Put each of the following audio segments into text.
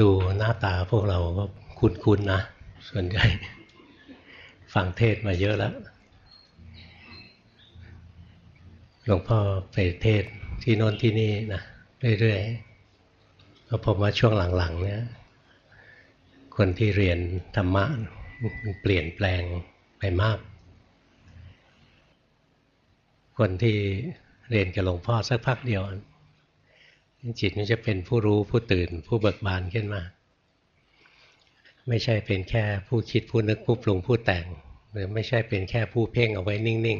ดูหน้าตาพวกเราก็คุ้นๆนะ ส่วนใหญ่ ฟังเทศมาเยอะแล้ว หลวงพ่อไปเทศที่โน้นที่นี่นะเรื่อยๆก็พบว่าช่วงหลังๆ เนี่ย คนที่เรียนธรรมะมันเปลี่ยนแปลงไปมาก คนที่เรียนกับหลวงพ่อสักพักเดียว จิตมันจะเป็นผู้รู้ผู้ตื่น ผู้เบิกบานขึ้นมา ไม่ใช่เป็นแค่ผู้คิดผู้นึกผู้ปรุงผู้แต่ง หรือไม่ใช่เป็นแค่ผู้เพ่งเอาไว้นิ่ง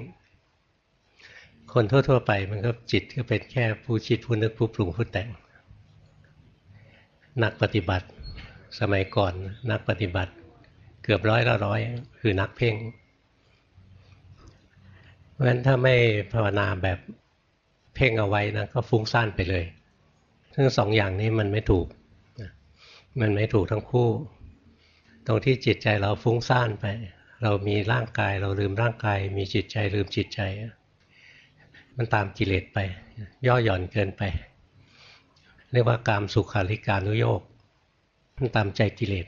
ๆ คนทั่ว ๆ ไปมันก็จิตก็เป็นแค่ผู้คิดผู้นึกผู้ปรุงผู้แต่ง นักปฏิบัติสมัยก่อนนักปฏิบัติ เกือบร้อยละร้อยคือนักเพ่งเพราะฉะนั้นถ้าไม่ภาวนาแบบเพ่งเอาไว้นะก็ฟุ้งซ่านไปเลย ซึ่งสองอย่างนี้มันไม่ถูก มันไม่ถูกทั้งคู่ ตรงที่จิตใจเราฟุ้งซ่านไป เรามีร่างกายเราลืมร่างกาย มีจิตใจลืมจิตใจ มันตามกิเลสไป ย่อหย่อนเกินไป เรียกว่ากามสุขาริการุโยกมันตามใจกิเลส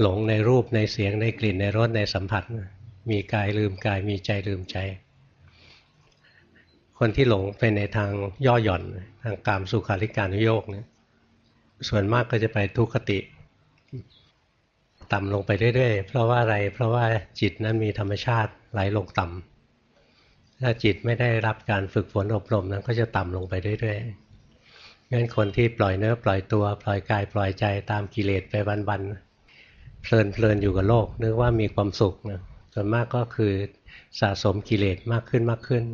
หลงในรูปในเสียงในกลิ่นในรสในสัมผัส มีกายลืมกายมีใจลืมใจ คนที่หลงไปในทางย่อหย่อน ทางกามสุขาริการุโยกเนี่ยส่วนมากก็จะไปทุกขติ ต่ำลงไปเรื่อยๆ เพราะว่าอะไร เพราะว่าจิตนั้นมีธรรมชาติไหลลงต่ำถ้าจิตไม่ได้รับการฝึกฝนอบรมนั้นก็จะต่ำลงไปเรื่อยๆงั้นคนที่ปล่อยเนื้อปล่อยตัว ปล่อยกายปล่อยใจตามกิเลสไปวันๆ เพลินเพลินอยู่กับโลก นึกว่ามีความสุขนะส่วนมากก็คือสะสมกิเลสมากขึ้นมากขึ้น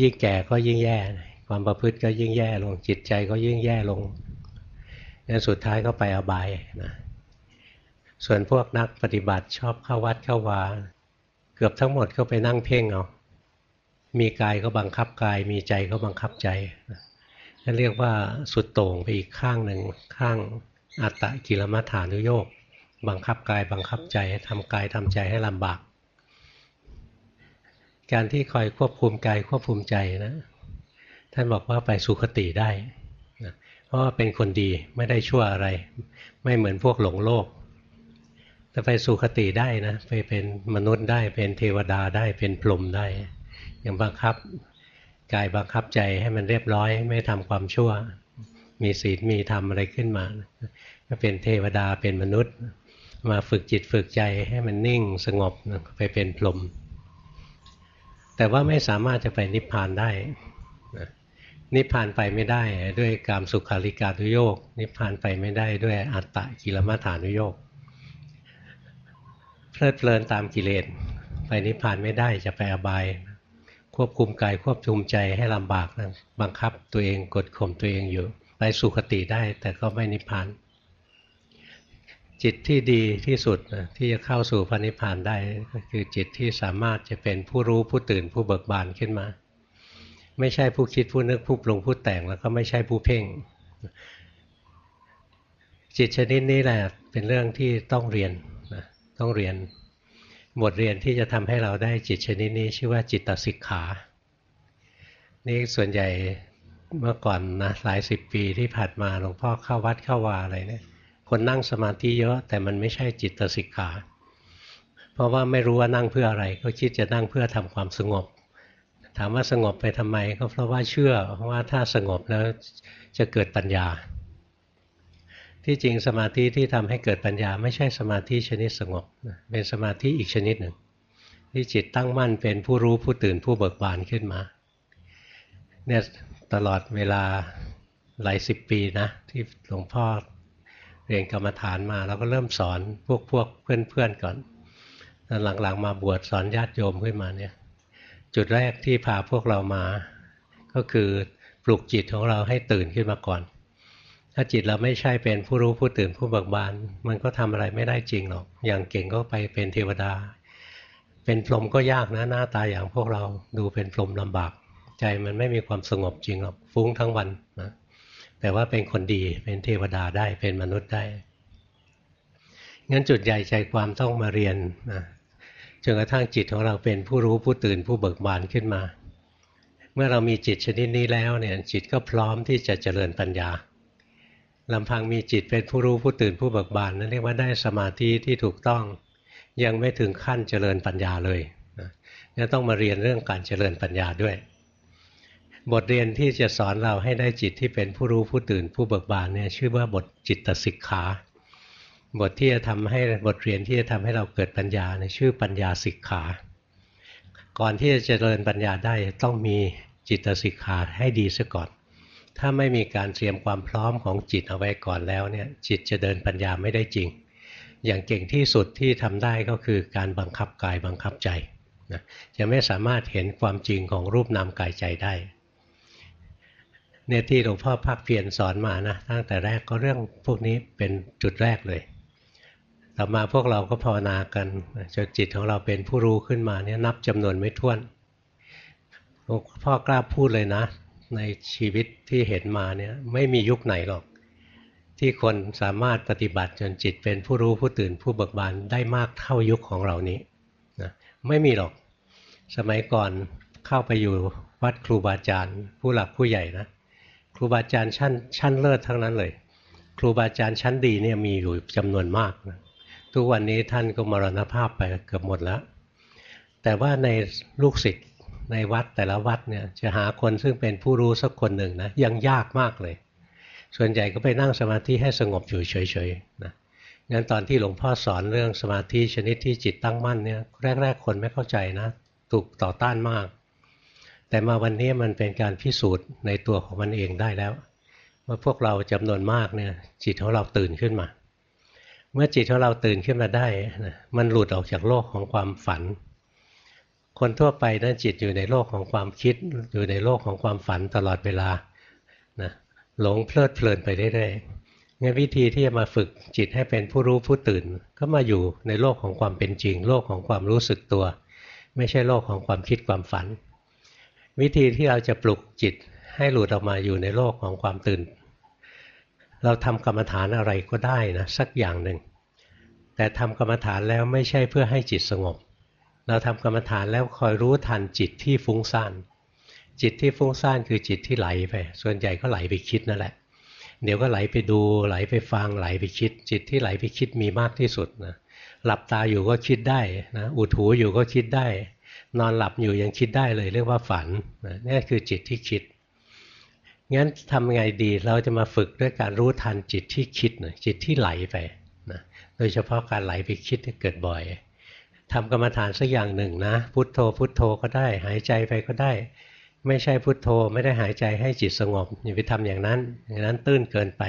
ยิ่งแก่ก็ยิ่งแย่ ความประพฤติก็ยิ่งแย่ลง จิตใจก็ยิ่งแย่ลงงั้นสุดท้ายก็ไปอบายนะส่วนพวกนักปฏิบัติชอบเข้าวัดเข้าวา เกือบทั้งหมดก็ไปนั่งเพ่งเอามีกายก็บังคับกาย มีใจก็บังคับใจนั่นเรียกว่าสุดโต่งไปอีกข้างหนึ่งข้างอัตตะกิลมัฐานุโยกบังคับกายบังคับใจทำกายทำใจให้ลำบาก การที่คอยควบคุมกายควบคุมใจนะ ท่านบอกว่าไปสุขติได้นะเพราะว่าเป็นคนดีไม่ได้ชั่วอะไร ไม่เหมือนพวกหลงโลกแต่ไปสุขติได้นะไปเป็นมนุษย์ได้เป็นเทวดาได้เป็นพรหมได้ อย่างบังคับกายบังคับใจให้มันเรียบร้อย ไม่ทำความชั่ว มีศีลมีธรรมอะไรขึ้นมาก็เป็นเทวดาเป็นมนุษย์ มาฝึกจิตฝึกใจให้มันนิ่งสงบไปเป็นพรหม แต่ว่าไม่สามารถจะไปนิพพานได้นิพพานไปไม่ได้ด้วยกามสุขาริการุโยกนิพพานไปไม่ได้ด้วยอัตตะกิลมัฐานุโยกเพลิดเพลินตามกิเลสไปนิพพานไม่ได้จะไปอบาย ควบคุมกายควบคุมใจให้ลำบากนะบังคับตัวเองกดข่มตัวเองอยู่ ไปสุขติได้แต่ก็ไม่นิพพาน จิตที่ดีที่สุดนะที่จะเข้าสู่พระนิพพานได้ก็คือจิตที่สามารถจะเป็นผู้รู้ผู้ตื่นผู้เบิกบานขึ้นมา ไม่ใช่ผู้คิดผู้นึกผู้ปรุงผู้แต่งแล้วก็ไม่ใช่ผู้เพ่ง จิตชนิดนี้แหละเป็นเรื่องที่ต้องเรียนนะต้องเรียนบทเรียนที่จะทำให้เราได้จิตชนิดนี้ชื่อว่าจิตตสิกขา นี่ส่วนใหญ่เมื่อก่อนนะหลายสิบปีที่ผ่านมาหลวงพ่อเข้าวัดเข้าวาอะไรเนี่ย คนนั่งสมาธิเยอะ แต่มันไม่ใช่จิตสิกขา เพราะว่าไม่รู้ว่านั่งเพื่ออะไร ก็คิดจะนั่งเพื่อทำความสงบ ถามว่าสงบไปทำไม ก็เพราะว่าเชื่อว่าถ้าสงบแล้วจะเกิดปัญญา ที่จริงสมาธิที่ทำให้เกิดปัญญา ไม่ใช่สมาธิชนิดสงบ เป็นสมาธิอีกชนิดหนึ่งที่จิตตั้งมั่นเป็นผู้รู้ผู้ตื่นผู้เบิกบานขึ้นมาเนี่ยตลอดเวลาหลายสิบปีนะที่หลวงพ่อ เรียนกรรมฐานมาแล้วก็เริ่มสอนพวกพวกเพื่อนๆก่อนตอนหลังๆ มาบวชสอนญาติโยมขึ้นมาเนี่ย จุดแรกที่พาพวกเรามา ก็คือปลุกจิตของเราให้ตื่นขึ้นมาก่อน ถ้าจิตเราไม่ใช่เป็นผู้รู้ผู้ตื่นผู้เบิกบาน มันก็ทำอะไรไม่ได้จริงหรอก อย่างเก่งก็ไปเป็นเทวดา เป็นพรหมก็ยากนะหน้าตาอย่างพวกเราดูเป็นพรหมลำบาก ใจมันไม่มีความสงบจริงหรอกฟุ้งทั้งวันนะ แต่ว่าเป็นคนดีเป็นเทวดาได้เป็นมนุษย์ได้ งั้นจุดใหญ่ใจความต้องมาเรียนนะจนกระทั่งจิตของเราเป็นผู้รู้ผู้ตื่นผู้เบิกบานขึ้นมา เมื่อเรามีจิตชนิดนี้แล้วเนี่ยจิตก็พร้อมที่จะเจริญปัญญาลำพังมีจิตเป็นผู้รู้ผู้ตื่นผู้เบิกบานนั่นเรียกว่าได้สมาธิที่ถูกต้อง ยังไม่ถึงขั้นเจริญปัญญาเลยนะต้องมาเรียนเรื่องการเจริญปัญญาด้วย บทเรียนที่จะสอนเราให้ได้จิตที่เป็นผู้รู้ผู้ตื่นผู้เบิกบานเนี่ยชื่อว่าบทจิตสิกขา บทที่จะทำให้บทเรียนที่จะทำให้เราเกิดปัญญาเนี่ยชื่อปัญญาสิกขา ก่อนที่จะเจริญปัญญาได้ต้องมีจิตสิกขาให้ดีซะก่อน ถ้าไม่มีการเตรียมความพร้อมของจิตเอาไว้ก่อนแล้วเนี่ยจิตจะเดินปัญญาไม่ได้จริง อย่างเก่งที่สุดที่ทำได้ก็คือการบังคับกายบังคับใจนะจะไม่สามารถเห็นความจริงของรูปนามกายใจได้ เนี่ยที่หลวงพ่อภาคเพียรสอนมานะตั้งแต่แรกก็เรื่องพวกนี้เป็นจุดแรกเลย ต่อมาพวกเราก็ภาวนากันจนจิตของเราเป็นผู้รู้ขึ้นมาเนี่ยนับจำนวนไม่ถ้วนหลวงพ่อกล้าพูดเลยนะ ในชีวิตที่เห็นมาเนี่ยไม่มียุคไหนหรอก ที่คนสามารถปฏิบัติจนจิตเป็นผู้รู้ผู้ตื่นผู้เบิกบานได้มากเท่ายุคของเรานี้นะไม่มีหรอก สมัยก่อนเข้าไปอยู่วัดครูบาอาจารย์ ผู้หลักผู้ใหญ่นะ ครูบาอาจารย์ชั้นชั้นเลิศทั้งนั้นเลย ครูบาอาจารย์ชั้นดีเนี่ยมีอยู่จำนวนมากนะทุกวันนี้ท่านก็มรณภาพไปเกือบหมดแล้ว แต่ว่าในลูกศิษย์ในวัดแต่ละวัดเนี่ยจะหาคนซึ่งเป็นผู้รู้สักคนหนึ่งนะยังยากมากเลย ส่วนใหญ่ก็ไปนั่งสมาธิให้สงบอยู่เฉยๆนะงั้นตอนที่หลวงพ่อสอนเรื่องสมาธิชนิดที่จิตตั้งมั่นเนี่ยแรก ๆ คนไม่เข้าใจนะถูกต่อต้านมาก แต่มาวันนี้มันเป็นการพิสูจน์ในตัวของมันเองได้แล้วว่าพวกเราจำนวนมากเนี่ยจิตของเราตื่นขึ้นมา เมื่อจิตของเราตื่นขึ้นมาได้มันหลุดออกจากโลกของความฝัน คนทั่วไปนั้นจิตอยู่ในโลกของความคิด อยู่ในโลกของความฝันตลอดเวลานะหลงเพลิดเพลินไปเรื่อยๆงั้นวิธีที่จะมาฝึกจิตให้เป็นผู้รู้ผู้ตื่น ก็มาอยู่ในโลกของความเป็นจริง โลกของความรู้สึกตัว ไม่ใช่โลกของความคิดความฝัน วิธีที่เราจะปลุกจิตให้หลุดออกมาอยู่ในโลกของความตื่น เราทำกรรมฐานอะไรก็ได้นะสักอย่างหนึ่ง แต่ทำกรรมฐานแล้วไม่ใช่เพื่อให้จิตสงบ เราทำกรรมฐานแล้วคอยรู้ทันจิตที่ฟุ้งซ่าน จิตที่ฟุ้งซ่านคือจิตที่ไหลไป ส่วนใหญ่ก็ไหลไปคิดนั่นแหละ เดี๋ยวก็ไหลไปดูไหลไปฟังไหลไปคิด จิตที่ไหลไปคิดมีมากที่สุดนะ หลับตาอยู่ก็คิดได้นะอุดหูอยู่ก็คิดได้ นอนหลับอยู่ยังคิดได้เลยเรียกว่าฝันนี่คือจิตที่คิด งั้นทำไงดีเราจะมาฝึกด้วยการรู้ทันจิตที่คิดนะจิตที่ไหลไปนะโดยเฉพาะการไหลไปคิดที่เกิดบ่อยทำกรรมฐานสักอย่างหนึ่งนะ พุทโธพุทโธก็ได้ หายใจไปก็ได้ ไม่ใช่พุทโธไม่ได้หายใจให้จิตสงบอย่าไปทำอย่างนั้น อย่างนั้นตื้นเกินไป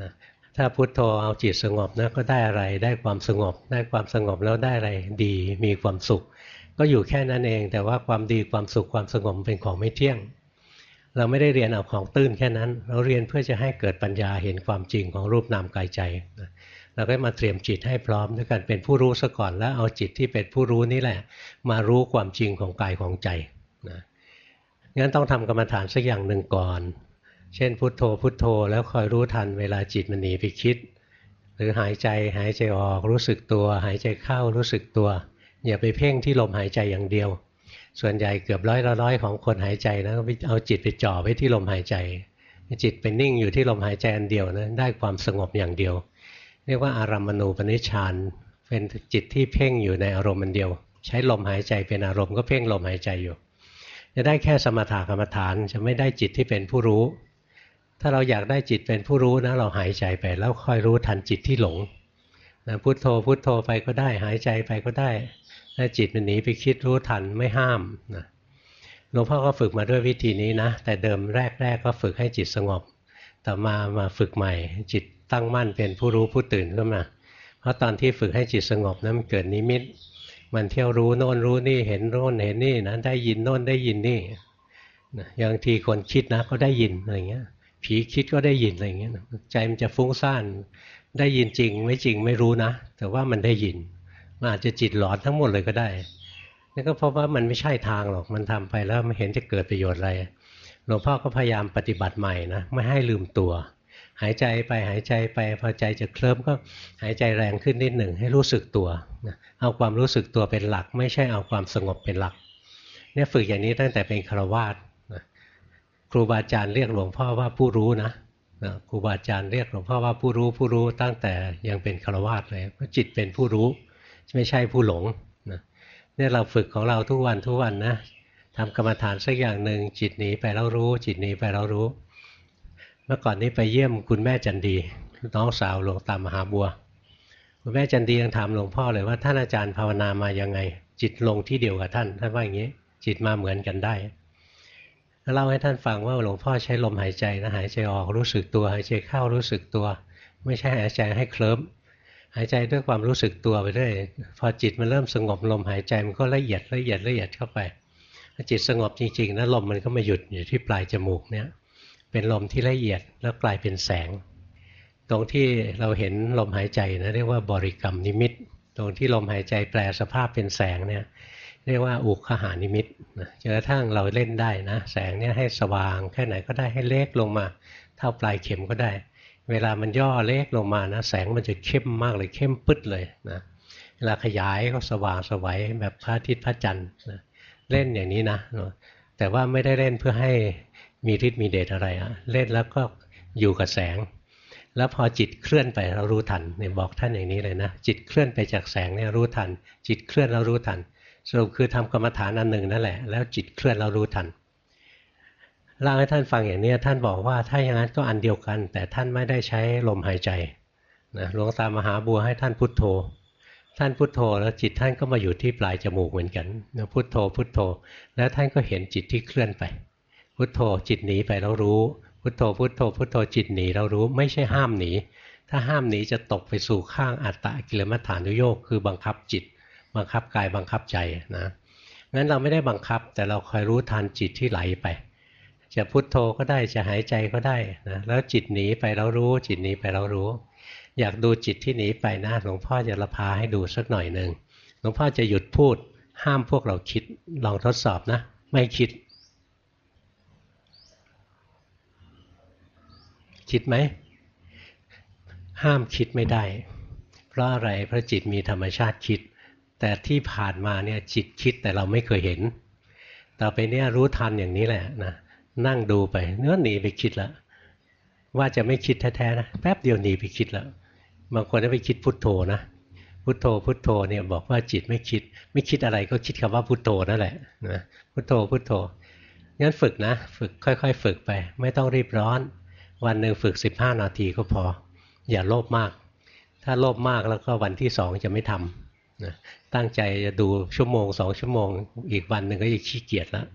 นะถ้าพุทโธเอาจิตสงบนะก็ได้อะไร ได้ความสงบ ได้ความสงบแล้วได้อะไรดีมีความสุข ก็อยู่แค่นั้นเอง แต่ว่าความดีความสุขความสงบเป็นของไม่เที่ยง เราไม่ได้เรียนเอาของตื้นแค่นั้น เราเรียนเพื่อจะให้เกิดปัญญาเห็นความจริงของรูปนามกายใจเราก็มาเตรียมจิตให้พร้อมด้วยการเป็นผู้รู้ซะก่อนแล้วเอาจิตที่เป็นผู้รู้นี่แหละ มารู้ความจริงของกายของใจนะงั้นต้องทำกรรมฐานสักอย่างหนึ่งก่อน เช่นพุทโธพุทโธ แล้วคอยรู้ทันเวลาจิตมันหนีไปคิด หรือหายใจหายใจออกรู้สึกตัว หายใจเข้ารู้สึกตัว อย่าไปเพ่งที่ลมหายใจอย่างเดียว ส่วนใหญ่เกือบร้อยละร้อยของคนหายใจนะเอาจิตไปจ่อไว้ที่ลมหายใจ จิตเป็นนิ่งอยู่ที่ลมหายใจอันเดียวนะได้ความสงบอย่างเดียว เรียกว่าอารามณูปนิชานเป็นจิตที่เพ่งอยู่ในอารมณ์มันเดียว ใช้ลมหายใจเป็นอารมณ์ก็เพ่งลมหายใจอยู่ จะได้แค่สมถกรรมฐานจะไม่ได้จิตที่เป็นผู้รู้ ถ้าเราอยากได้จิตเป็นผู้รู้นะเราหายใจไปแล้วค่อยรู้ทันจิตที่หลงนะพุโทโธพุโทโธไปก็ได้หายใจไปก็ได้ ถ้าจิตมันหนีไปคิดรู้ทันไม่ห้ามนะหลวงพ่อก็ฝึกมาด้วยวิธีนี้นะ แต่เดิมแรกๆก็ฝึกให้จิตสงบ ต่อมามาฝึกใหม่ จิตตั้งมั่นเป็นผู้รู้ผู้ตื่นขึ้นมาเพราะตอนที่ฝึกให้จิตสงบนะั้นมันเกิดนิมิต มันเที่ยวรู้โน่นรู้นี่เห็นโน่นเห็นนี่นะได้ยินโน่นได้ยินนี่อย่างทีคนคิดนะก็ได้ยินอะไรเงี้ย ผีคิดก็ได้ยินอะไรเงี้ยใจมันจะฟุ้งซ่านได้ยินจริงไม่จริงไม่รู้นะ แต่ว่ามันได้ยิน มันอาจจะจิตหลอนทั้งหมดเลยก็ได้นี่ก็เพราะว่ามันไม่ใช่ทางหรอกมันทำไปแล้วไม่เห็นจะเกิดประโยชน์อะไรหลวงพ่อก็พยายามปฏิบัติใหม่นะไม่ให้ลืมตัว หายใจไปหายใจไปพอใจจะเคลิ้มก็หายใจแรงขึ้นนิดหนึ่งให้รู้สึกตัวนะเอาความรู้สึกตัวเป็นหลัก ไม่ใช่เอาความสงบเป็นหลักเนี่ยฝึกอย่างนี้ตั้งแต่เป็นครวาสนะครูบาอาจารย์เรียกหลวงพ่อว่าผู้รู้นะนะครูบาอาจารย์เรียกหลวงพ่อว่าผู้รู้ผู้รู้ตั้งแต่ยังเป็นฆราวาสเลยเพราะจิตเป็นผู้รู้ ไม่ใช่ผู้หลงนะเนี่ยเราฝึกของเราทุกวันทุกวันนะทำกรรมฐานสักอย่างหนึ่งจิตหนีไปแล้วรู้ จิตหนีไปแล้วรู้ เมื่อก่อนนี้ไปเยี่ยมคุณแม่จันดีน้องสาวหลวงตามหาบัว คุณแม่จันดียังถามหลวงพ่อเลยว่าท่านอาจารย์ภาวนามายังไง จิตลงที่เดียวกับท่านท่านว่าอย่างนี้ จิตมาเหมือนกันได้เล่าให้ท่านฟังว่าหลวงพ่อใช้ลมหายใจนะหายใจออกรู้สึกตัวหายใจเข้ารู้สึกตัว ไม่ใช่หายใจให้เคลิ้ม หายใจด้วยความรู้สึกตัวไปเรื่อยพอจิตมันเริ่มสงบลมหายใจมันก็ละเอียดละเอียดละเอียดเข้าไปจิตสงบจริงๆนะลมมันก็มาหยุดอยู่ที่ปลายจมูกเนี่ยเป็นลมที่ละเอียดแล้วกลายเป็นแสง ตรงที่เราเห็นลมหายใจนะเรียกว่าบริกรรมนิมิต ตรงที่ลมหายใจแปลสภาพเป็นแสงเนี่ยเรียกว่าอุคหานิมิตนะจนกระทั่งเราเล่นได้นะ แสงเนี่ยให้สว่างแค่ไหนก็ได้ให้เล็กลงมา เท่าปลายเข็มก็ได้ เวลามันย่อเล็กลงมานะแสงมันจะเข้มมากเลยเข้มปึ๊ดเลยนะเวลาขยายก็สว่างสวัยแบบพระอาทิตย์พระจันทร์นะเล่นอย่างนี้นะ แต่ว่าไม่ได้เล่นเพื่อให้มีฤทธิ์มีเดชอะไรอะเล่นแล้วก็อยู่กับแสง แล้วพอจิตเคลื่อนไปเรารู้ทันเนี่ยบอกท่านอย่างนี้เลยนะ จิตเคลื่อนไปจากแสงเนี่ยรู้ทัน จิตเคลื่อนแล้วรู้ทันสรุปคือทำกรรมฐานอันหนึ่งนั่นแหละ แล้วจิตเคลื่อนเรารู้ทัน เล่าให้ท่านฟังอย่างนี้ท่านบอกว่าถ้าอย่างนั้นก็อันเดียวกัน แต่ท่านไม่ได้ใช้ลมหายใจนะหลวงตามหาบัวให้ท่านพุทโธ ท่านพุทโธแล้วจิตท่านก็มาอยู่ที่ปลายจมูกเหมือนกันนะพุทโธพุทโธ แล้วท่านก็เห็นจิตที่เคลื่อนไป พุทโธจิตหนีไปแล้วรู้ พุทโธพุทโธ พุทโธจิตหนีเรารู้ไม่ใช่ห้ามหนี ถ้าห้ามหนีจะตกไปสู่ข้างอัตตะกิลมัฏฐานุโยคคือบังคับจิต บังคับกายบังคับใจนะงั้นเราไม่ได้บังคับแต่เราคอยรู้ทันจิตที่ไหลไป จะพุทโธก็ได้จะหายใจก็ได้นะแล้วจิตหนีไปเรารู้จิตหนีไปเรารู้ อยากดูจิตที่หนีไปนะหลวงพ่อจะละพาให้ดูสักหน่อยหนึ่งหลวงพ่อจะหยุดพูด ห้ามพวกเราคิดลองทดสอบนะ ไม่คิด คิดไหม ห้ามคิดไม่ได้ เพราะอะไรเพราะจิตมีธรรมชาติคิด แต่ที่ผ่านมาเนี่ยจิตคิดแต่เราไม่เคยเห็น ต่อไปเนี่ยรู้ทันอย่างนี้แหละนะ นั่งดูไปเนื้อหนีไปคิดแล้วว่าจะไม่คิดแท้ๆนะแป๊บเดียวหนีไปคิดแล้วบางคนก็ไปคิดพุทโธนะพุทโธพุทโธเนี่ยบอกว่าจิตไม่คิด ไม่คิดอะไรก็คิดคำว่าพุทโธนั่นแหละนะพุทโธพุทโธงั้นฝึกนะ ฝึกค่อย ๆ ฝึกไป ไม่ต้องรีบร้อน วันหนึ่งฝึก 15 นาทีก็พอ อย่าโลภมาก ถ้าโลภมากแล้วก็วันที่สองจะไม่ทำนะตั้งใจจะดูชั่วโมงสองชั่วโมง อีกวันหนึ่งก็จะขี้เกียจแล้ว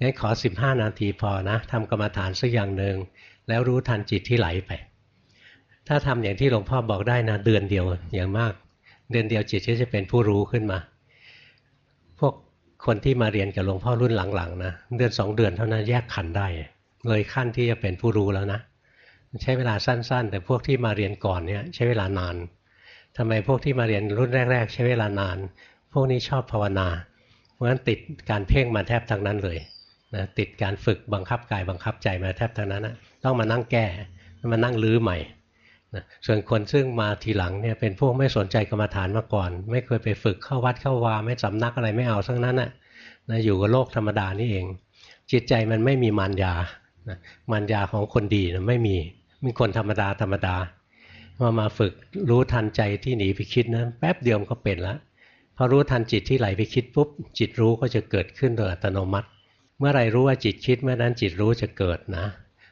งั้นขอ 15 นาทีพอนะทำกรรมฐานสักอย่างหนึ่งแล้วรู้ทันจิตที่ไหลไป ถ้าทำอย่างที่หลวงพ่อบอกได้นะเดือนเดียวอย่างมาก เดือนเดียวจิตก็จะเป็นผู้รู้ขึ้นมา พวกคนที่มาเรียนกับหลวงพ่อรุ่นหลังๆนะเดือนสองเดือนเท่านั้นแยกขันได้ เลยขั้นที่จะเป็นผู้รู้แล้วนะ ใช้เวลาสั้น ๆ แต่พวกที่มาเรียนก่อนเนี่ยใช้เวลานานทำไมพวกที่มาเรียนรุ่นแรก ๆ ใช้เวลานาน พวกนี้ชอบภาวนา เพราะฉะนั้นติดการเพ่งมาแทบทั้งนั้นเลย นะติดการฝึกบังคับกายบังคับใจมาแทบทั้งนั้นนะต้องมานั่งแก้มานั่งลื้อใหม่นะส่วนคนซึ่งมาทีหลังเนี่ยเป็นพวกไม่สนใจกรรมฐานมาก่อน ไม่เคยไปฝึกเข้าวัดเข้าวาไม่สำนักอะไรไม่เอาทั้งนั้นนะนะอยู่กับโลกธรรมดานี่เอง จิตใจมันไม่มีมารยานะมารยาของคนดีนะไม่มีมีคนธรรมดาธรรมดาพอมาฝึกรู้ทันใจที่หนีไปคิดนะแป๊บเดียวก็เป็นแล้วพอรู้ทันจิตที่ไหลไปคิดปุ๊บจิตรู้ก็จะเกิดขึ้นโดยอัตโนมัติ เมื่อไรรู้ว่าจิตคิดเมื่อนั้นจิตรู้จะเกิดนะ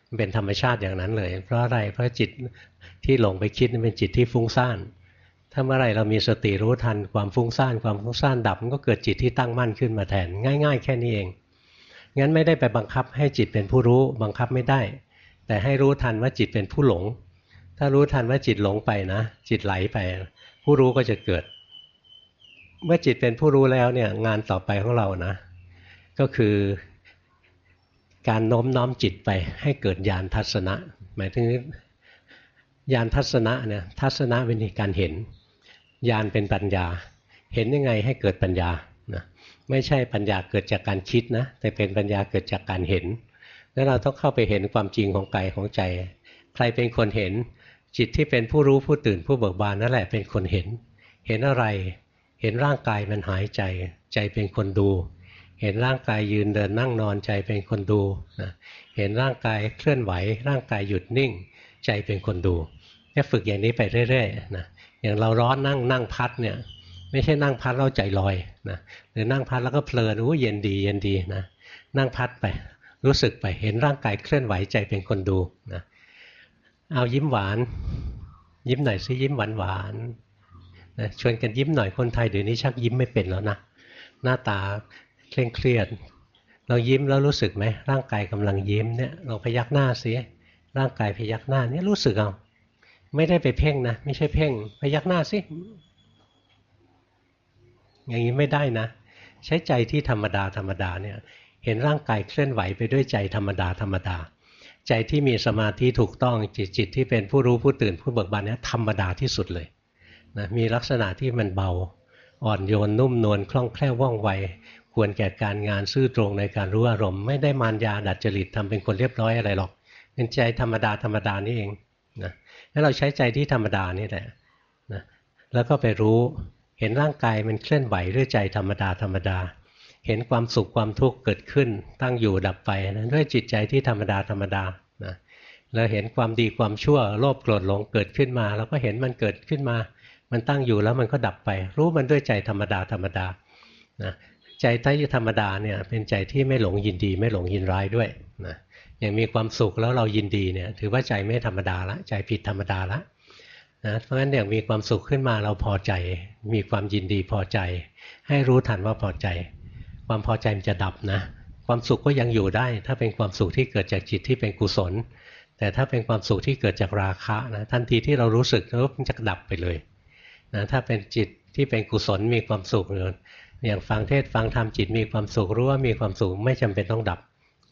มันเป็นธรรมชาติอย่างนั้นเลย เพราะอะไรเพราะจิตที่หลงไปคิดเป็นจิตที่ฟุ้งซ่านถ้าเมื่อไรเรามีสติรู้ทันความฟุ้งซ่านความฟุ้งซ่านดับมันก็เกิดจิตที่ตั้งมั่นขึ้นมาแทน ง่าย ๆ แค่นี้เองงั้นไม่ได้ไปบังคับให้จิตเป็นผู้รู้บังคับไม่ได้ แต่ให้รู้ทันว่าจิตเป็นผู้หลง ถ้ารู้ทันว่าจิตหลงไปนะ จิตไหลไป ผู้รู้ก็จะเกิด เมื่อจิตเป็นผู้รู้แล้วเนี่ยงานต่อไปของเรานะ ก็คือ การโน้มน้อมจิตไปให้เกิดญาณทัศนะ หมายถึงญาณทัศนะเนี่ยทัศนะเป็นการเห็นญาณเป็นปัญญา เห็นยังไงให้เกิดปัญญานะไม่ใช่ปัญญาเกิดจากการคิดนะแต่เป็นปัญญาเกิดจากการเห็น แล้วเราต้องเข้าไปเห็นความจริงของกายของใจ ใครเป็นคนเห็น จิตที่เป็นผู้รู้ผู้ตื่นผู้เบิกบานนั่นแหละเป็นคนเห็น เห็นอะไรเห็นร่างกายมันหายใจ ใจเป็นคนดู เห็นร่างกายยืนเดินนั่งนอนใจเป็นคนดูนะเห็นร่างกายเคลื่อนไหว ร่างกายหยุดนิ่ง ใจเป็นคนดูแค่ฝึกอย่างนี้ไปเรื่อยๆนะอย่างเราร้อนนั่งนั่งพัดเนี่ยไม่ใช่นั่งพัดเราใจลอยนะหรือนั่งพัดแล้วก็เพลินโอ้เย็นดีเย็นดีนะนั่งพัดไปรู้สึกไปเห็นร่างกายเคลื่อนไหวใจเป็นคนดูนะเอายิ้มหวาน ยิ้มหน่อยซิยิ้มหวานหวานนะชวนกันยิ้มหน่อยคนไทยเดี๋ยวนี้ชักยิ้มไม่เป็นแล้วนะหน้าตา เคร่งเครียดเรายิ้มแล้วรู้สึกไหมร่างกายกำลังยิ้มเนี่ยเราพยักหน้าสิร่างกายพยักหน้าเนี่ยรู้สึกเอาไม่ได้ไปเพ่งนะ ไม่ใช่เพ่ง พยักหน้าสิอย่างนี้ไม่ได้นะ ใช้ใจที่ธรรมดาธรรมดาเนี่ยเห็นร่างกายเคลื่อนไหวไปด้วยใจธรรมดาธรรมดา ใจที่มีสมาธิถูกต้องจิตจิตที่เป็นผู้รู้ผู้ตื่นผู้เบิกบานเนี่ยธรรมดาที่สุดเลยนะมีลักษณะที่มันเบา อ่อนโยนนุ่มนวลคล่องแคล่วว่องไว ควรแก่การงานซื่อตรงในการรู้อารมณ์ไม่ได้มารยาดัดจริตทำเป็นคนเรียบร้อยอะไรหรอกเป็นใจธรรมดาธรรมดานี่เองนะแล้วเราใช้ใจที่ธรรมดานี่แหละนะแล้วก็ไปรู้เห็นร่างกายมันเคลื่อนไหวด้วยใจธรรมดาธรรมดา เห็นความสุขความทุกข์เกิดขึ้น ตั้งอยู่ดับไปนะด้วยจิตใจที่ธรรมดาธรรมดานะแล้วเห็นความดีความชั่วโลภโกรธหลงเกิดขึ้นมา แล้วก็เห็นมันเกิดขึ้นมา มันตั้งอยู่แล้วมันก็ดับไป รู้มันด้วยใจธรรมดาธรรมดานะ ใจที่ธรรมดาเนี่ยเป็นใจที่ไม่หลงยินดี ไม่หลงยินร้ายด้วยนะอย่างมีความสุขแล้วเรายินดีเนี่ยถือว่าใจไม่ธรรมดาละใจผิดธรรมดาละนะเพราะฉะนั้นอย่างมีความสุขขึ้นมาเราพอใจ มีความยินดีพอใจ ให้รู้ทันว่าพอใจ ความพอใจมันจะดับนะความสุขก็ยังอยู่ได้ ถ้าเป็นความสุขที่เกิดจากจิตที่เป็นกุศล แต่ถ้าเป็นความสุขที่เกิดจากราคะนะทันทีที่เรารู้สึกแล้วมันจะดับไปเลยนะถ้าเป็นจิตที่เป็นกุศลมีความสุขเลย อย่างฟังเทศฟังธรรมจิตมีความสุขรู้ว่ามีความสุขไม่จำเป็นต้องดับ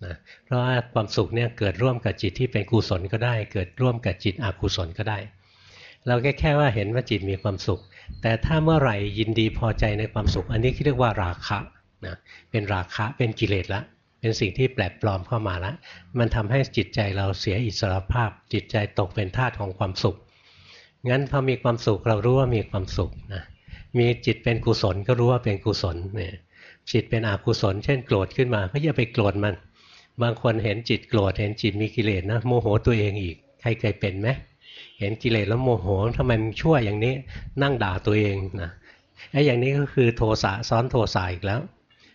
นะเพราะว่าความสุขเนี่ยเกิดร่วมกับจิตที่เป็นกุศลก็ได้ เกิดร่วมกับจิตอกุศลก็ได้ เราแค่แค่ว่าเห็นว่าจิตมีความสุข แต่ถ้าเมื่อไหร่ยินดีพอใจในความสุข อันนี้เรียกว่าราคะนะเป็นราคะเป็นกิเลสละเป็นสิ่งที่แปลกปลอมเข้ามาล้วมันทำให้จิตใจเราเสียอิสรภาพ จิตใจตกเป็นทาสของความสุขงั้นพอมีความสุขเรารู้ว่ามีความสุขนะ มีจิตเป็นกุศลก็รู้ว่าเป็นกุศลเนี่ยจิตเป็นอกุศล เช่นโกรธขึ้นมาก็อย่าไปโกรธมัน บางคนเห็นจิตโกรธเห็นจิตมีกิเลสนะโมโหตัวเองอีก ใครเคยเป็นไหมเห็นกิเลสแล้วโมโหทำไมมันชั่วอย่างนี้นั่งด่าตัวเองนะไอ้อย่างนี้ก็คือโทสะซ้อนโทสะอีกแล้ว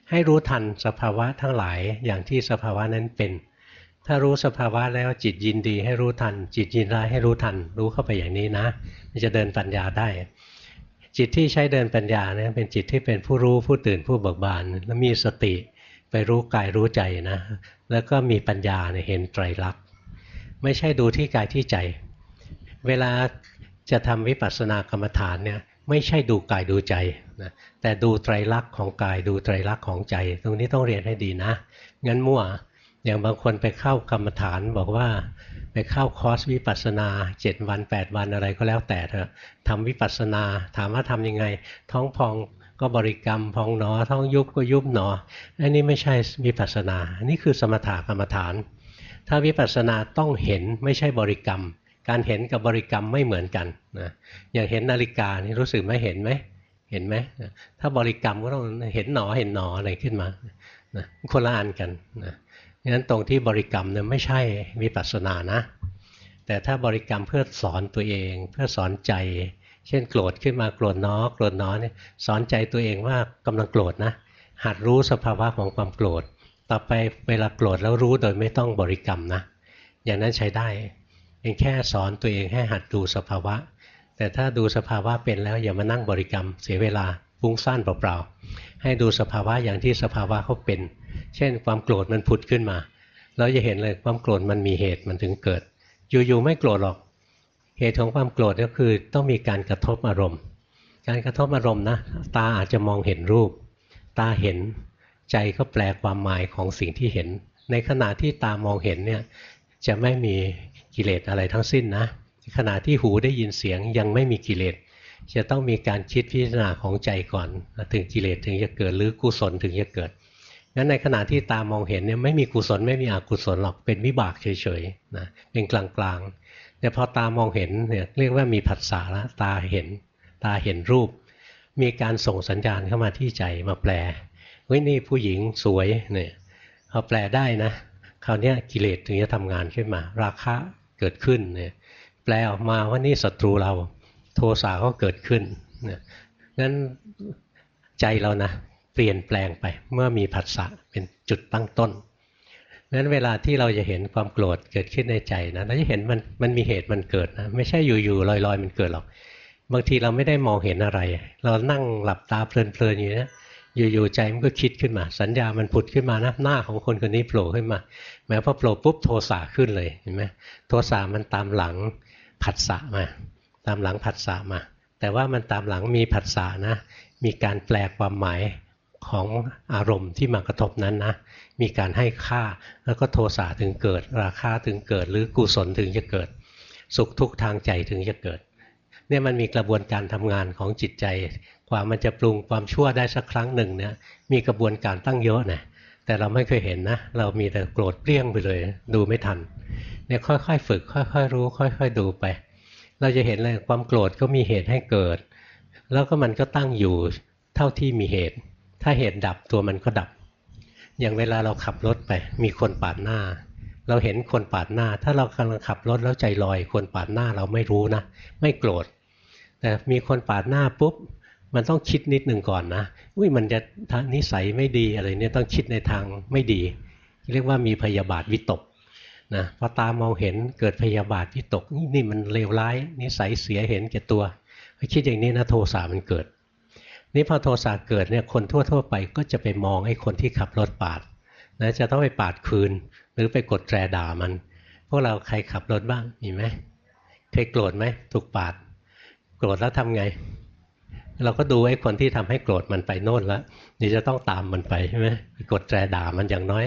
ให้รู้ทันสภาวะทั้งหลายอย่างที่สภาวะนั้นเป็น ถ้ารู้สภาวะแล้วจิตยินดีให้รู้ทัน จิตยินร้ายให้รู้ทัน รู้เข้าไปอย่างนี้นะ มันจะเดินปัญญาได้ จิตที่ใช้เดินปัญญาเนี่ยเป็นจิตที่เป็นผู้รู้ผู้ตื่นผู้เบิกบานแล้วมีสติไปรู้กายรู้ใจนะแล้วก็มีปัญญาเนี่ยเห็นไตรลักษณ์ไม่ใช่ดูที่กายที่ใจ เวลาจะทำวิปัสสนากรรมฐานเนี่ยไม่ใช่ดูกายดูใจนะแต่ดูไตรลักษณ์ของกายดูไตรลักษณ์ของใจ ตรงนี้ต้องเรียนให้ดีนะ งั้นมั่วอย่างบางคนไปเข้ากรรมฐานบอกว่า ไปเข้าคอร์สวิปัสสนาเจ็ดวันแปดวันอะไรก็แล้วแต่เถอะทำวิปัสสนาถามว่าทำยังไง ท้องพองก็บริกรรมพองหนอ ท้องยุบก็ยุบหนออันนี้ไม่ใช่วิปัสสนาอันนี้คือสมถะกรรมฐาน ถ้าวิปัสสนาต้องเห็นไม่ใช่บริกรรม การเห็นกับบริกรรมไม่เหมือนกันนะอย่างเห็นนาฬิกานี่รู้สึกไหมเห็นไหมเห็นไหมถ้าบริกรรมก็ต้องเห็นหนอเห็นหนออะไรขึ้นมานะคนละอันกันนะ งั้นตรงที่บริกรรมเนี่ยไม่ใช่วิปัสนานะ แต่ถ้าบริกรรมเพื่อสอนตัวเอง เพื่อสอนใจ เช่นโกรธขึ้นมาโกรธน้อโกรธน้อเนี่ยสอนใจตัวเองว่ากำลังโกรธนะ หัดรู้สภาวะของความโกรธ ต่อไปเวลาโกรธแล้วรู้โดยไม่ต้องบริกรรมนะ อย่างนั้นใช้ได้เองแค่สอนตัวเองให้หัดดูสภาวะ แต่ถ้าดูสภาวะเป็นแล้วอย่ามานั่งบริกรรมเสียเวลา ฟุ้งซ่านเปล่าๆให้ดูสภาวะอย่างที่สภาวะเขาเป็น เช่น ความโกรธมันผุดขึ้นมาเราจะเห็นเลยความโกรธมันมีเหตุมันถึงเกิด อยู่ๆไม่โกรธหรอก เหตุของความโกรธก็คือต้องมีการกระทบอารมณ์ การกระทบอารมณ์นะตาอาจจะมองเห็นรูป ตาเห็นใจก็แปลความหมายของสิ่งที่เห็น ในขณะที่ตามองเห็นเนี่ยจะไม่มีกิเลสอะไรทั้งสิ้นนะขณะที่หูได้ยินเสียงยังไม่มีกิเลส จะต้องมีการคิดพิจารณาของใจก่อน ถึงกิเลสถึงจะเกิดหรือกุศลถึงจะเกิดงั้นในขณะที่ตามองเห็นเนี่ยไม่มีกุศลไม่มีอกุศลหรอกเป็นวิบากเฉยๆนะเป็นกลางๆแต่พอตามองเห็นเนี่ยเรียกว่ามีผัสสะละตาเห็น ตาเห็นรูป มีการส่งสัญญาณเข้ามาที่ใจมาแปลเฮ้ยนี่ผู้หญิงสวยเนี่ยพอแปลได้นะคราวนี้กิเลสถึงจะทำงานขึ้นมา ราคะเกิดขึ้นเนี่ยแปลออกมาว่านี่ศัตรูเรา โทสะก็เกิดขึ้นนั้นใจเรานะเปลี่ยนแปลงไปเมื่อมีผัสสะเป็นจุดตั้งต้นนั้นเวลาที่เราจะเห็นความโกรธเกิดขึ้นในใจนะเราจะเห็นมันมันมีเหตุมันเกิดนะไม่ใช่อยู่ๆลอยๆ มันเกิดหรอก บางทีเราไม่ได้มองเห็นอะไร เรานั่งหลับตาเพลินๆอยู่นะอยู่ๆใจมันก็คิดขึ้นมา สัญญามันผุดขึ้นมานะหน้าของคนคนนี้โผล่ขึ้นมา แม้พอโผล่ปุ๊บโทสะขึ้นเลยเห็นไหมโทสะมันตามหลังผัสสะมา ตามหลังผัสสะมา แต่ว่ามันตามหลังมีผัสสะนะ มีการแปลความหมายของอารมณ์ที่มากระทบนั้นนะ มีการให้ค่าแล้วก็โทสะถึงเกิด ราคาถึงเกิด หรือกุศลถึงจะเกิด สุขทุกทางใจถึงจะเกิดเนี่ยมันมีกระบวนการทำงานของจิตใจกว่ามันจะปรุงความชั่วได้สักครั้งหนึ่งเนี่ยมีกระบวนการตั้งเยอะนะแต่เราไม่เคยเห็นนะ เรามีแต่โกรธเปรี้ยงไปเลย ดูไม่ทันเนี่ยค่อยๆ ฝึก ค่อย ๆ รู้ ค่อย ๆ ดูไป เราจะเห็นเลยความโกรธก็มีเหตุให้เกิด แล้วก็มันก็ตั้งอยู่เท่าที่มีเหตุ ถ้าเหตุดับตัวมันก็ดับ อย่างเวลาเราขับรถไป มีคนปาดหน้า เราเห็นคนปาดหน้า ถ้าเรากำลังขับรถแล้วใจลอย คนปาดหน้าเราไม่รู้นะ ไม่โกรธ แต่มีคนปาดหน้าปุ๊บมันต้องคิดนิดหนึ่งก่อนนะ อุ้ยมันจะนิสัยไม่ดีอะไรเนี่ยต้องคิดในทางไม่ดี เรียกว่ามีพยาบาทวิตก นะพอตามองเห็นเกิดพยาบาทวิตกนี่มันเลวร้ายนิสัยเสียเห็นแก่ตัวคิดอย่างนี้นะโทสะมันเกิด นี่พอโทสะเกิดเนี่ยคนทั่ว ๆ ไปก็จะไปมองไอ้คนที่ขับรถปาดนะจะต้องไปปาดคืน หรือไปกดแตรด่ามัน พวกเราใครขับรถบ้างมีไหมเคยโกรธไหมถูกปาด โกรธแล้วทำไง เราก็ดูไอ้คนที่ทำให้โกรธมันไปโน่นแล้วนี่จะต้องตามมันไปใช่ไหมกดแตรด่ามันอย่างน้อย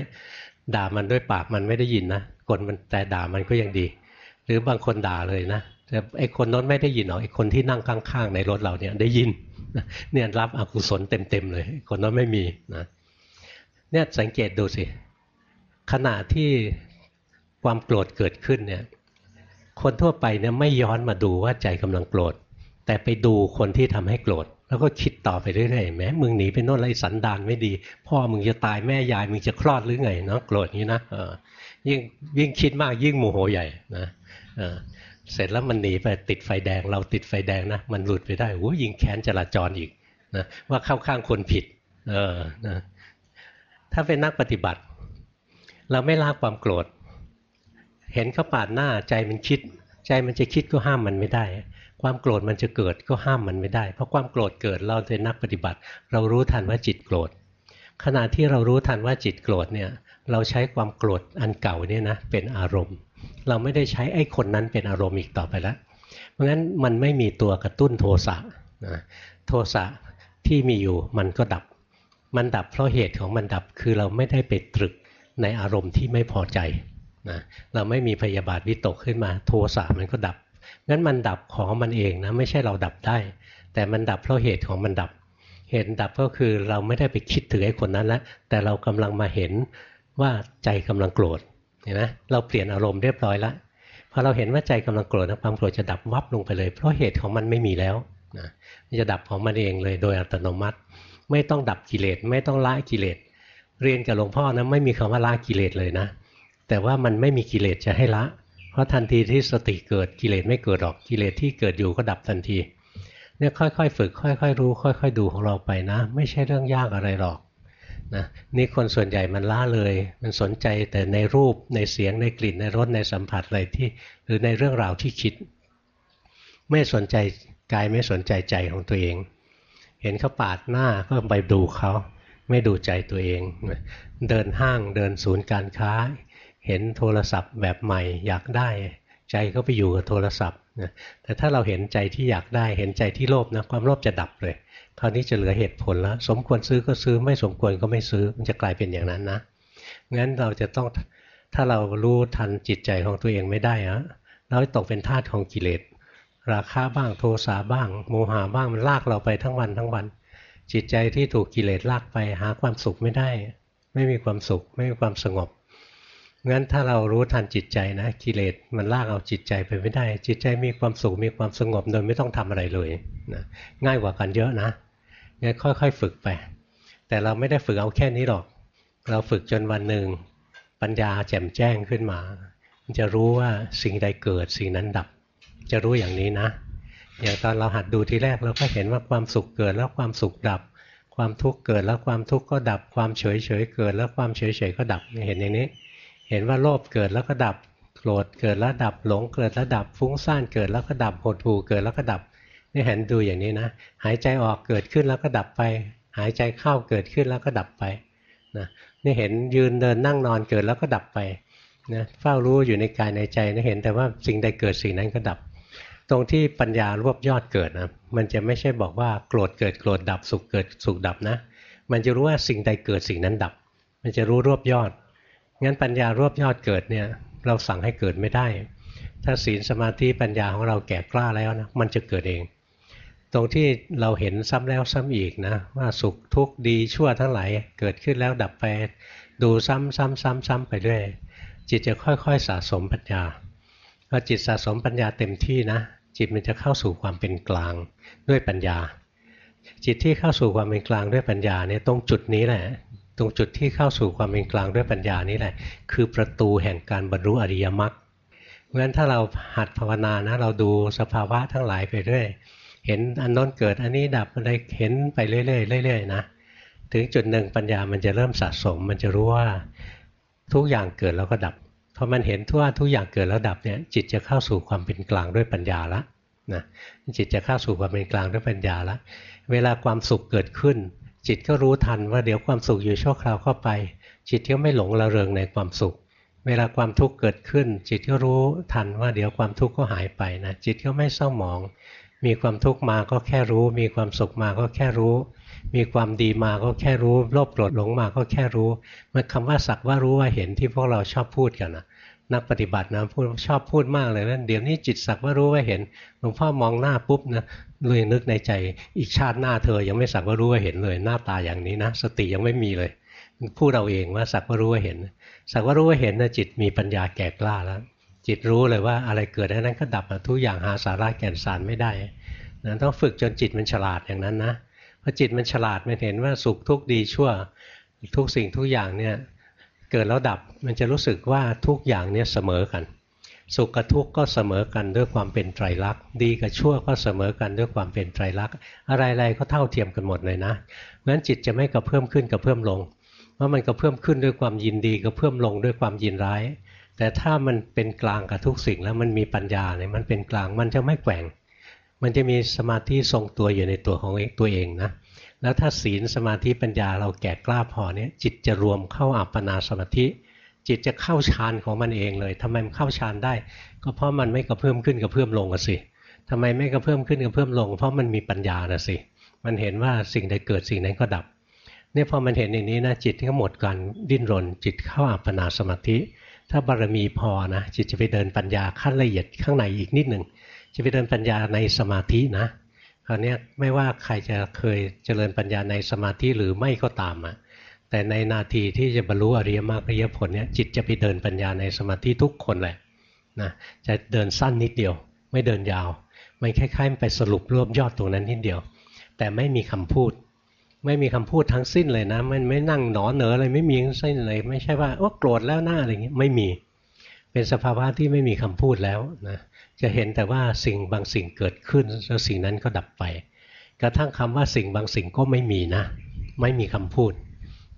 ด่ามันด้วยปากมันไม่ได้ยินนะ กดมันแตรด่ามันก็ยังดี หรือบางคนด่าเลยนะแต่ไอ้คนนั้นไม่ได้ยินหรอกไอ้คนที่นั่งข้างๆในรถเราเนี่ยได้ยินเนี่ยรับอกุศลเต็มๆเลย คนนั้นไม่มีนะเนี่ยสังเกตดูสิขณะที่ความโกรธเกิดขึ้นเนี่ยคนทั่วไปเนี่ยไม่ย้อนมาดูว่าใจกำลังโกรธ แต่ไปดูคนที่ทำให้โกรธ แล้วก็คิดต่อไปเรื่อยๆแม้มึงหนีไปโน่นไรสันดานไม่ดี พ่อมึงจะตายแม่ยายมึงจะคลอดหรือไงเนาะโกรธนี้นะเออ ยิ่งยิ่งคิดมากยิ่งโมโหใหญ่นะเสร็จแล้วมันหนีไปติดไฟแดง เราติดไฟแดงนะมันหลุดไปได้โอ้ยิงแค้นจราจรอีกนะว่าเข้าข้างคนผิดเออนะถ้าเป็นนักปฏิบัติ เราไม่ละความโกรธ เห็นเขาปาดหน้าใจมันคิด ใจมันจะคิดก็ห้ามมันไม่ได้ ความโกรธมันจะเกิดก็ห้ามมันไม่ได้ เพราะความโกรธเกิดเราเป็นนักปฏิบัติ เรารู้ทันว่าจิตโกรธขณะที่เรารู้ทันว่าจิตโกรธเนี่ย เราใช้ความโกรธอันเก่าเนี่ยนะเป็นอารมณ์ เราไม่ได้ใช้ไอ้คนนั้นเป็นอารมณ์อีกต่อไปแล้ว เพราะงั้นมันไม่มีตัวกระตุ้นโทสะนะโทสะที่มีอยู่มันก็ดับ มันดับเพราะเหตุของมันดับคือเราไม่ได้ไปตรึกในอารมณ์ที่ไม่พอใจนะเราไม่มีพยาบาทวิตกขึ้นมาโทสะมันก็ดับงั้นมันดับของมันเองนะไม่ใช่เราดับได้ แต่มันดับเพราะเหตุของมันดับ เหตุดับก็คือเราไม่ได้ไปคิดถึงไอ้คนนั้นแล้วแต่เรากำลังมาเห็น ว่าใจกำลังโกรธเห็นไหมเราเปลี่ยนอารมณ์เรียบร้อยแล้วพอเราเห็นว่าใจกำลังโกรธนะความโกรธจะดับวับลงไปเลย เพราะเหตุของมันไม่มีแล้วนะมันจะดับของมันเองเลยโดยอัตโนมัติ ไม่ต้องดับกิเลสไม่ต้องละกิเลสเรียนกับหลวงพ่อนะไม่มีคำว่าละกิเลสเลยนะ แต่ว่ามันไม่มีกิเลสจะให้ละ เพราะทันทีที่สติเกิดกิเลสไม่เกิดหรอกกิเลสที่เกิดอยู่ก็ดับทันทีเนี่ยค่อยๆ ฝึก ค่อย ๆ รู้ ค่อย ๆ ดูของเราไปนะ ไม่ใช่เรื่องยากอะไรหรอก นะนี่คนส่วนใหญ่มันล่าเลย มันสนใจแต่ในรูปในเสียงในกลิ่นในรสในสัมผัสอะไรที่ หรือในเรื่องราวที่คิด ไม่สนใจกายไม่สนใจใจของตัวเอง เห็นเขาปาดหน้าก็ไปดูเขาไม่ดูใจตัวเอง เดินห้างเดินศูนย์การค้า เห็นโทรศัพท์แบบใหม่อยากได้ ใจก็ไปอยู่กับโทรศัพท์แต่ถ้าเราเห็นใจที่อยากได้เห็นใจที่โลภนะความโลภจะดับเลย คราวนี้จะเหลือเหตุผลแล้ว สมควรซื้อก็ซื้อไม่สมควรก็ไม่ซื้อมันจะกลายเป็นอย่างนั้นนะงั้นเราจะต้องถ้าเรารู้ทันจิตใจของตัวเองไม่ได้อะเราตกเป็นทาสของกิเลสราคาบ้างโทสะบ้าง โมหะบ้างมันลากเราไปทั้งวันทั้งวัน จิตใจที่ถูกกิเลสลากไปหาความสุขไม่ได้ ไม่มีความสุข ไม่มีความสงบงั้นถ้าเรารู้ทันจิตใจนะกิเลสมันลากเอาจิตใจไปไม่ได้ จิตใจมีความสุขมีความสงบโดยไม่ต้องทำอะไรเลยนะง่ายกว่ากันเยอะนะ งั้นค่อย ๆ ฝึกไป แต่เราไม่ได้ฝึกเอาแค่นี้หรอก เราฝึกจนวันหนึ่งปัญญาแจ่มแจ้งขึ้นมามันจะรู้ว่าสิ่งใดเกิดสิ่งนั้นดับ จะรู้อย่างนี้นะ อย่างตอนเราหัดดูทีแรกเราก็เห็นว่าความสุขเกิดแล้วความสุขดับ ความทุกข์เกิดแล้วความทุกข์ก็ดับ ความเฉยเฉยเกิดแล้วความเฉยเฉยก็ดับ เห็นอย่างนี้ เห็นว่าโลภเกิดแล้วก็ดับ โกรธเกิดแล้วดับ หลงเกิดแล้วดับ ฟุ้งซ่านเกิดแล้วก็ดับ หดหู่เกิดแล้วก็ดับ นี่เห็นดูอย่างนี้นะ หายใจออกเกิดขึ้นแล้วก็ดับไป หายใจเข้าเกิดขึ้นแล้วก็ดับไปนะนี่เห็นยืนเดินนั่งนอนเกิดแล้วก็ดับไปนะเฝ้ารู้อยู่ในกายในใจนะเห็นแต่ว่าสิ่งใดเกิดสิ่งนั้นก็ดับ ตรงที่ปัญญารวบยอดเกิดนะมันจะไม่ใช่บอกว่าโกรธเกิดโกรธดับสุขเกิดสุขดับนะ มันจะรู้ว่าสิ่งใดเกิดสิ่งนั้นดับ มันจะรู้รวบยอดงั้นปัญญารวบยอดเกิดเนี่ยเราสั่งให้เกิดไม่ได้ ถ้าศีลสมาธิปัญญาของเราแก่กล้าแล้วนะมันจะเกิดเอง ตรงที่เราเห็นซ้ำแล้วซ้ำอีกนะว่าสุขทุกข์ดีชั่วทั้งหลายเกิดขึ้นแล้วดับไปดูซ้ำซ้ำซ้ำซ้ำไปเรื่อยจิตจะค่อยๆสะสมปัญญาพอจิตสะสมปัญญาเต็มที่นะ จิตมันจะเข้าสู่ความเป็นกลางด้วยปัญญา จิตที่เข้าสู่ความเป็นกลางด้วยปัญญาเนี่ยตรงจุดนี้แหละ ตรงจุดที่เข้าสู่ความเป็นกลางด้วยปัญญานี้แหละ คือประตูแห่งการบรรลุอริยมรรคเพราะฉะนั้นถ้าเราหัดภาวนานะเราดูสภาวะทั้งหลายไปเรื่อย เห็นอันน้นเกิดอันนี้ดับอะไรเห็นไปเรื่อยๆเรื่อยๆนะถึงจุดหนึ่งปัญญามันจะเริ่มสะสม มันจะรู้ว่าทุกอย่างเกิดแล้วก็ดับพอมันเห็นทั่วทุกอย่างเกิดแล้วดับเนี่ยจิตจะเข้าสู่ความเป็นกลางด้วยปัญญาละนะจิตจะเข้าสู่ความเป็นกลางด้วยปัญญาละเวลาความสุขเกิดขึ้น จิตก็รู้ทันว่าเดี๋ยวความสุขอยู่ชั่วคราวเข้าไป จิตก็ไม่หลงระเริงในความสุข เวลาความทุกข์เกิดขึ้น จิตก็รู้ทันว่าเดี๋ยวความทุกข์ก็หายไปนะจิตก็ไม่เศร้าหมอง มีความทุกข์มาก็แค่รู้ มีความสุขมาก็แค่รู้ มีความดีมาก็แค่รู้ โลภโกรธหลงมาก็แค่รู้ มันคำว่าสักว่ารู้ว่าเห็นที่พวกเราชอบพูดกันนะนักปฏิบัตินะพูดชอบพูดมากเลยนะเดี๋ยวนี้จิตสักว่ารู้ว่าเห็นหลวงพ่อมองหน้าปุ๊บนะเลยนึกในใจอีกชาติหน้าเธอยังไม่สักว่ารู้ว่าเห็นเลยหน้าตาอย่างนี้นะสติยังไม่มีเลยพูดเราเองว่าสักว่ารู้ว่าเห็น สักว่ารู้ว่าเห็นนะจิตมีปัญญาแก่กล้าแล้ว จิตรู้เลยว่าอะไรเกิดนั้นก็ดับทุกอย่างหาสาระแก่นสารไม่ได้นะต้องฝึกจนจิตมันฉลาดอย่างนั้นนะพอจิตมันฉลาดมันเห็นว่าสุขทุกข์ดีชั่วทุกสิ่งทุกอย่างเนี่ยเกิดแล้วดับมันจะรู้สึกว่าทุกอย่างเนี่ยเสมอกัน สุขกับทุกข์ก็เสมอกันด้วยความเป็นไตรลักษณ์ดีกับชั่วก็เสมอกันด้วยความเป็นไตรลักษณ์อะไรๆก็เท่าเทียมกันหมดเลยนะงั้นจิตจะไม่กระเพิ่มขึ้นกระเพิ่มลงเพราะมันกระเพิ่มขึ้นด้วยความยินดีกระเพิ่มลงด้วยความยินร้าย แต่ถ้ามันเป็นกลางกับทุกสิ่งแล้วมันมีปัญญาเนี่ยมันเป็นกลางมันจะไม่แกว่ง มันจะมีสมาธิทรงตัวอยู่ในตัวของตัวเองนะแล้วถ้าศีลสมาธิปัญญาเราแก่กล้าพอเนี่ยจิตจะรวมเข้าอัปปนาสมาธิ จิตจะเข้าฌานของมันเองเลยทำไมมันเข้าฌานได้ ก็เพราะมันไม่กระเพิ่มขึ้นกระเพิ่มลงอะสิทำไมไม่กระเพิ่มขึ้นกระเพิ่มลง เพราะมันมีปัญญานะสิมันเห็นว่าสิ่งใดเกิดสิ่งนั้นก็ดับเนี่ยพอมันเห็นอย่างนี้นะจิตก็หมดการดิ้นรน จิตเข้าอัปปนาสมาธิ ถ้าบารมีพอนะจิตจะไปเดินปัญญาขั้นละเอียดข้างในอีกนิดหนึ่งจะไปเดินปัญญาในสมาธินะคราวนี้ไม่ว่าใครจะเคยเจริญปัญญาในสมาธิหรือไม่ก็ตามอะแต่ในนาทีที่จะบรรลุอริยมรรคอริยผลเนี่ยจิตจะไปเดินปัญญาในสมาธิทุกคนแหละนะจะเดินสั้นนิดเดียว ไม่เดินยาว มันคล้ายๆไปสรุปรวบยอดตรงนั้นนิดเดียว แต่ไม่มีคำพูด ไม่มีคำพูดทั้งสิ้นเลยนะ มันไม่นั่งหนอเหนออะไรไม่มีทั้งสิ้นเลย ไม่ใช่ว่าโอ้โกรธแล้วหน้าอะไรเงี้ยไม่มี เป็นสภาวะที่ไม่มีคำพูดแล้วนะจะเห็นแต่ว่าสิ่งบางสิ่งเกิดขึ้นแล้วสิ่งนั้นก็ดับไป กระทั่งคำว่าสิ่งบางสิ่งก็ไม่มีนะ ไม่มีคำพูด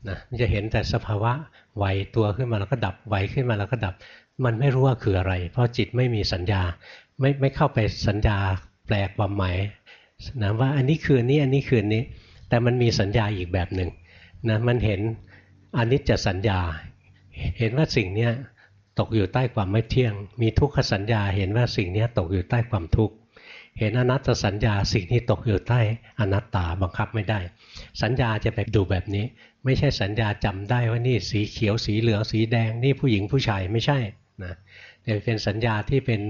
นะจะเห็นแต่สภาวะไหวตัวขึ้นมาแล้วก็ดับไหวขึ้นมาแล้วก็ดับ มันไม่รู้ว่าคืออะไร เพราะจิตไม่มีสัญญา ไม่ไม่เข้าไปสัญญาแปลความหมายนะว่าอันนี้คือนี้อันนี้คือนี้ แต่มันมีสัญญาอีกแบบหนึ่งนะมันเห็นอนิจจสัญญา เห็นว่าสิ่งนี้ตกอยู่ใต้ความไม่เที่ยง มีทุกขสัญญา เห็นว่าสิ่งนี้ตกอยู่ใต้ความทุกข์เห็นอนัตตสัญญาสิ่งที่ตกอยู่ใต้อนัตตาบังคับไม่ได้ สัญญาจะไปดูแบบนี้ ไม่ใช่สัญญาจำได้ว่านี่สีเขียวสีเหลืองสีแดงนี่ผู้หญิงผู้ชายไม่ใช่นะแต่เป็นสัญญาที่เป็น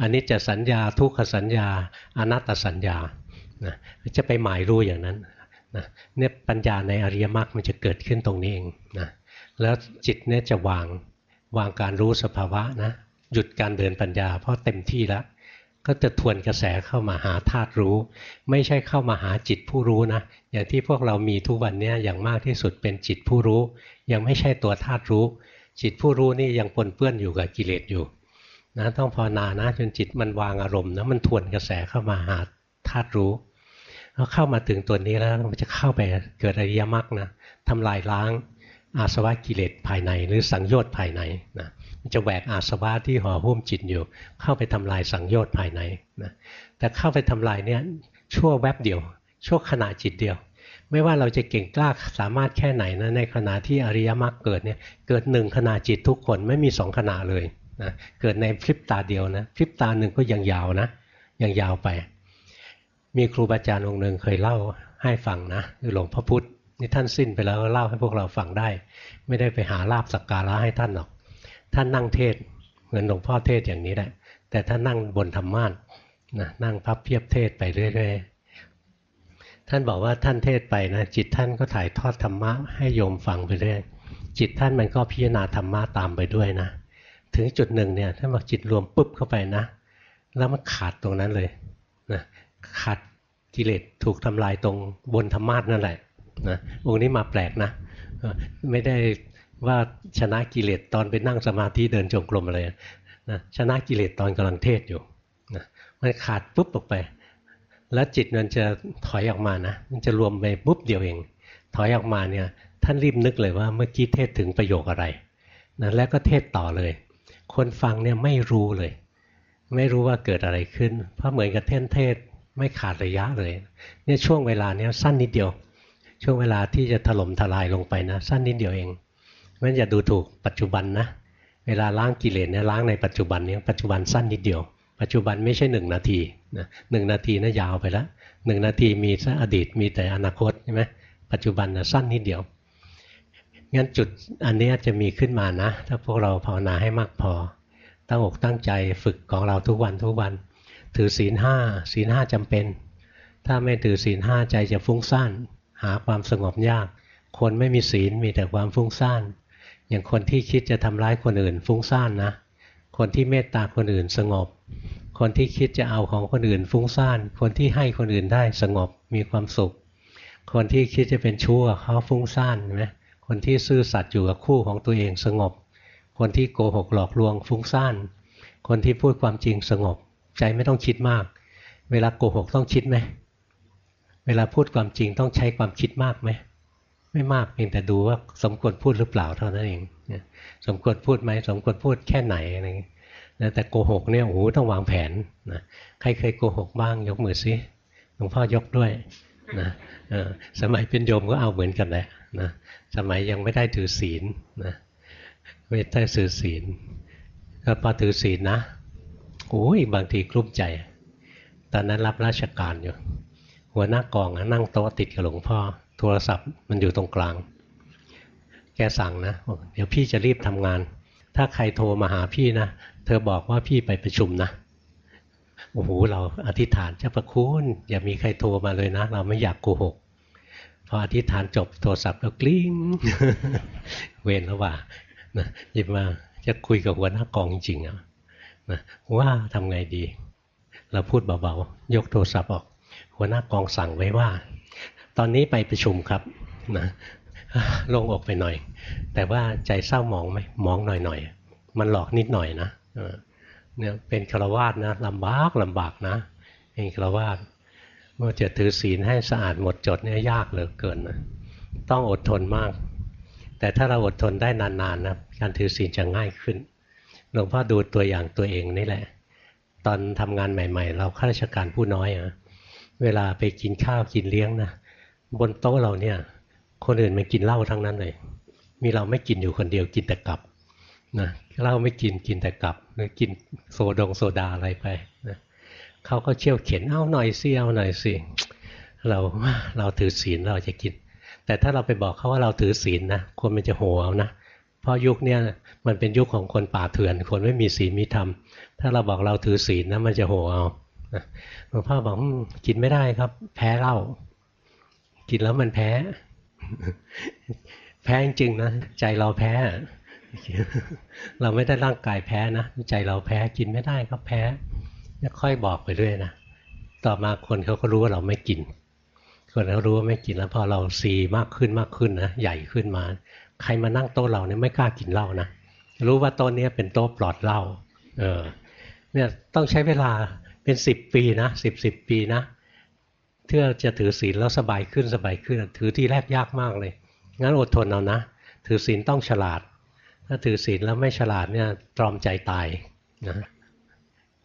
อนิจจสัญญา ทุกขสัญญา อนัตตสัญญานะจะไปหมายรู้อย่างนั้น นะเนี่ยปัญญาในอริยมรรคมันจะเกิดขึ้นตรงนี้เองนะแล้วจิตเนี่ยจะวางวางการรู้สภาวะนะหยุดการเดินปัญญา เพราะเต็มที่แล้ว ก็จะทวนกระแสเข้ามาหาธาตุรู้ ไม่ใช่เข้ามาหาจิตผู้รู้นะอย่างที่พวกเรามีทุกวันนี้อย่างมากที่สุดเป็นจิตผู้รู้ ยังไม่ใช่ตัวธาตุรู้ จิตผู้รู้นี่ยังปนเปื้อนอยู่กับกิเลสอยู่นะต้องภาวนานะจนจิตมันวางอารมณ์นะมันทวนกระแสเข้ามาหาธาตุรู้ พอเข้ามาถึงตัวนี้แล้วมันจะเข้าไปเกิดอริยมรรคนะทำลายล้างอาสวะกิเลสภายใน หรือสังโยชน์ภายในนะมันจะแหวกอาสวะที่ห่อหุ้มจิตอยู่ เข้าไปทำลายสังโยชน์ภายในนะแต่เข้าไปทำลายเนี้ยชั่วแวบเดียว ชั่วขณะจิตเดียว ไม่ว่าเราจะเก่งกล้าสามารถแค่ไหนนะในขณะที่อริยมรรคเกิดเนี่ยเกิดหนึ่งขณะจิตทุกคนไม่มีสองขณะเลยนะเกิดในพริบตาเดียวนะพริบตาหนึ่งก็ยังยาวนะยังยาวไป มีครูบาอาจารย์องค์หนึ่งเคยเล่าให้ฟังนะคือหลวงพ่อพุธนี่ท่านสิ้นไปแล้วเล่าให้พวกเราฟังได้ ไม่ได้ไปหาลาบสักการะให้ท่านหรอก ท่านนั่งเทศเหมือนหลวงพ่อเทศอย่างนี้แหละแต่ท่านนั่งบนธรรมานนะนั่งพับเพียบเทศไปเรื่อยๆท่านบอกว่าท่านเทศไปนะจิตท่านก็ถ่ายทอดธรรมะให้โยมฟังไปเรื่อยจิตท่านมันก็พิจารณาธรรมะตามไปด้วยนะ ถึงจุดหนึ่งเนี่ยถ้านบอกจิตรวมปุ๊บเข้าไปนะ แล้วมันขาดตรงนั้นเลยนะ ขาดกิเลสถูกทำลายตรงบนธรรมาสนั่นแหละนะองค์นี้มาแปลกนะ ไม่ได้ว่าชนะกิเลสตอนไปนั่งสมาธิเดินจงกรมอะไรนะชนะกิเลสตอนกำลังเทศอยู่นะมันขาดปุ๊บออกไป แล้วจิตมันจะถอยออกมานะมันจะรวมไปปุ๊บเดียวเอง ถอยออกมาเนี่ยท่านรีบนึกเลยว่าเมื่อกี้เทศถึงประโยคอะไรนะแล้วก็เทศต่อเลย คนฟังเนี่ยไม่รู้เลย ไม่รู้ว่าเกิดอะไรขึ้น เพราะเหมือนกับเทศเทศ ไม่ขาดระยะเลย เนี่ยช่วงเวลาเนี้ยสั้นนิดเดียว ช่วงเวลาที่จะถล่มทลายลงไปนะสั้นนิดเดียวเองมันอย่าดูถูกปัจจุบันนะ เวลาล้างกิเลสเนี่ยล้างในปัจจุบันเนี้ปัจจุบันสั้นนิดเดียว ปัจจุบันไม่ใช่หนึ่งนาทีนะหนึ่งนาทีนะยาวไปแล้วหนึ่งนาทีมีแค่อดีตมีแต่อนาคตใช่ไหมปัจจุบันนะสั้นนิดเดียวงั้นจุดอันนี้จะมีขึ้นมานะ ถ้าพวกเราภาวนาให้มากพอตั้งอกตั้งใจฝึกของเราทุกวันทุกวัน ถือศีลห้าศีลห้าจำเป็น ถ้าไม่ถือศีลห้าใจจะฟุ้งซ่านหาความสงบยาก คนไม่มีศีลมีแต่ความฟุ้งซ่านอย่างคนที่คิดจะทำร้ายคนอื่น ฟุ้งซ่านนะ คนที่เมตตาคนอื่นสงบ คนที่คิดจะเอาของคนอื่น ฟุ้งซ่าน คนที่ให้คนอื่นได้สงบมีความสุข คนที่คิดจะเป็นชั่วเขาฟุ้งซ่านไหมคนที่ซื่อสัตย์อยู่กับคู่ของตัวเองสงบ คนที่โกหกหลอกลวงฟุ้งซ่าน คนที่พูดความจริงสงบ ใจไม่ต้องคิดมาก เวลาโกหกต้องคิดไหมเวลาพูดความจริงต้องใช้ความคิดมากไหมไม่มากเพียงแต่ดูว่าสมควรพูดหรือเปล่าเท่านั้นเองสมควรพูดไหมสมควรพูดแค่ไหนอะไรเงี้แต่โกหกเนี่ยโอ้โหต้องวางแผนนะใครเคยโกหกบ้างยกมือซิหลวงพ่อยกด้วยนะสมัยเป็นโยมก็เอาเหมือนกันแหละนะสมัยยังไม่ได้ถือศีลนะไม่ได้ถือศีลก็พอถือศีลนะ โอ้ยบางทีกลุ้มใจ ตอนนั้นรับราชการอยู่ หัวหน้ากองนั่งโต๊ะติดกับหลวงพ่อ โทรศัพท์มันอยู่ตรงกลาง แกสั่งนะเดี๋ยวพี่จะรีบทำงาน ถ้าใครโทรมาหาพี่นะ เธอบอกว่าพี่ไปประชุมนะโอ้โหเราอธิษฐานเจ้าประคุณอย่ามีใครโทรมาเลยนะ เราไม่อยากโกหกพออธิษฐานจบโทรศัพท์ก็กลิ้ง เวนแล้วว่านะหยิบมาจะคุยกับหัวหน้ากองจริงๆอะ นะว่าทำไงดี เราพูดเบาๆ ยกโทรศัพท์ออก หัวหน้ากองสั่งไว้ว่า ตอนนี้ไปประชุมครับนะลงอกไปหน่อย แต่ว่าใจเศร้าหมองไหมมองหน่อยๆ มันหลอกนิดหน่อยนะเนี่ยเป็นฆราวาสนะลำบากลำบากนะเป็นฆราวาสว่าจะถือศีลให้สะอาดหมดจดเนี่ยยากเหลือเกินนะต้องอดทนมาก แต่ถ้าเราอดทนได้นานๆนะการถือศีลจะง่ายขึ้น หลวงพ่อดูตัวอย่างตัวเองนี่แหละ ตอนทำงานใหม่ ๆ เราข้าราชการผู้น้อยอะเวลาไปกินข้าวกินเลี้ยงนะบนโต๊ะเราเนี่ย คนอื่นมันกินเหล้าทั้งนั้นเลย มีเราไม่กินอยู่คนเดียวกินแต่กับนะเหล้าไม่กินกินแต่กับหรือกินโซดงโซดาอะไรไปนะเขาก็เชี่ยวเข็นเอาหน่อยสิเอาหน่อยสิเราเราถือศีลเราจะกิน แต่ถ้าเราไปบอกเขาว่าเราถือศีลนะคนมันจะโหเอานะเพราะยุคนี้ มันเป็นยุคของคนป่าเถื่อน คนไม่มีศีลมีธรรม ถ้าเราบอกเราถือศีลนะมันจะโหเอาหลวงพ่อบอกกินไม่ได้ครับ แพ้เหล้ากินแล้วมันแพ้ แพ้จริงนะใจเราแพ้ เราไม่ได้ร่างกายแพ้นะใจเราแพ้กินไม่ได้ก็แพ้ค่อยบอกไปเรื่อยนะต่อมาคนเขาก็รู้ว่าเราไม่กิน คนเขารู้ว่าไม่กินแล้วพอเราซีมากขึ้นมากขึ้นนะใหญ่ขึ้นมา ใครมานั่งโต๊ะเราเนี่ยไม่กล้ากินเหล้านะ รู้ว่าต้นนี้เป็นโต๊ะปลอดเหล้าเออเนี่ยต้องใช้เวลาเป็นสิบปีนะสิบสิบปีนะเพื่อจะถือศีลแล้วสบายขึ้นสบายขึ้น ถือที่แรกยากมากเลย งั้นอดทนเอานะ ถือศีลต้องฉลาด ถ้าถือศีลแล้วไม่ฉลาดเนี่ยตรอมใจตายนะ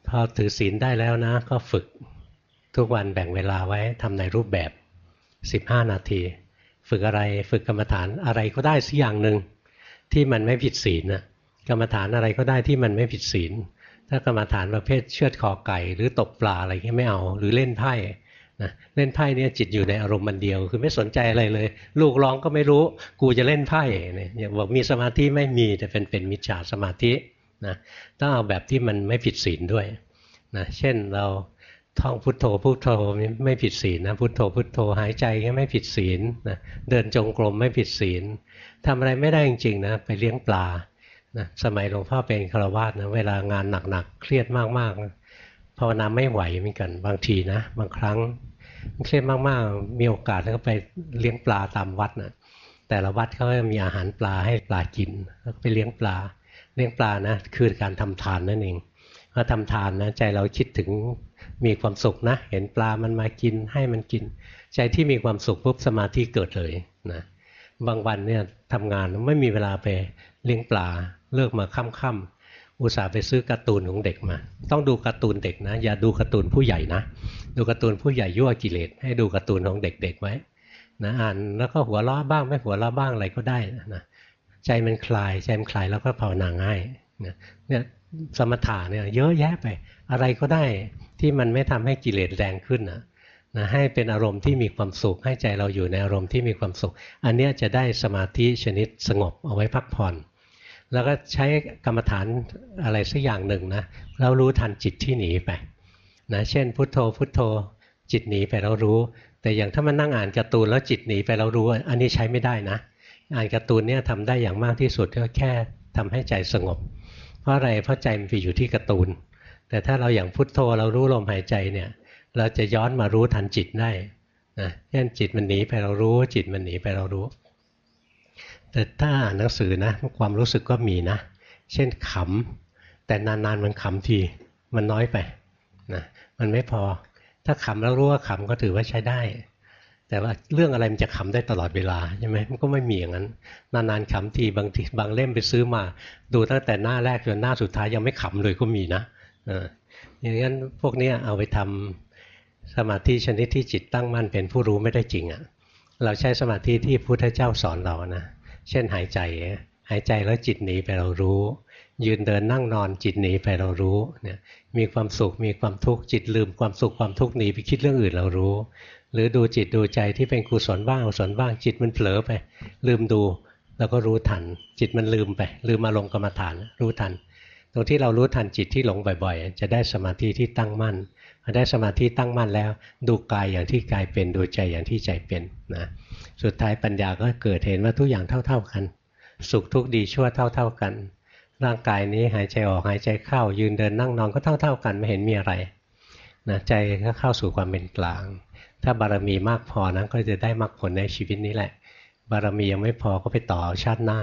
พอถือศีลได้แล้วนะ ก็ฝึกทุกวันแบ่งเวลาไว้ทำในรูปแบบ 15 นาที ฝึกอะไรฝึกกรรมฐานอะไรก็ได้สักอย่างหนึ่งที่มันไม่ผิดศีลนะ กรรมฐานอะไรก็ได้ที่มันไม่ผิดศีล ถ้ากรรมฐานประเภทเชือดคอไก่ หรือตกปลาอะไรเงี้ยไม่เอา หรือเล่นไพ่นะเล่นไพ่เนี่ยจิตอยู่ในอารมณ์มันเดียว คือไม่สนใจอะไรเลย ลูกร้องก็ไม่รู้ กูจะเล่นไพ่เนี่ยบอกมีสมาธิไม่มีแต่เป็นเป็นมิจฉาสมาธินะต้องเอาแบบที่มันไม่ผิดศีลด้วยนะเช่นเราท่องพุทโธพุทโธไม่ผิดศีลนะพุทโธพุทโธหายใจก็ไม่ผิดศีลนะเดินจงกรมไม่ผิดศีลทำอะไรไม่ได้จริงๆนะไปเลี้ยงปลา นะสมัยหลวงพ่อเป็นฆราวาสนะเวลางานหนักๆเครียดมากๆภาวนาไม่ไหวเหมือนกันบางทีนะบางครั้งเครียดมากๆ มีโอกาสแล้วก็ไปเลี้ยงปลาตามวัดนะแต่ละวัดเขามีอาหารปลาให้ปลากินแล้วไปเลี้ยงปลา เลี้ยงปลานะคือการทำทานนั่นเองพอทำทานนะใจเราคิดถึงมีความสุขนะ เห็นปลามันมากินให้มันกิน ใจที่มีความสุขปุ๊บสมาธิเกิดเลยนะบางวันเนี่ยทำงานไม่มีเวลาไปเลี้ยงปลา เลิกมาค่ำๆอุตส่าห์ไปซื้อการ์ตูนของเด็กมา ต้องดูการ์ตูนเด็กนะ อย่าดูการ์ตูนผู้ใหญ่นะ ดูการ์ตูนผู้ใหญ่ยั่วกิเลสให้ดูการ์ตูนของเด็กๆไว้นะอ่านแล้วก็หัวล้อบ้างไม่หัวล้อบ้างอะไรก็ได้นะใจมันคลายใจมันคลายแล้วก็ภาวนาง่ายเนี่ยสมถะเนี่ยเยอะแยะไป อะไรก็ได้ที่มันไม่ทำให้กิเลสแรงขึ้นนะนะให้เป็นอารมณ์ที่มีความสุขให้ใจเราอยู่ในอารมณ์ที่มีความสุข อันนี้จะได้สมาธิชนิดสงบเอาไว้พักผ่อน แล้วก็ใช้กรรมฐานอะไรสักอย่างหนึ่งนะแล้วรู้ทันจิตที่หนีไปนะเช่น พุทโธพุทโธ จิตหนีไปเรารู้ แต่อย่างถ้ามันนั่งอ่านการ์ตูนแล้วจิตหนีไปเรารู้ อันนี้ใช้ไม่ได้นะ อ่านการ์ตูนเนี่ยทำได้อย่างมากที่สุดก็แค่ทำให้ใจสงบ เพราะอะไรเพราะใจมันไปอยู่ที่การ์ตูน แต่ถ้าเราอย่างพุทโธเรารู้ลมหายใจเนี่ยเราจะย้อนมารู้ทันจิตได้นะเช่นจิตมันหนีไปเรารู้ จิตมันหนีไปเรารู้ แต่ถ้าอ่านหนังสือนะความรู้สึกก็มีนะ เช่นขำ แต่นานๆมันขำที มันน้อยไปนะมันไม่พอ ถ้าขำแล้วรู้ว่าขำก็ถือว่าใช้ได้ แต่ว่าเรื่องอะไรมันจะขำได้ตลอดเวลาใช่ไหมมันก็ไม่มีอย่างนั้น นานๆขำทีบางทีบางเล่มไปซื้อมา ดูตั้งแต่หน้าแรกจนหน้าสุดท้ายยังไม่ขำเลยก็มีนะอย่างนั้นพวกนี้เอาไปทำสมาธิชนิดที่จิตตั้งมั่นเป็นผู้รู้ไม่ได้จริงอะ่ะเราใช้สมาธิที่พุทธเจ้าสอนเรานะ เช่นหายใจ หายใจแล้วจิตหนีไปเรารู้ ยืนเดินนั่งนอนจิตหนีไปเรารู้เนี่ยมีความสุขมีความทุกข์จิตลืมความสุขความทุกข์หนีไปคิดเรื่องอื่นเรารู้ หรือดูจิตดูใจที่เป็นกุศลบ้างอกุศลบ้างจิตมันเผลอไป ลืมดูแล้วก็รู้ทัน จิตมันลืมไป ลืมมาลงกรรมฐานรู้ทัน ตรงที่เรารู้ทันจิตที่หลงบ่อยๆ จะได้สมาธิที่ตั้งมั่น พอได้สมาธิตั้งมั่นแล้ว ดูกายอย่างที่กายเป็นดูใจอย่างที่ใจเป็นนะสุดท้ายปัญญาก็เกิดเห็นว่าทุกอย่างเท่า ๆกัน สุขทุกข์ดีชั่วเท่า ๆกัน ร่างกายนี้หายใจออกหายใจเข้า ยืนเดินนั่งนอนก็เท่า ๆ กันไม่เห็นมีอะไรนะใจก็เข้าสู่ความเป็นกลาง ถ้าบารมีมากพอนะก็จะได้มรรคผลในชีวิตนี้แหละ บารมียังไม่พอก็ไปต่อชาติหน้า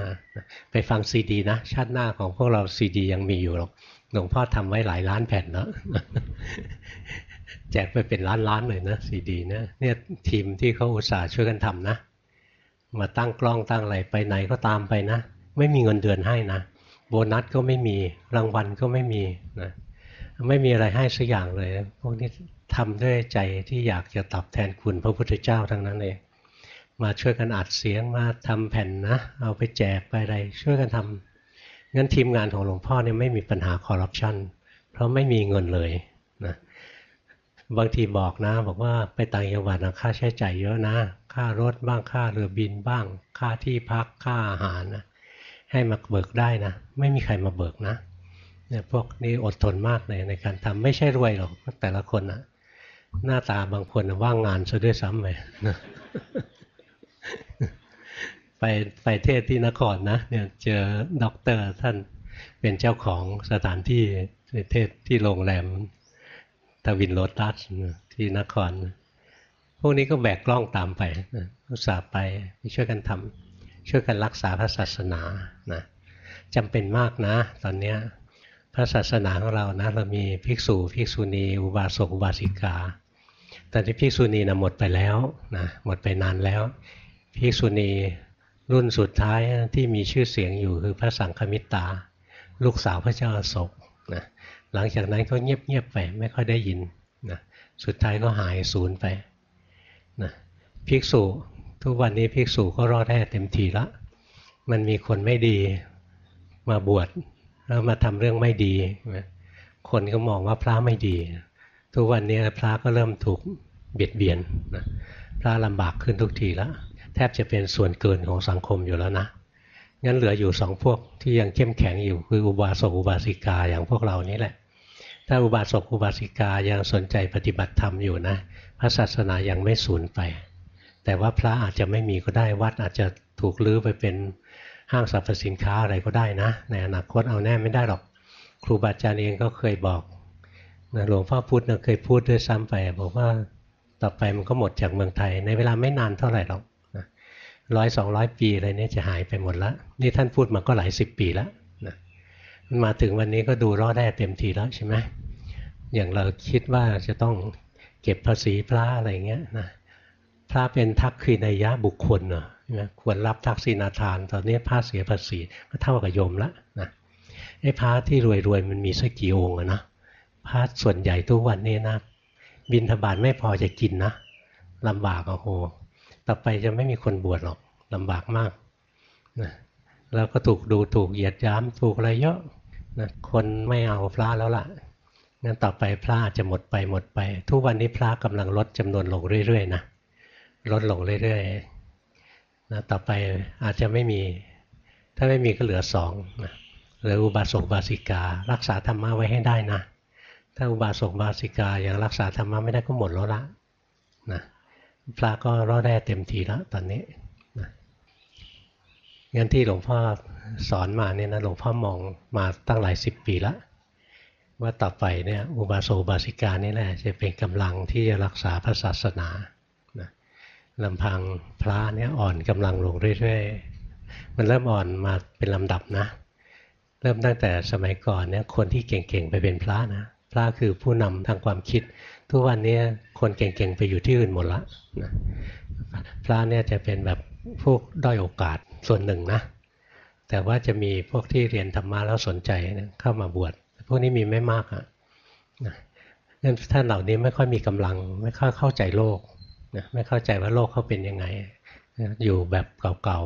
ไปฟังซีดีนะ ชาติหน้าของพวกเราซีดียังมีอยู่หรอก หลวงพ่อทำไว้หลายล้านแผ่นแล้วแจกไปเป็นล้านล้านเลยนะซีดีนะเนี่ยทีมที่เขาอุตส่าห์ช่วยกันทำนะ มาตั้งกล้องตั้งอะไรไปไหนก็ตามไปนะ ไม่มีเงินเดือนให้นะ โบนัสก็ไม่มีรางวัลก็ไม่มีนะไม่มีอะไรให้สักอย่างเลยพวกนี้ทำด้วยใจที่อยากจะตอบแทนคุณพระพุทธเจ้าทั้งนั้นเองมาช่วยกันอัดเสียงมาทำแผ่นนะ เอาไปแจกไปอะไรช่วยกันทำ งั้นทีมงานของหลวงพ่อเนี่ยไม่มีปัญหาคอร์รัปชันเพราะไม่มีเงินเลยนะบางทีบอกนะ บอกว่าไปต่างจังหวัดนะค่าใช้จ่ายเยอะนะ ค่ารถบ้างค่าเรือบินบ้าง ค่าที่พักค่าอาหารนะให้มาเบิกได้นะ ไม่มีใครมาเบิกนะเนี่ยพวกนี้อดทนมากเลยในการทำไม่ใช่รวยหรอกแต่ละคนนะหน้าตาบางคนว่างงานซะด้วยซ้ำไปนะ ไปไปเทศที่นครนะเนี่ยเจอด็อกเตอร์ท่านเป็นเจ้าของสถานที่เทศที่โรงแรมทวินโรตัสที่นคร พวกนี้ก็แบกกล้องตามไปอุตส่าห์ไปช่วยกันทำช่วยกันรักษาพระศาสนานะจำเป็นมากนะ ตอนเนี้พระศาสนาของเรานะเรามีภิกษุภิกษุณี อุบาสกอุบาสิกาตอนที่ภิกษุณีนะหมดไปแล้วนะหมดไปนานแล้วภิกษุณี รุ่นสุดท้ายที่มีชื่อเสียงอยู่คือพระสังฆมิตา ลูกสาวพระเจ้าอโศกนะหลังจากนั้นก็เงียบๆไปไม่ค่อยได้ยินนะสุดท้ายก็หายสูญไปนะภิกษุทุกวันนี้ภิกษุก็รอดได้เต็มทีละ มันมีคนไม่ดีมาบวชแล้วมาทำเรื่องไม่ดี คนก็มองว่าพระไม่ดี ทุกวันนี้พระก็เริ่มถูกเบียดเบียนนะพระลำบากขึ้นทุกทีแล้ว แทบจะเป็นส่วนเกินของสังคมอยู่แล้วนะงั้นเหลืออยู่สองพวกที่ยังเข้มแข็งอยู่คืออุบาสกอุบาสิกาอย่างพวกเรานี่แหละ ถ้าอุบาสกอุบาสิกายังสนใจปฏิบัติธรรมอยู่นะ พระศาสนายังไม่สูญไป แต่ว่าพระอาจจะไม่มีก็ได้วัดอาจจะถูกลื้อไปเป็นห้างสรรพสินค้าอะไรก็ได้นะ ในอนาคตเอาแน่ไม่ได้หรอก ครูบาอาจารย์เองก็เคยบอกนะหลวงพ่อพุธนะเคยพูดด้วยซ้ำไป บอกว่าต่อไปมันก็หมดจากเมืองไทย ในเวลาไม่นานเท่าไหร่หรอก ร้อยสองร้อยปีอะไรนี้จะหายไปหมดละนี่ท่านพูดมาก็หลายสิบปีแล้วนะมันมาถึงวันนี้ก็ดูรอดได้เต็มทีแล้วใช่ไหมอย่างเราคิดว่าจะต้องเก็บภาษีพระอะไรเงี้ยนะพระเป็นทักขีนายะบุคคลเนาะควรรับทักษิณาทาน ตอนนี้พระเสียภาษีก็เท่ากับโยมละนะไอ้พระที่รวยๆมันมีสักกี่องค์นะพระส่วนใหญ่ทุกวันนี้นะบินทบาทไม่พอจะกินนะลำบากโอ้โห ต่อไปจะไม่มีคนบวชหรอกลำบากมากนะแล้วก็ถูกดูถูกเหยียดย้ำถูกอะไรเยอะนะคนไม่เอาพระแล้วล่ะงั้นต่อไปพระจจะหมดไปหมดไป ทุกวันนี้พระกำลังลดจำนวนลงเรื่อยๆนะลดลงเรื่อยๆนะต่อไปอาจจะไม่มี ถ้าไม่มีก็เหลือสองนะหรืออุบาสกบาสิกา รักษาธรรมะไว้ให้ได้นะ ถ้าอุบาสกบาสิกายังรักษาธรรมะไม่ได้ก็หมดแล้วละนะ พระก็รอดได้เต็มทีแล้วตอนนี้นะงั้นที่หลวงพ่อสอนมาเนี่ยนะหลวงพ่อมองมาตั้งหลายสิบปีแล้วว่าต่อไปเนี่ยอุบาสกบาสิกานี่แหละจะเป็นกำลังที่จะรักษาพระศาสนาลำพังพระเนี่ยอ่อนกำลังลงเรื่อยๆ มันเริ่มอ่อนมาเป็นลำดับนะ เริ่มตั้งแต่สมัยก่อนเนี่ยคนที่เก่งๆไปเป็นพระนะ พระคือผู้นำทางความคิด ทุกวันนี้คนเก่งๆไปอยู่ที่อื่นหมดละนะพระเนี่ยจะเป็นแบบพวกด้อยโอกาสส่วนหนึ่งนะแต่ว่าจะมีพวกที่เรียนธรรมะแล้วสนใจเข้ามาบวชพวกนี้มีไม่มากอะ่ะงั้นท่านเหล่านี้ไม่ค่อยมีกำลัง ไม่ค่อยเข้าใจโลกนะไม่เข้าใจว่าโลกเขาเป็นยังไง อยู่แบบเก่า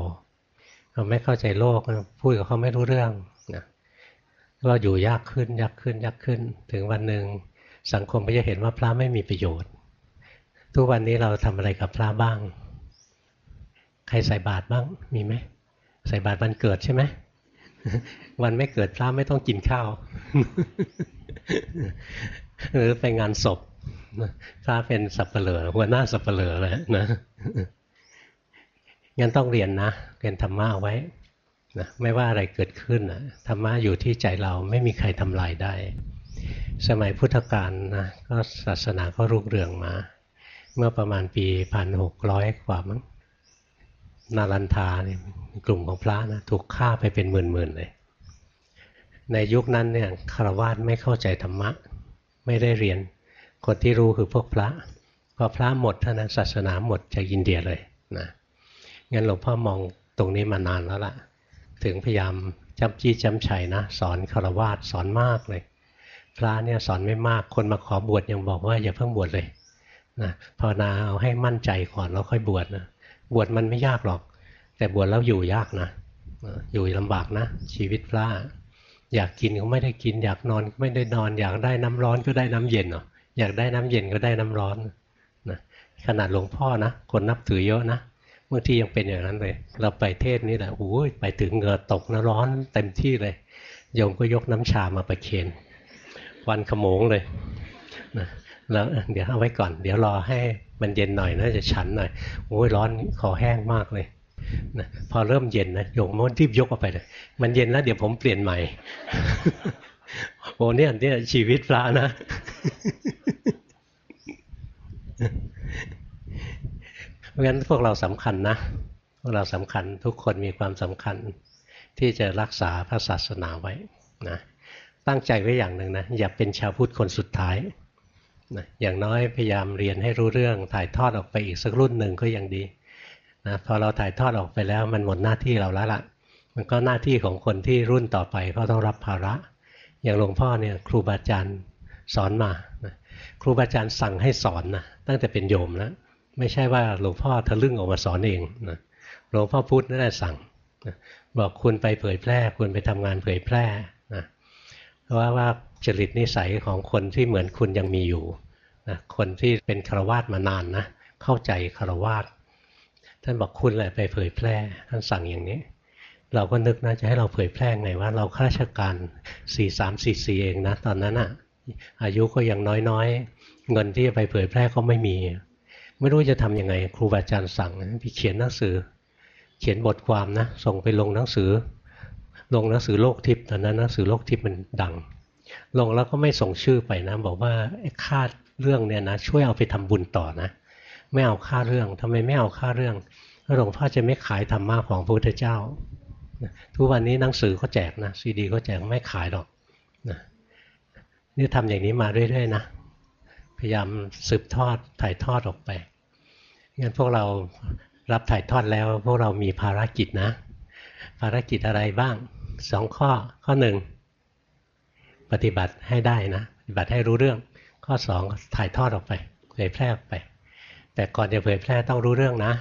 ๆเราไม่เข้าใจโลกพูดกับเขาไม่รู้เรื่องนะก็อยู่ยากขึ้นยากขึ้นยากขึ้น ถึงวันหนึ่ง สังคมก็จะเห็นว่าพระไม่มีประโยชน์ ทุกวันนี้เราทำอะไรกับพระบ้าง ใครใส่บาตรบ้างมีไหมใส่บาตรวันเกิดใช่ไหมวันไม่เกิดพระไม่ต้องกินข้าว หรือไปงานศพพระเป็นสับเปลือหัวหน้าสับเปลือเลยนะงั้นต้องเรียนนะเรียนธรรมะเอาไว้นะไม่ว่าอะไรเกิดขึ้นนะธรรมะอยู่ที่ใจเราไม่มีใครทำลายได้ สมัยพุทธกาลนะก็ศาสนาก็รุ่งเรืองมา เมื่อประมาณปีพันหกร้อยกว่ามั้งนารันทาเนี่ยกลุ่มของพระนะถูกฆ่าไปเป็นหมื่นๆเลย ในยุคนั้นเนี่ยคารวะไม่เข้าใจธรรมะ ไม่ได้เรียน คนที่รู้คือพวกพระ พอพระหมดท่านั้นศาสนาหมดจากอินเดียเลยนะงั้นหลวงพ่อมองตรงนี้มานานแล้วล่ะ ถึงพยายามจำจี้จำชัยนะ สอนคารวาสสอนมากเลย พระเนี่ยสอนไม่มากคนมาขอบวชยังบอกว่าอย่าเพิ่งบวชเลยนะภาวนาเอาให้มั่นใจก่อนแล้วค่อยบวชนะบวชมันไม่ยากหรอก แต่บวชแล้วอยู่ยากนะอยู่ลำบากนะ ชีวิตพระอยากกินก็ไม่ได้กิน อยากนอนก็ไม่ได้นอน อยากได้น้ำร้อนก็ได้น้ำเย็นเนาะอยากได้น้ำเย็นก็ได้น้ำร้อนนะขนาดหลวงพ่อนะคนนับถือเยอะนะบางทียังเป็นอย่างนั้นเลย เราไปเทศนี่แหละโอ้ยไปถึงเงือตกนะร้อนเต็มที่เลยโยมก็ยกน้ำชามาประเคน วันขโมงเลยนะแล้วเดี๋ยวเอาไว้ก่อน เดี๋ยวรอให้มันเย็นหน่อยนะจะฉันหน่อยโอ้ยร้อนคอแห้งมากเลยนะพอเริ่มเย็นนะโยมมันรีบยกออกไปเลยมันเย็นแล้วเดี๋ยวผมเปลี่ยนใหม่ โอ้เนี่ยเนี่ยชีวิตพระนะ เพราะงั้นพวกเราสำคัญนะ พวกเราสำคัญทุกคนมีความสำคัญที่จะรักษาพระศาสนาไว้นะ ตั้งใจไว้อย่างหนึ่งนะอย่าเป็นชาวพุทธคนสุดท้ายนะอย่างน้อยพยายามเรียนให้รู้เรื่องถ่ายทอดออกไปอีกสักรุ่นหนึ่งก็ยังดีนะพอเราถ่ายทอดออกไปแล้วมันหมดหน้าที่เราแล้วละ่ะ มันก็หน้าที่ของคนที่รุ่นต่อไปเขาต้องรับภาระ อย่างหลวงพ่อเนี่ยครูบาอาจารย์สอนมานะครูบาอาจารย์สั่งให้สอนนะตั้งแต่เป็นโยมนะไม่ใช่ว่าหลวงพ่อทะลึ่งออกมาสอนเองนะหลวงพ่อพุธนั่นแหละสั่งนะบอกคุณไปเผยแพร่ คุณไปทำงานเผยแพร่ นะเพราะว่าจริตนิสัยของคนที่เหมือนคุณยังมีอยู่นะคนที่เป็นคารวาสมานานนะเข้าใจคารวาสท่านบอกคุณแหละไปเผยแพร่ท่านสั่งอย่างนี้ เราก็นึกนะจะให้เราเผยแพร่ไงว่า เราข้าราชการ4 3 4 4เองนะตอนนั้นอะอายุก็ยังน้อยๆ เงินที่จะไปเผยแพร่ก็ไม่มี ไม่รู้จะทำยังไง ครูบาอาจารย์สั่งพี่เขียนหนังสือ เขียนบทความนะ ส่งไปลงหนังสือ ลงหนังสือโลกทิพย์ตอนนั้นหนังสือโลกทิพย์มันดัง ลงแล้วก็ไม่ส่งชื่อไปนะ บอกว่าค่าเรื่องเนี่ยนะช่วยเอาไปทำบุญต่อนะ ไม่เอาค่าเรื่องทำไมไม่เอาค่าเรื่องหลวงพ่อจะไม่ขายธรรมะของพระพุทธเจ้าทุกวันนี้หนังสือก็แจกนะซีดีก็แจกไม่ขายหรอกนะนี่ทำอย่างนี้มาเรื่อยๆนะพยายามสืบทอดถ่ายทอดออกไปงั้นพวกเรารับถ่ายทอดแล้ว พวกเรามีภารกิจนะ ภารกิจอะไรบ้าง สองข้อข้อหนึ่งปฏิบัติให้ได้นะปฏิบัติให้รู้เรื่อง ข้อสองถ่ายทอดออกไปเผยแพร่ไป แต่ก่อนจะเผยแพร่ต้องรู้เรื่องนะ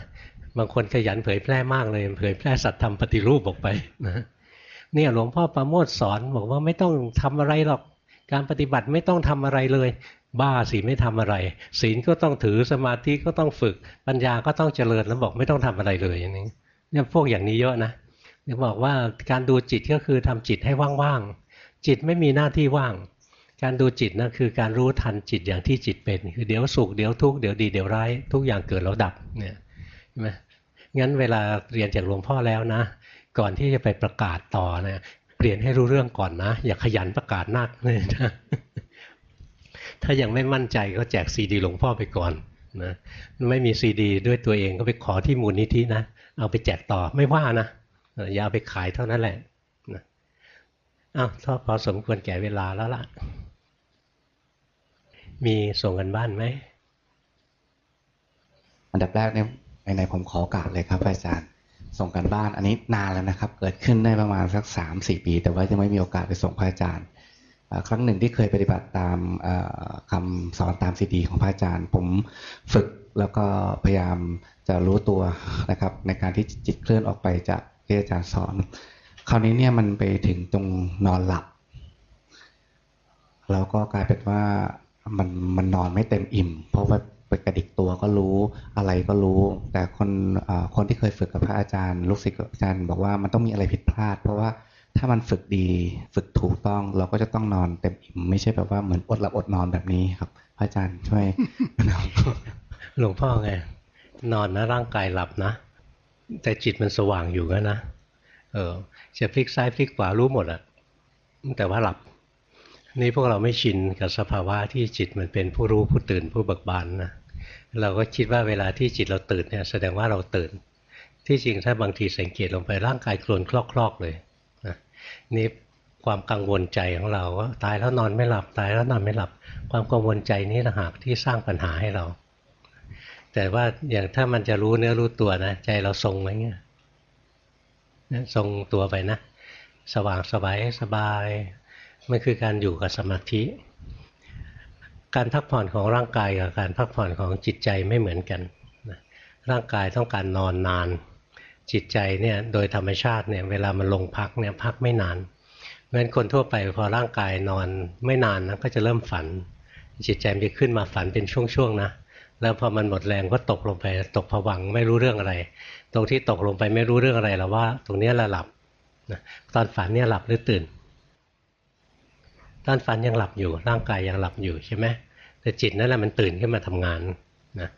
บางคนขยันเผยแพร่มากเลย เผยแพร่สัตธรรมปฏิรูปออกไปนะเนี่ยหลวงพ่อประโมทสอนบอกว่าไม่ต้องทำอะไรหรอกการปฏิบัติไม่ต้องทำอะไรเลย บ้าสิไม่ทำอะไร ศีลก็ต้องถือสมาธิก็ต้องฝึก ปัญญาก็ต้องเจริญแล้วบอกไม่ต้องทำอะไรเลยอย่างนี้เนี่ยพวกอย่างนี้เยอะนะ เดี๋ยวบอกว่าการดูจิตก็คือทำจิตให้ว่างๆ จิตไม่มีหน้าที่ว่าง การดูจิตนะคือการรู้ทันจิตอย่างที่จิตเป็น คือเดี๋ยวสุขเดี๋ยวทุกข์เดี๋ยวดีเดี๋ยวร้ายทุกอย่างเกิดแล้วดับเนี่ยใช่ไหมงั้นเวลาเรียนจากหลวงพ่อแล้วนะ ก่อนที่จะไปประกาศต่อนะเรียนให้รู้เรื่องก่อนนะ อย่าขยันประกาศนักเลยนะถ้ายังไม่มั่นใจก็แจกซีดีหลวงพ่อไปก่อนนะไม่มีซีดี ด้วยตัวเองก็ไปขอที่มูลนิธินะ เอาไปแจกต่อไม่ว่านะ ย่าเอาไปขายเท่านั้นแหละนะอ้าวพอสมควรแก่เวลาแล้วล่ะ มีส่งกันบ้านไหม อันดับแรกเนี่ยในผมขอโอกาสเลยครับอาจารย์ ส่งกันบ้านอันนี้นานแล้วนะครับ เกิดขึ้นได้ประมาณสักสามสี่ปี แต่ว่ายังไม่มีโอกาสไปส่งพระอาจารย์ครั้งหนึ่งที่เคยปฏิบัติตามคำสอนตามซีดีของพระอาจารย์ ผมฝึกแล้วก็พยายามจะรู้ตัวนะครับในการที่จิตเคลื่อนออกไปจาก ที่อาจารย์สอน คราวนี้เนี่ยมันไปถึงตรงนอนหลับ แล้วก็กลายเป็นว่ามันมันนอนไม่เต็มอิ่ม เพราะว่าไปกระดิกตัวก็รู้อะไรก็รู้ แต่คนคนที่เคยฝึกกับพระอาจารย์ ลูกศิษย์อาจารย์ บอกว่ามันต้องมีอะไรผิดพลาด เพราะว่าถ้ามันฝึกดีฝึกถูกต้อง เราก็จะต้องนอนเต็มอิ่มไม่ใช่แบบว่าเหมือนอดหลับอดนอนแบบนี้ครับ พระอาจารย์ช่วยหลวงพ่อไงนอนนะร่างกายหลับนะ แต่จิตมันสว่างอยู่นะเออจะพลิกซ้ายพลิกขวารู้หมดอะแต่ว่าหลับ นี่พวกเราไม่ชินกับสภาวะที่จิตมันเป็นผู้รู้ผู้ตื่นผู้เบิกบานนะเราก็คิดว่าเวลาที่จิตเราตื่นเนี่ยแสดงว่าเราตื่น ที่จริงถ้าบางทีสังเกตลงไปร่างกายโกรนคลอกๆเลยนะนี่ความกังวลใจของเราว่าตายแล้วนอนไม่หลับตายแล้วนอนไม่หลับ ความกังวลใจนี้นะหากที่สร้างปัญหาให้เรา แต่ว่าอย่างถ้ามันจะรู้เนื้อรู้ตัวนะใจเราทรงไว้เงี้ยทรงตัวไปนะ สว่างสบายสบายมันคือการอยู่กับสมาธิ การพักผ่อนของร่างกายกับการพักผ่อนของจิตใจไม่เหมือนกัน ร่างกายต้องการนอนนาน จิตใจเนี่ยโดยธรรมชาติเนี่ยเวลามันลงพักเนี่ยพักไม่นานเพราะฉะนั้นคนทั่วไปพอร่างกายนอนไม่นานนะก็จะเริ่มฝัน จิตใจมันจะขึ้นมาฝันเป็นช่วงๆนะ แล้วพอมันหมดแรงก็ตกลงไป ตกผวังไม่รู้เรื่องอะไร ตรงที่ตกลงไปไม่รู้เรื่องอะไรแล้วว่า ตรงนี้ละหลับตอนฝันเนี่ยหลับหรือตื่น ตอนฝันยังหลับอยู่ร่างกายยังหลับอยู่ใช่ไหมแต่จิตนั่นแหละมันตื่นขึ้นมาทำงานนะ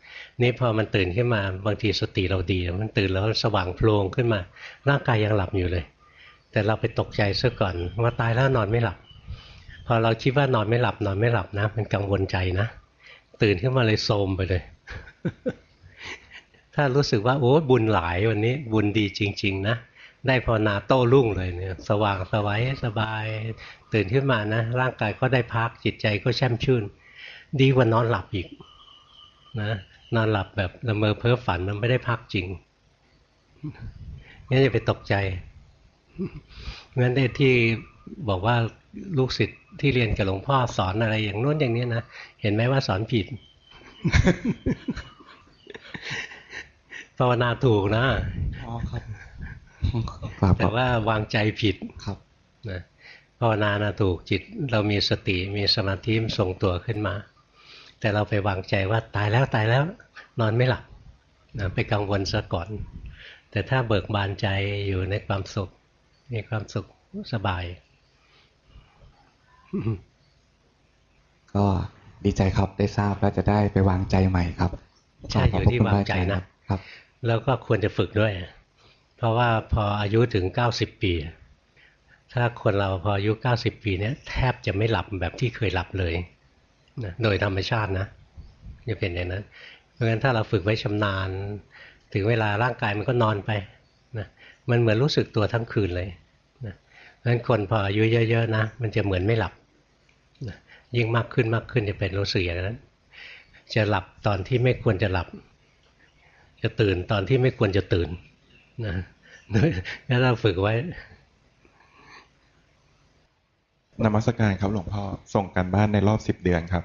นี่พอมันตื่นขึ้นมาบางทีสติเราดี มันตื่นแล้วสว่างโพลงขึ้นมา ร่างกายยังหลับอยู่เลย แต่เราไปตกใจซะก่อนว่าตายแล้วนอนไม่หลับ พอเราคิดว่านอนไม่หลับนอนไม่หลับนะมันกังวลใจนะ ตื่นขึ้นมาเลยโทมไปเลย ถ้ารู้สึกว่าโอ้บุญหลายวันนี้ บุญดีจริง ๆ นะได้ภาวนาโต้รุ่งเลยเนี่ยสว่างสวัยสบายตื่นขึ้นมานะ ร่างกายก็ได้พักจิตใจก็แช่มชื่น ดีกว่านอนหลับอีกนะนอนหลับแบบละเมอเพ้อฝันมันไม่ได้พักจริงงั้นอย่าไปตกใจงั้นที่บอกว่าลูกศิษย์ ที่เรียนกับหลวงพ่อสอนอะไรอย่างโน้นอย่างนี้นะ เห็นไหมว่าสอนผิดภาวนาถูกนะอ๋อครับแต่ว่าวางใจผิดครับนะภาวนานะถูกจิตเรามีสติมีสมาธิส่งตัวขึ้นมา แต่เราไปวางใจว่าตายแล้วตายแล้ว นอนไม่หลับนะไปกังวลซะก่อน แต่ถ้าเบิกบานใจอยู่ในความสุข มีความสุขสบาย ก็ดีใจครับได้ทราบแล้วจะได้ไปวางใจใหม่ครับใช่อยู่ที่วางใจนะครับ แล้วก็ควรจะฝึกด้วย เพราะว่าพออายุถึงเก้าสิบปี ถ้าคนเราพออายุเก้าสิบปีเนี้ยแทบจะไม่หลับแบบที่เคยหลับเลยนะโดยธรรมชาตินะจะเป็นอย่างนั้นเพราะฉะนั้นถ้าเราฝึกไว้ชำนาญ ถึงเวลาร่างกายมันก็นอนไปนะมันเหมือนรู้สึกตัวทั้งคืนเลยนะเพราะฉะนั้นคนพออายุเยอะ ๆ นะ มันจะเหมือนไม่หลับนะ ยิ่งมากขึ้นมากขึ้นจะเป็นรู้สึกอย่างนั้น จะหลับตอนที่ไม่ควรจะหลับ จะตื่นตอนที่ไม่ควรจะตื่นนะงั้นเราฝึกไว้นมัสการครับหลวงพ่อส่งกันบ้านในรอบสิบเดือนครับ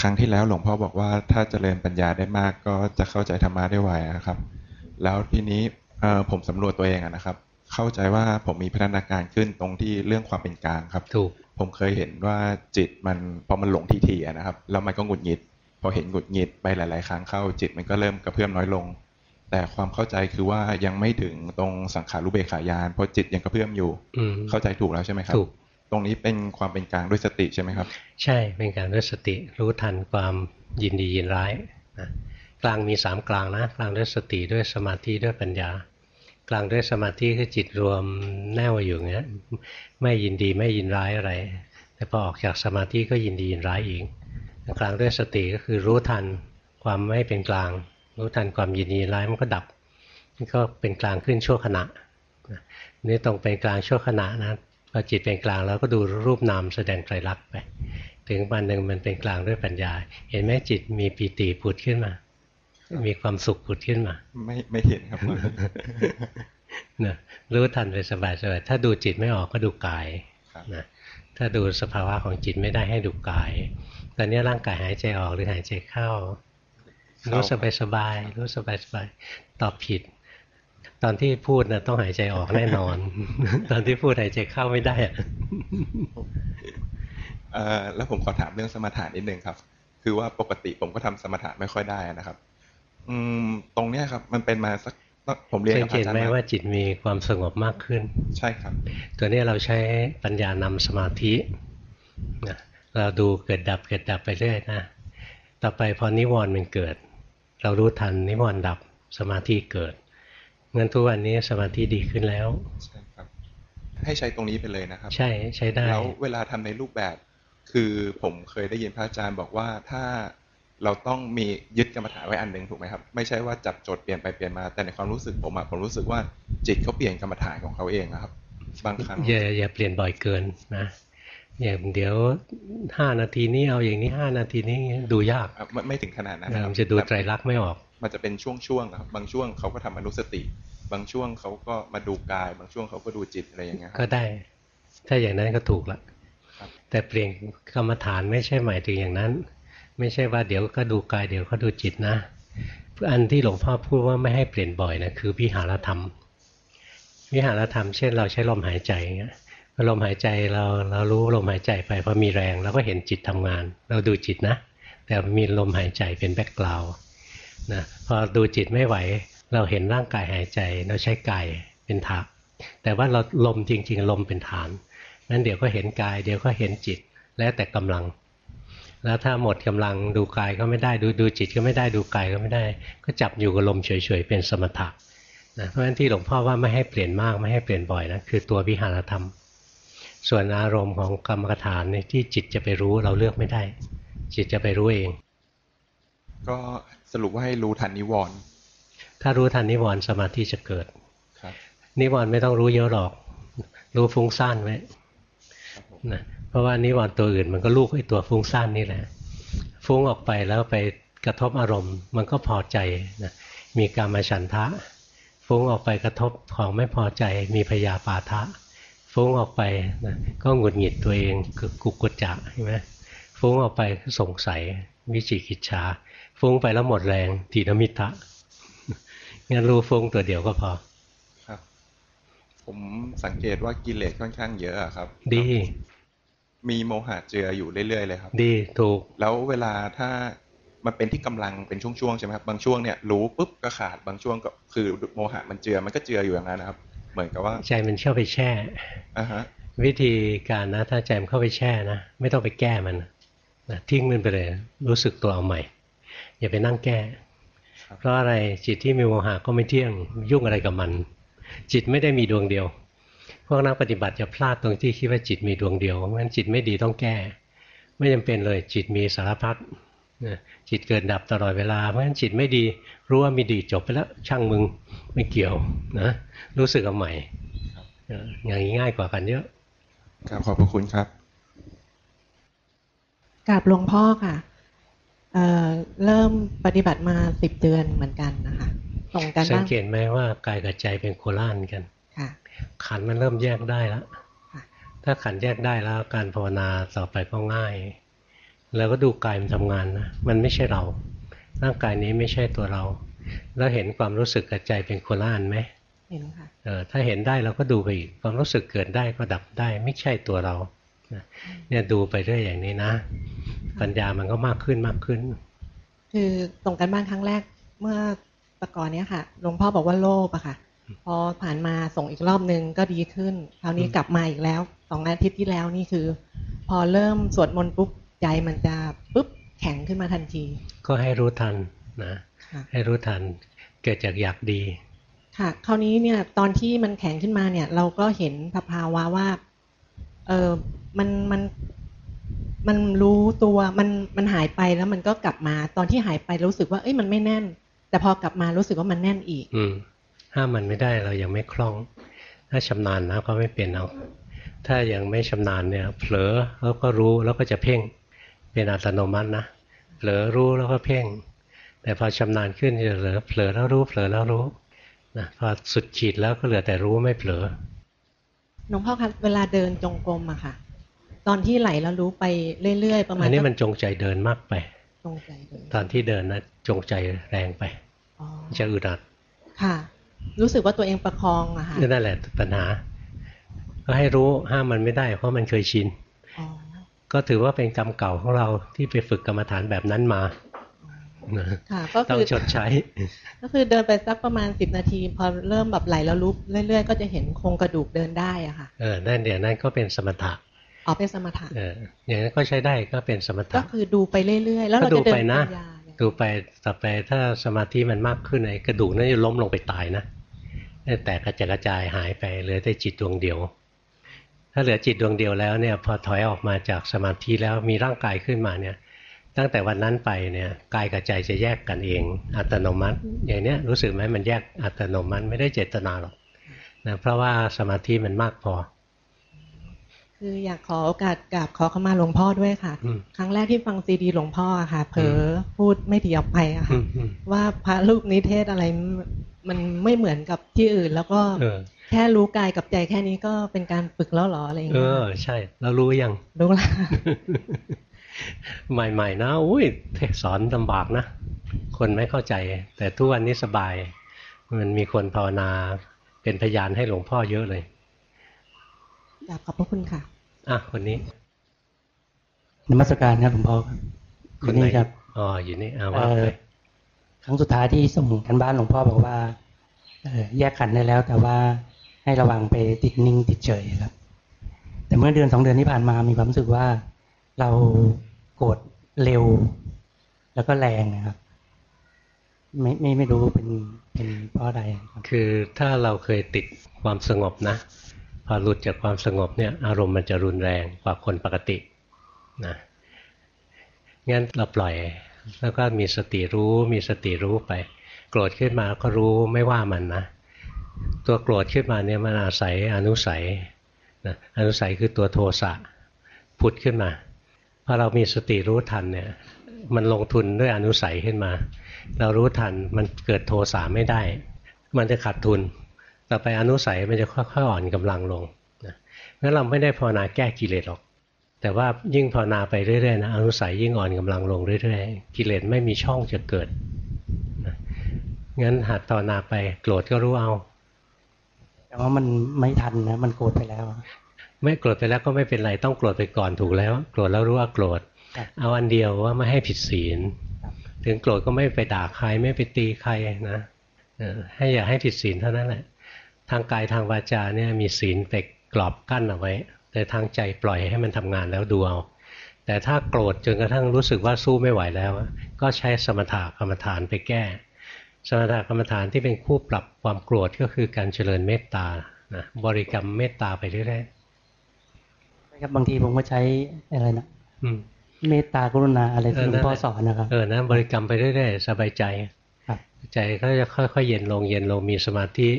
ครั้งที่แล้วหลวงพ่อบอกว่าถ้าเจริญปัญญาได้มากก็จะเข้าใจธรรมะได้ไวนะครับ แล้วทีนี้ผมสำรวจตัวเองนะครับ เข้าใจว่าผมมีพัฒนาการขึ้นตรงที่เรื่องความเป็นกลางครับ ถูก ผมเคยเห็นว่าจิตมันพอมันหลงทีทีนะครับ แล้วมันก็หงุดหงิด พอเห็นหงุดหงิดไปหลาย ๆ ครั้งเข้าจิตมันก็เริ่มกระเพื่อมน้อยลง แต่ความเข้าใจคือว่ายังไม่ถึงตรงสังขารุเบขายานเพราะจิตยังกระเพื่อมอยู่เข้าใจถูกแล้วใช่ไหมครับถูกตรงนี้เป็นความเป็นกลางด้วยสติใช่ไหมครับ ใช่เป็นกลางด้วยสติรู้ทันความยินดียินร้ายนะกลางมีสามกลางนะกลางด้วยสติด้วยสมาธิด้วยปัญญา กลางด้วยสมาธิคือจิตรวมแน่วอยู่เงี้ยไม่ยินดีไม่ยินร้ายอะไร แต่พอออกจากสมาธิก็ยินดียินร้ายอีกกลางด้วยสติก็คือรู้ทันความไม่เป็นกลาง รู้ทันความยินดีร้ายมันก็ดับนี่ก็เป็นกลางขึ้นชั่วขณะนี่ตรงเป็นกลางชั่วขณะนะพอจิตเป็นกลางแล้วก็ดูรูปนามแสดงไตรลักษณ์ไป ถึงวันหนึ่งมันเป็นกลางด้วยปัญญา เห็นไหมจิตมีปีติผุดขึ้นมา มีความสุขผุดขึ้นมา ไม่ไม่เห็นครับนะรู้ทันไปสบายสบายถ้าดูจิตไม่ออกก็ดูกายนะถ้าดูสภาวะของจิตไม่ได้ให้ดูกาย ตอนนี้ร่างกายหายใจออกหรือหายใจเข้า รู้สบายสบายรู้สบายสบายตอบผิด ตอนที่พูดนะต้องหายใจออกแน่นอน ตอนที่พูดหายใจเข้าไม่ได้อะแล้วผมขอถามเรื่องสมถะนิดนึงครับ คือว่าปกติผมก็ทำสมถะไม่ค่อยได้นะครับ อืม ตรงเนี้ยครับ มันเป็นมาสักผมเรียนกับอาจารย์สังเกตไหมว่าจิตมีความสงบมากขึ้น ใช่ครับ ตัวนี้เราใช้ปัญญานำสมาธิเราดูเกิดดับเกิดดับไปเรื่อยนะต่อไปพอนิวรณ์มันเกิด เรารู้ทันนิวรณ์ดับสมาธิเกิดงั้นทุกวันนี้สมาธิดีขึ้นแล้วใช่ครับ ให้ใช้ตรงนี้ไปเลยนะครับ ใช่ใช้ได้แล้วเวลาทำในรูปแบบ คือผมเคยได้ยินพระอาจารย์บอกว่าถ้า เราต้องมียึดกรรมฐานไว้อันหนึ่งถูกไหมครับ ไม่ใช่ว่าจับโจทย์เปลี่ยนไปเปลี่ยนมา แต่ในความรู้สึกผมอะผมรู้สึกว่าจิตเขาเปลี่ยนกรรมฐานของเขาเองนะครับ บางครั้งอย่าอย่าเปลี่ยนบ่อยเกินนะอย่างเดี๋ยวห้านาทีนี้เอาอย่างนี้ห้านาทีนี้ดูยากไม่ไม่ถึงขนาดนั้นมันจะดูไตรลักษณ์ไม่ออก มันจะเป็นช่วงๆครับบางช่วงเขาก็ทำอนุสติ บางช่วงเขาก็มาดูกาย บางช่วงเขาก็ดูจิตอะไรอย่างเงี้ยก็ได้ ถ้าอย่างนั้นก็ถูกละแต่เปลี่ยนกรรมฐานไม่ใช่หมายถึงอย่างนั้น ไม่ใช่ว่าเดี๋ยวก็ดูกายเดี๋ยวก็ดูจิตนะอันที่หลวงพ่อพูดว่าไม่ให้เปลี่ยนบ่อยนะคือวิหารธรรม วิหารธรรม เช่น เราใช้ลมหายใจเงี้ยลมหายใจเราเรารู้ลมหายใจไปพอมีแรงเราก็เห็นจิตทำงาน เราดูจิตนะ แต่มีลมหายใจเป็นแบ็กกราวนะพอดูจิตไม่ไหว เราเห็นร่างกายหายใจ เราใช้กายเป็นฐานแต่ว่าเราลมจริง ๆ ลมเป็นฐานนั้นเดี๋ยวก็เห็นกาย เดี๋ยวก็เห็นจิต แล้วแต่กำลัง แล้วถ้าหมดกำลังดูกายก็ไม่ได้ดูดูจิตก็ไม่ได้ดูกายก็ไม่ได้ ก็จับอยู่กับลมเฉยๆเป็นสมถะนะเพราะฉะนั้นที่หลวงพ่อว่าไม่ให้เปลี่ยนมากไม่ให้เปลี่ยนบ่อยนะคือตัววิหารธรรม ส่วนอารมณ์ของกรรมฐานเนี่ยที่จิตจะไปรู้เราเลือกไม่ได้ จิตจะไปรู้เอง ก็สรุปว่าให้รู้ทันนิวรณ์ถ้ารู้ทันนิวรณ์สมาธิจะเกิดนิวรณ์ไม่ต้องรู้เยอะหรอก รู้ฟุ้งซ่านไว้นะเพ ราะว่านิวรณ์ตัวอื่นมันก็ลูกไอ้ตัวฟุ้งซ่านนี่แหละ ฟุ้งออกไปแล้วไปกระทบอารมณ์ มันก็พอใจนะมีกามฉันทะ ฟุ้งออกไปกระทบของไม่พอใจมีพยาปาทะ ฟุ้งออกไปนะก็หงุดหงิดตัวเองกุกกุจจะใช่ไหมฟุ้งออกไปสงสัยวิจิกิจฉาฟุ้งไปแล้วหมดแรงทีนมิทะงั้นรู้ฟุ้งตัวเดียวก็พอ ครับ ผมสังเกตว่ากิเลสค่อนข้างเยอะครับ ดี มีโมหะเจืออยู่เรื่อยๆเลยครับ ดีถูก แล้วเวลาถ้ามันเป็นที่กำลังเป็นช่วงๆใช่ไหมครับบางช่วงเนี่ยรู้ปุ๊บก็ขาดบางช่วงก็คือโมหะมันเจือมันก็เจืออยู่อย่างนั้นนะครับ เหมือนกับว่าใจมันเข้าไปแช่อ่าฮะวิธีการนะถ้าใจมันเข้าไปแช่นะไม่ต้องไปแก้มันนะทิ้งมันไปเลยรู้สึกตัวเอาใหม่ อย่าไปนั่งแก้ เพราะอะไรจิตที่มีโมหะก็ไม่เที่ยงยุ่งอะไรกับมัน จิตไม่ได้มีดวงเดียว พวกนักปฏิบัติจะพลาดตรงที่คิดว่าจิตมีดวงเดียวเพราะฉะนั้นจิตไม่ดีต้องแก้ ไม่จำเป็นเลยจิตมีสารพัดนะจิตเกิดดับตลอดเวลาเพราะฉะนั้นจิตไม่ดีรู้ว่ามีดีจบไปแล้วช่างมึงไม่เกี่ยวนะรู้สึกเอาใหม่เอออย่างนี้ง่ายกว่ากันเยอะครับขอบพระคุณครับกับหลวงพ่อค่ะเอ่อเริ่มปฏิบัติมาสิบเดือนเหมือนกันนะคะส่งกันสังบ้างเกตไหมว่ากายกับใจเป็นโคล่านกันค่ะ ขันธ์มันเริ่มแยกได้แล้วค่ะถ้าขันธ์แยกได้แล้วการภาวนาต่อไปก็ง่ายแล้วก็ดูกายมันทำงานนะมันไม่ใช่เรา ร่างกายนี้ไม่ใช่ตัวเรา แล้วเห็นความรู้สึกกับใจเป็นโคล่านไหมเห็นค่ะเออถ้าเห็นได้เราก็ดูไปอีกความรู้สึกเกิดได้ก็ดับได้ ไม่ใช่ตัวเรานะเนี่ยดูไปเรื่อยอย่างนี้นะ ปัญญามันก็มากขึ้นมากขึ้น คือส่งกันบ้านครั้งแรกเมื่อแตะก่อนเนี้ยค่ะหลวงพ่อบอกว่าโลภอะค่ะ พอผ่านมาส่งอีกรอบนึงก็ดีขึ้น คราวนี้กลับมาอีกแล้วสองอาทิตย์ที่แล้วนี่คือ พอเริ่มสวดมนต์ปุ๊บใจมันจะปุ๊บแข็งขึ้นมาทันที ก็ให้รู้ทันนะค่ะให้รู้ทันเกิดจากอยากดี ค่ะ คราวนี้เนี่ยตอนที่มันแข็งขึ้นมาเนี่ย เราก็เห็นสภาวะว่าเออมันมันมันรู้ตัวมันมันหายไปแล้วมันก็กลับมาตอนที่หายไปรู้สึกว่าเอ้ยมันไม่แน่น แต่พอกลับมารู้สึกว่ามันแน่นอีกอืม ห้ามมันไม่ได้เรายังไม่คล่อง ถ้าชำนาญนะก็ไม่เป็นเอาถ้ายังไม่ชำนาญเนี่ยเผลอแล้วก็รู้แล้วก็จะเพ่งเป็นอัตโนมัตินะเผลอรู้แล้วก็เพ่ง แต่พอชำนาญขึ้นจะเหลือเผลอแล้วรู้เผลอแล้วรู้นะพอสุดขีดแล้วก็เหลือแต่รู้ไม่เผลอหลวงพ่อคะเวลาเดินจงกรมอะค่ะ ตอนที่ไหลแล้วรู้ไปเรื่อยๆประมาณอันนี้สักมันจงใจเดินมากไปจงใจเลยตอนที่เดินนะจงใจแรงไปอ๋อจะอึดอัดค่ะ รู้สึกว่าตัวเองประคองอะค่ะนั่นแหละปัญหา ก็ให้รู้ห้ามมันไม่ได้ เพราะมันเคยชินอ๋อก็ถือว่าเป็นกรรมเก่าของเราที่ไปฝึกกรรมฐานแบบนั้นมานะค่ะก็ต้องคือชดใช้ ก็คือเดินไปสักประมาณสิบนาที พอเริ่มแบบไหลแล้วรู้เรื่อย ๆ ก็จะเห็นโครงกระดูกเดินได้อะค่ะเออนั่นเดี๋ยวนั่นก็เป็นสมถะอ๋อเป็นสมถะเอออย่างนั้นก็ใช้ได้ก็เป็นสมก็ถะคือดูไปเรื่อยๆ แล้วเราก็ดูจะเดิไปนนะปัญญาเนี่ย ดูไปต่อไปถ้าสมาธิมันมากขึ้นไอ้กระดูกนั่นจะล้มลงไปตายนะแต่กระจกระจายหายไปเหลือแต่จิตดวงเดียว ถ้าเหลือจิตดวงเดียวแล้วเนี่ยพอถอยออกมาจากสมาธิแล้วมีร่างกายขึ้นมาเนี่ย ตั้งแต่วันนั้นไปเนี่ยกายกับใจจะแยกกันเอง อัตโนมัติ อย่างเนี้ยรู้สึกไหมมันแยกอัตโนมัติไม่ได้เจตนาหรอกนะเพราะว่าสมาธิมันมากพอ คืออยากขอโอกาสกราบขอเข้ามาหลวงพ่อด้วยค่ะอืมครั้งแรกที่ฟังซีดีหลวงพ่ออะค่ะ เผลอพูดไม่ดีออกไปอะอืค่ะมอืมว่าพระรูปนี้เทศอะไรมันไม่เหมือนกับที่อื่น แล้วก็เออแค่รู้กายกับใจแค่นี้ก็เป็นการฝึกแล้วเหรออะไรอย่างเอเงี้ยอใช่เรารู้ยังรู้ละใหม่ ๆ นะอุ้ยสอนลำบากนะ คนไม่เข้าใจ แต่ทุกวันนี้สบาย มันมีคนภาวนาเป็นพยานให้หลวงพ่อเยอะเลยอยากขอบพระคุณค่ะ อะคนนี้นมัสการครับหลวงพ่อครับคคนนไหนนี้ครับอ๋ออยู่นี่อ่าว่าเอ่ไปอครั้งสุดท้ายที่ส่งกันบ้านหลวงพ่อบอกว่าเอ่อแยกขันธ์ได้แล้ว แต่ว่าให้ระวังไปติดนิ่งติดเฉยครับ แต่เมื่อเดือนสองเดือนที่ผ่านมามีความรู้สึกว่าเราโกรธเร็ว แล้วก็แรงนะครับ ไม่ไม่ไม่รู้เป็นเป็นเพราะอะไรครับ คือถ้าเราเคยติดความสงบนะ พอหลุดจากความสงบเนี่ยอารมณ์มันจะรุนแรงกว่าคนปกตินะงั้นเราปล่อยแล้วก็มีสติรู้ มีสติรู้ไป โกรธขึ้นมาก็รู้ไม่ว่ามันนะตัวโกรธขึ้นมาเนี่ยมันอาศัยอนุสัยนะอนุสัยคือตัวโทสะผุดขึ้นมาพอเรามีสติรู้ทันเนี่ยมันลงทุนด้วยอนุสัยขึ้นมา เรารู้ทันมันเกิดโทสะไม่ได้ มันจะขาดทุน ต่อไปอนุสัยมันจะค่อยๆอ่อนกำลังลงนะงั้นเราไม่ได้ภาวนาแก้กิเลสหรอก แต่ว่ายิ่งภาวนาไปเรื่อยๆนะอนุสัยยิ่งอ่อนกำลังลงเรื่อยๆ กิเลสไม่มีช่องจะเกิดนะงั้นหัดภาวนาไปโกรธก็รู้เอา แต่ว่ามันไม่ทันนะมันโกรธไปแล้ว ไม่โกรธไปแล้วก็ไม่เป็นไรต้องโกรธไปก่อนถูกแล้ว โกรธแล้วรู้ว่าโกรธครับเอาอันเดียวว่าไม่ให้ผิดศีลครับถึงโกรธก็ไม่ไปด่าใครไม่ไปตีใครนะเออให้อย่าให้ผิดศีลเท่านั้นแหละ ทางกายทางวาจาเนี่ยมีศีลไปกรอบกั้นเอาไว้ แต่ทางใจปล่อยให้มันทำงานแล้วดูเอาแต่ถ้าโกรธจนกระทั่งรู้สึกว่าสู้ไม่ไหวแล้ว ก็ใช้สมถะกรรมฐานไปแก้ สมถะกรรมฐานที่เป็นคู่ปรับความโกรธก็คือการเจริญเมตตานะบริกรรมเมตตาไปเรื่อยครับบางทีผมก็ใช้อะไรนะๆอืมเมตตากรุณาอะไรที่เออหลวงพ่อนั่นแหละสอนนะครับเออนะบริกรรมไปเรื่อยๆสบายใจครับใจก็จะค่อยๆเย็นลงเย็นลงมีสมาธิ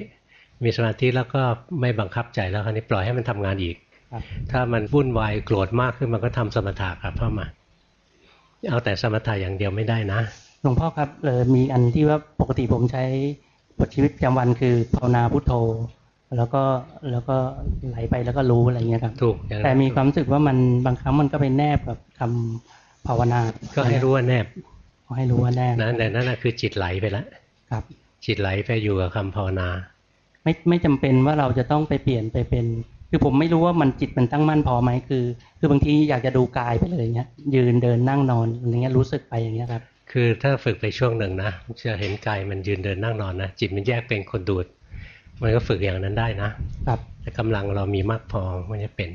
มีสมาธิแล้วก็ไม่บังคับใจแล้วคราวนี้ปล่อยให้มันทำงานอีกครับถ้ามันวุ่นวายโกรธมากขึ้นมันก็ทำสมถะกลับเข้ามา เอาแต่สมถะอย่างเดียวไม่ได้นะ หลวงพ่อครับเออมีอันที่ว่าปกติผมใช้บทชีวิตประจำวันคือภาวนาพุทโธ แล้วก็แล้วก็ไหลไปแล้วก็รู้อะไรเงี้ยครับถูกอย่างนั้นแต่มีความรู้สึกว่ามันบางครั้งมันก็ไปแนบกับคำภาวนา ก็ให้รู้ว่าแนบให้รู้ว่าแนบนะแต่นั่นนะคือจิตไหลไปแล้วครับ จิตไหลไปอยู่กับคำภาวนา ไม่ไม่จำเป็นว่าเราจะต้องไปเปลี่ยนไปเป็น คือผมไม่รู้ว่ามันจิตมันตั้งมั่นพอไหมคือ คือบางทีอยากจะดูกายไปเลยเงี้ยยืนเดินนั่งนอนอะไรเงี้ยรู้สึกไปอย่างเงี้ยครับ คือถ้าฝึกไปช่วงหนึ่งนะจะเห็นกายมันยืนเดินนั่งนอนนะจิตมันแยกเป็นคนดูดมันก็ฝึกอย่างนั้นได้นะครับแต่กำลังเรามีมากพอมันจะเป็น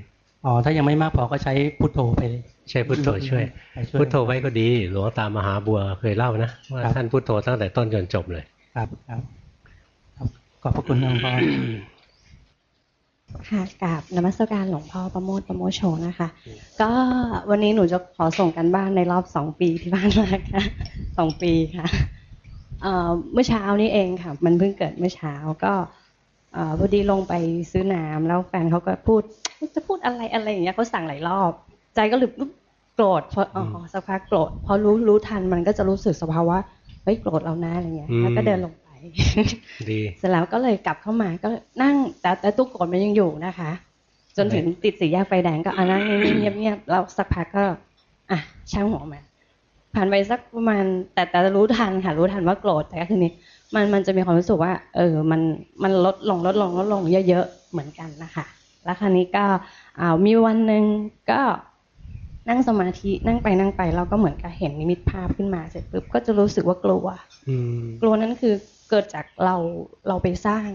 อ๋อถ้ายังไม่มากพอก็ใช้พุทโธไปเลยใช่พุทโธช่วยไปช่วย พุทโธไว้ก็ดี หลวงตามหาบัวเคยเล่านะว่าครับท่านพุทโธตั้งแต่ต้นจนจบเลย ครับครับครับ ขอบพระคุณหลวงพ่อค่ะกราบนมัสการหลวงพ่อประโมทประโมทโชนะคะ ก็วันนี้หนูจะขอส่งกันบ้านในรอบสองปีที่ผ่านมาค่ะสองปีค่ะเอ่อเมื่อเช้านี้เองค่ะ มันเพิ่งเกิดเมื่อเช้าก็เอ่อพอดีลงไปซื้อน้ำแล้วแฟนเขาก็พูดจะพูดอะไรอะไรอย่างเงี้ยเขาสั่งหลายรอบ ใจก็เลยปุ๊บโกรธพออ๋อสักพักโกรธพอรู้รู้ทันมันก็จะรู้สึกสภาวะเฮ้ยโกรธเรานะอะไรเงี้ยแล้วก็เดินลงไป ดีเสร็จแล้วก็เลยกลับเข้ามาก็นั่งแต่แต่ตู้กดมันยังอยู่นะคะ จนถึงติดสี่แยกไฟแดงก็อะนั่งนิ่งๆเงียบๆแล้วสักพักก็ อะช่างหัวมันผ่านไปสักประมาณ แต่แต่รู้ทันค่ะรู้ทันว่าโกรธแต่ก็คือนี้มันมันจะมีความรู้สึกว่า เออ มันมันลดลงลดลงลดลงเยอะๆเหมือนกันนะคะแล้วคราวนี้ก็อ่ามีวันหนึ่งก็นั่งสมาธินั่งไปนั่งไปเราก็เหมือนกับเห็นนิมิตภาพขึ้นมาเสร็จปุ๊บก็จะรู้สึกว่ากลัวอืมกลัวนั้นคือ เกิดจากเราเราไปสร้าง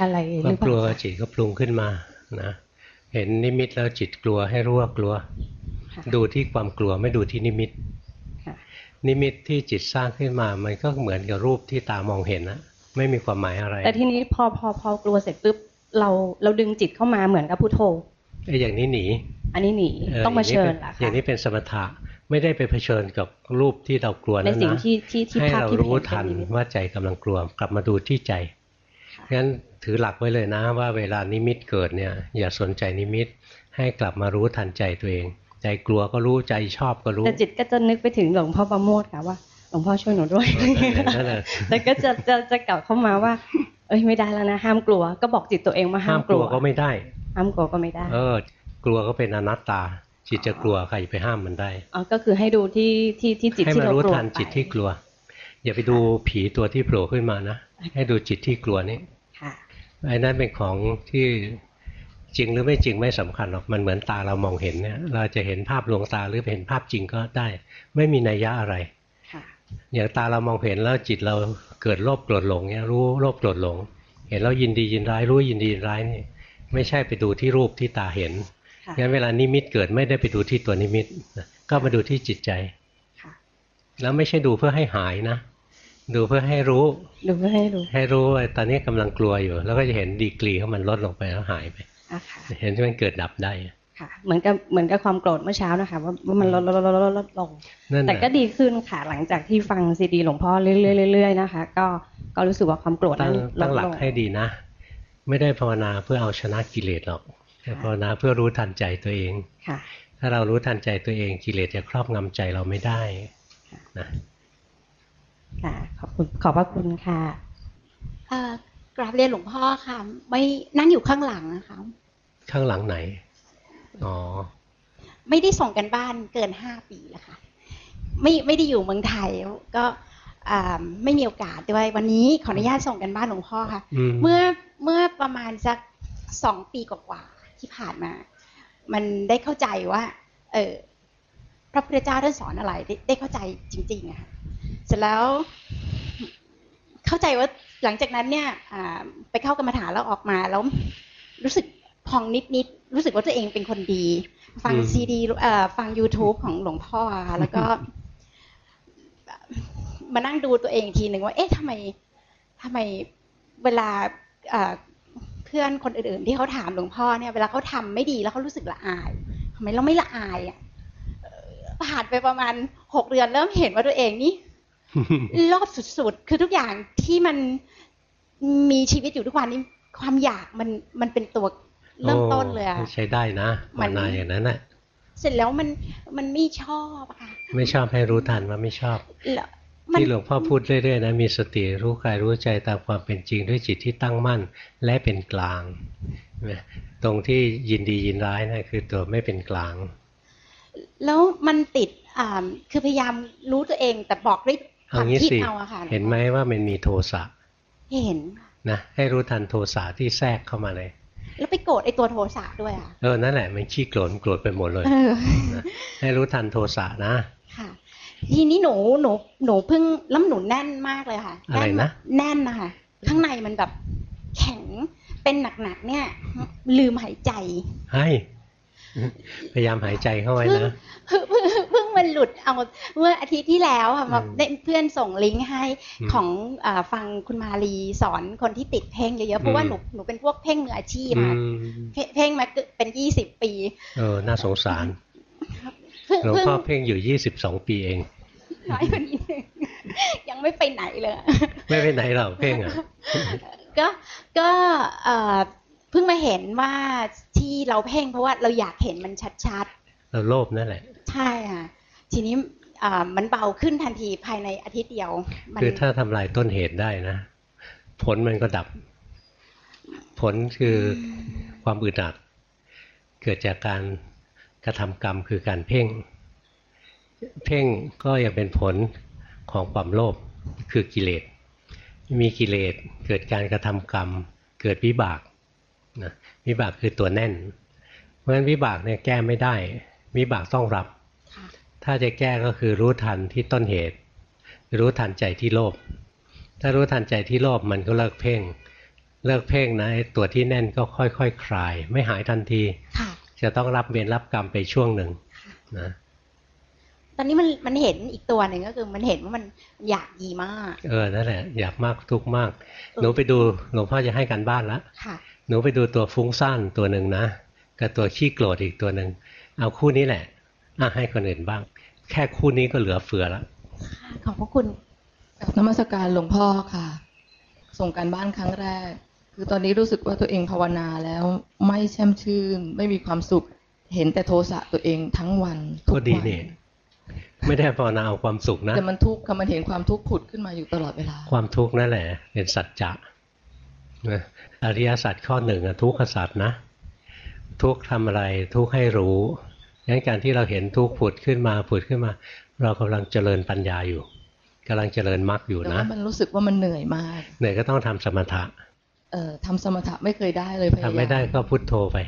อะไรหควารืมอเปกลัวล่าจิตก็ปรุงขึ้นมานะเห็นนิมิตแล้วจิตกลัวให้รู้ว่ากลัวค่ะดูที่ความกลัวไม่ดูที่นิมิตค่ะนิมิตที่จิตสร้างขึ้นมา มันก็เหมือนกับรูปที่ตามองเห็นนะไม่มีความหมายอะไร แต่ทีนี้พอพอพอกลัวเสร็จปุ๊บเราเราดึงจิตเข้ามาเหมือนกับพุทโธไอ้อย่างนี้หนี อันนี้หนีเต้องมาเชิญย่งนี้ละเป็นอค่ะย่างนี้เป็นสมถะ ไม่ได้ไปเผชิญกับรูปที่เรากลัวในนั่นสิ่งนะที่ที่ที่ให้ภาพเราที่รู้เห็นทันเป็นนิมิตว่าใจกำลังกลัวกลับมาดูที่ใจค่ะงั้นถือหลักไว้เลยนะว่าเวลานิมิตเกิดเนี่ย อย่าสนใจนิมิต ให้กลับมารู้ทันใจตัวเอง ใจกลัวก็รู้ใจชอบก็รู้แต่จิตก็จะนึกไปถึงหลวงพ่อประโมทค่ะว่าหลวงพ่อช่วยหนูด้วยนั่นแหละแต่ก็จะจะจะกลับเข้ามาว่า เอ้ยไม่ได้แล้วนะห้ามกลัวก็บอกจิตตัวเองว่าห้าห้ามมกกลัลัววก็ไม่ได้ ห้ามกลัวก็ไม่ได้ เออ กลัวก็เป็นอนัตตา จิตจะกลัวใครไปห้ามมันได้อ๋อก็คือให้ดูที่ที่ที่จิตให้ที่มันเรารู้กลัวทันไปจิตที่กลัว อย่าไปดูผีตัวที่โผล่ขึ้นมานะให้ดูจิตที่กลัวนี่ค่ะไอ้นั่นเป็นของที่จริงหรือไม่จริงไม่สำคัญหรอกมันเหมือนตาเรามองเห็นเนี่ย เราจะเห็นภาพลวงตาหรือเห็นภาพจริงก็ได้ ไม่มีนัยยะอะไรค่ะอย่างตาเรามองเห็นแล้วจิตเราเกิดโลภโกรธหลงเนี่ยรู้โลภโกรธหลง เห็นแล้วยินดียินร้ายรู้ยินดียินร้ายนี่ไม่ใช่ไปดูที่รูปที่ตาเห็นค่ะ งั้นเวลานิมิตเกิดไม่ได้ไปดูที่ตัวนิมิตนะก็มาดูที่จิตใจค่ะแล้วไม่ใช่ดูเพื่อให้หายนะ ดูเพื่อให้รู้ ดูเพื่อให้รู้ ให้รู้ว่าตอนนี้กำลังกลัวอยู่ แล้วก็จะเห็นดีกรีของมันลดลงไปแล้วหายไปอะค่ะเห็นที่มันเกิดดับได้ค่ะ เหมือนกับเหมือนกับความโกรธเมื่อเช้านะคะว่าว่ามันลดลดลดลดลดลดลงนั่นแต่แหละก็ดีขึ้นค่ะหลังจากที่ฟังซีดีหลวงพ่อเรื่อยๆเรื่อยๆนะคะ ก็ก็รู้สึกว่าความโกรธตั้นั้งนลตั้ดงหลัลกงให้ดีนะ ไม่ได้ภาวนาเพื่อเอาชนะกิเลสหรอกแต่ ภาวนาเพื่อรู้ทันใจตัวเองค่ะถ้าเรารู้ทันใจตัวเองกิเลสจะครอบงำใจเราไม่ได้นะค่ะขอบคุณขอบพระคุณค่ะเอ่อกราบเรียนหลวงพ่อค่ะ ไม่นั่งอยู่ข้างหลังนะคะข้างหลังไหนอ๋อไม่ได้ส่งกันบ้านเกินห้าปีแล้วค่ะ ไม่ไม่ได้อยู่เมืองไทยก็อ่าไม่มีโอกาสด้วยวันนี้ขออนุญาตส่งกันบ้านหลวงพ่อค่ะอืมเมื่อเมื่อประมาณสักสองปีกว่าๆ ที่ผ่านมา มันได้เข้าใจว่า เออพระพุทธเจ้าท่านสอนอะไรได้ได้เข้าใจจริงๆอะค่ะเสร็จแล้ว เข้าใจว่าหลังจากนั้นเนี่ยอ่าไปเข้ากรรมฐานแล้วออกมาแล้วรู้สึกพองนิดๆรู้สึกว่าตัวเองเป็นคนดี ฟังอืมซีดีเอ่อฟัง YouTube ของหลวงพ่อค่ะแล้วก็มานั่งดูตัวเองอีกทีหนึ่งว่า เอ๊ะทำไมทำไมเวลาเอ่อเพื่อนคนอื่นๆ ที่เขาถามหลวงพ่อเนี่ยเวลาเขาทำไม่ดีแล้วเขารู้สึกละอายทำไมเราไม่ละอายอะเอ่อผ่านไปประมาณหกเดือนเริ่มเห็นว่าตัวเองนี่รอบสุดๆ คือทุกอย่างที่มันมีชีวิตอยู่ทุกวันนี้ความอยากมันมันเป็นตัวเริ่มต้นเลยอะโใช้ได้นะมัภานวนาอย่างนั้นน่ะเสร็จแล้วมันมันไม่ชอบอะค่ะ ไม่ชอบให้รู้ทันว่าไม่ชอบแล้วมัน ที่หลวงพ่อพูดเรื่อยๆนะมีสติรู้กายรู้ใจตามความเป็นจริงด้วยจิตที่ตั้งมั่นและเป็นกลางนะตรงที่ยินดียินร้ายนะคือตัวไม่เป็นกลาง แล้วมันติดอ่าคือพยายามรู้ตัวเองแต่บอกด้วยคเอาวามงี้คิดสิเอาอะค่ะเห็นไหมว่ามันมีโทสะเห็นนะให้รู้ทันโทสะที่แทรกเข้ามาเลยแล้วไปโกรธไอ้ตัวโทสะด้วยอะเออนั่นแหละมันขี้โกรธโกรธไปหมดเลยเออนะให้รู้ทันโทสะนะค่ะ ทีนี้หนูหนูหนูเพิ่งล้ำหนูแน่นมากเลยค่ะอะไรนะแน่นนะคะข้างในมันแบบแข็งเป็นหนักๆเนี่ย ลืมหายใจให้พยายามหายใจเข้าไว้นะเพิ่งเพิ่งเพิ่งมันหลุดเอาเมื่ออาทิตย์ที่แล้วค่ะมาอืมได้เพื่อนส่งลิงก์ให้อืมของอาฟังคุณมาลีสอนคนที่ติดเพ่งเยอะๆเพราะว่าอืมหนูหนูเป็นพวกเพ่งมืออาชีพอืค่ะมเพ่เพ่งมาเป็นยี่สิบปี เออน่าสงสารเพิ่ง หลวงเพิ่งพ่อเพ่งอยู่ยี่สิบสองปีเองน้อยกว่านี้หนึ่งยังไม่ไปไหนเลย ไม่ไปไหนหรอกเพ่งอะก็ก็เอ่อเพิ่งมาเห็นว่าที่เราเพ่งเพราะว่าเราอยากเห็นมันชัดเราโลภนั่นแหละๆใช่ค่ะ ทีนี้อ่ามันเบาขึ้นทันทีภายในอาทิตย์เดียวมันคือถ้าทำลายต้นเหตุได้นะ ผลมันก็ดับ ผลคือความอึดอัด เกิดจากการ กระทำกรรมคือการเพ่ง เพ่งก็ยังเป็นผลของความโลภคือกิเลส มีกิเลสเกิดการกระทำกรรม เกิดวิบากนะวิบากคือตัวแน่น เพราะฉะนั้นวิบากเนี่ยแก้ไม่ได้ วิบากต้องรับ ถ้าจะแก้ก็คือรู้ทันที่ต้นเหตุ รู้ทันใจที่โลภถ้ารู้ทันใจที่โลภมันก็เลิกเพ่ง เลิกเพ่งนะไอตัวที่แน่นก็ค่อยๆคคลาย ไม่หายทันที จะต้องรับเวรรับกรรมไปช่วงหนึ่งนะตอนนี้มันมันเห็นอีกตัวหนึ่งก็คือมันเห็นว่ามันอยากดีมาก เออนั่นแหละ อยากมากทุกข์มาก หนูไปดูหลวงพ่อจะให้การบ้านละค่ะ หนูไปดูตัวฟุ้งซ่านตัวหนึ่งนะกับตัวขี้โกรธอีกตัวหนึ่งเอาคู่นี้แหละอะให้คนอื่นบ้าง แค่คู่นี้ก็เหลือเฟือแล้วขอบพระคุณกับนมัสการหลวงพ่อค่ะ ส่งการบ้านครั้งแรก คือตอนนี้รู้สึกว่าตัวเองภาวนาแล้วไม่แช่มชื่น ไม่มีความสุข เห็นแต่โทสะตัวเองทั้งวันทุก็กดีวันนี่ไม่ได้ภาวนาเอาความสุขนะแต่มันทุกข์ค่ะมันเห็นความทุกข์ผุดขึ้นมาอยู่ตลอดเวลา ความทุกข์นั่นแหละ เป็นสัจจะนะอริยสัจข้อหนึ่งอะทุกขสัจนะ ทุกข์ทำอะไรทุกข์ให้รู้งั้นการที่เราเห็นทุกข์ผุดขึ้นมาผุดขึ้นมา เรากำลังเจริญปัญญาอยู่กำลังเจริญมรรคอยู่แต่นะว่ามันรู้สึกว่ามันเหนื่อยมากเหนื่อยก็ต้องทำสมถะ เอ่อทำสมถะไม่เคยได้เลยพยายามทำไม่ได้ก็พุทโธไป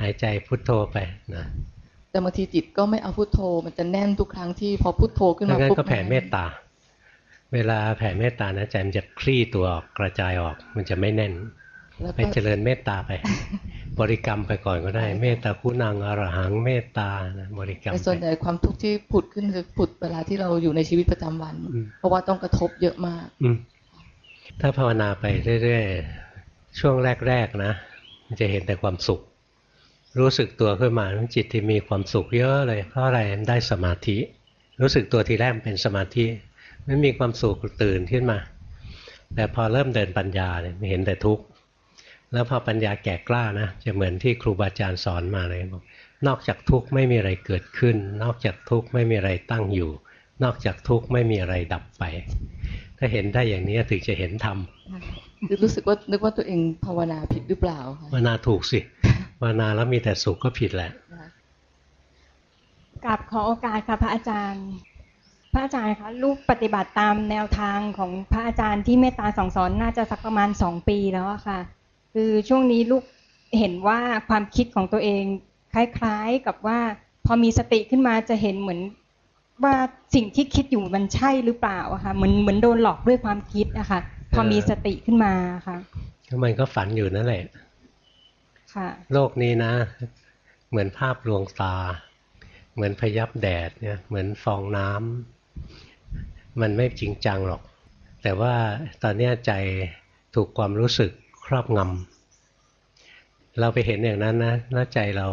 หายใจพุทโธไปนะแต่บางทีจิตก็ไม่เอาพุทโธ มันจะแน่นทุกครั้งที่พอพุทโธขึ้นดัมางนั้นปุ๊บก็แผ่เมตตา เวลาแผ่เมตตานะใจมันจะคลี่ตัวออกกระจายออก มันจะไม่แน่นแล้วไปก็เจริญเมตตาไป บริกรรมไปก่อนก็ได้ เมตตาคุณังอรหังเมตตานะบริกรรมแต่ส่วนใหญ่ความทุกข์ที่ผุดขึ้นคือผุดเวลาที่เราอยู่ในชีวิตประจำวันอืมเพราะว่าต้องกระทบเยอะมาก อืมถ้าภาวนาไปเรื่อยๆ ช่วงแรกๆนะมันจะเห็นแต่ความสุข รู้สึกตัวขึ้นมาจิตที่มีความสุขเยอะเลย เพราะอะไรมันได้สมาธิ รู้สึกตัวทีแรกมันเป็นสมาธิมันมีความสุขตื่นขึ้นมา แต่พอเริ่มเดินปัญญาเนี่ยมันเห็นแต่ทุกข์แล้วพอปัญญาแก่กล้านะจะเหมือนที่ครูบาอาจารย์สอนมาเลยบอกนอกจากทุกข์ไม่มีอะไรเกิดขึ้น นอกจากทุกข์ไม่มีอะไรตั้งอยู่ นอกจากทุกข์ไม่มีอะไรดับไป ถ้าเห็นได้อย่างนี้ถึงจะเห็นธรรม รู้สึกว่านึกว่าตัวเองภาวนาผิดหรือเปล่าคะภาวนาถูกสิภาวนาแล้วมีแต่สุขก็ผิดแหละกับขอโอกาสค่ะพระอาจารย์ พระอาจารย์คะลูกปฏิบัติตามแนวทางของพระอาจารย์ที่เมตตาสองสอนน่าจะสักประมาณสองปีแล้วอะค่ะ คือช่วงนี้ลูกเห็นว่าความคิดของตัวเองคล้ายๆกับว่าพอมีสติขึ้นมาจะเห็นเหมือนว่าสิ่งที่คิดอยู่มันใช่หรือเปล่าอะค่ะเหมือนเหมือนโดนหลอกด้วยความคิดอะค่ะ พอมีสติขึ้นมาค่ะก็มันก็ฝันอยู่นั่นแหละ ค่ะ โลกนี้นะ เหมือนภาพลวงตา เหมือนพยับแดดเนี่ย เหมือนฟองน้ำมันไม่จริงจังหรอก แต่ว่าตอนเนี้ยใจถูกความรู้สึกครอบงำเราไปเห็นอย่างนั้นนะแล้วใจเรา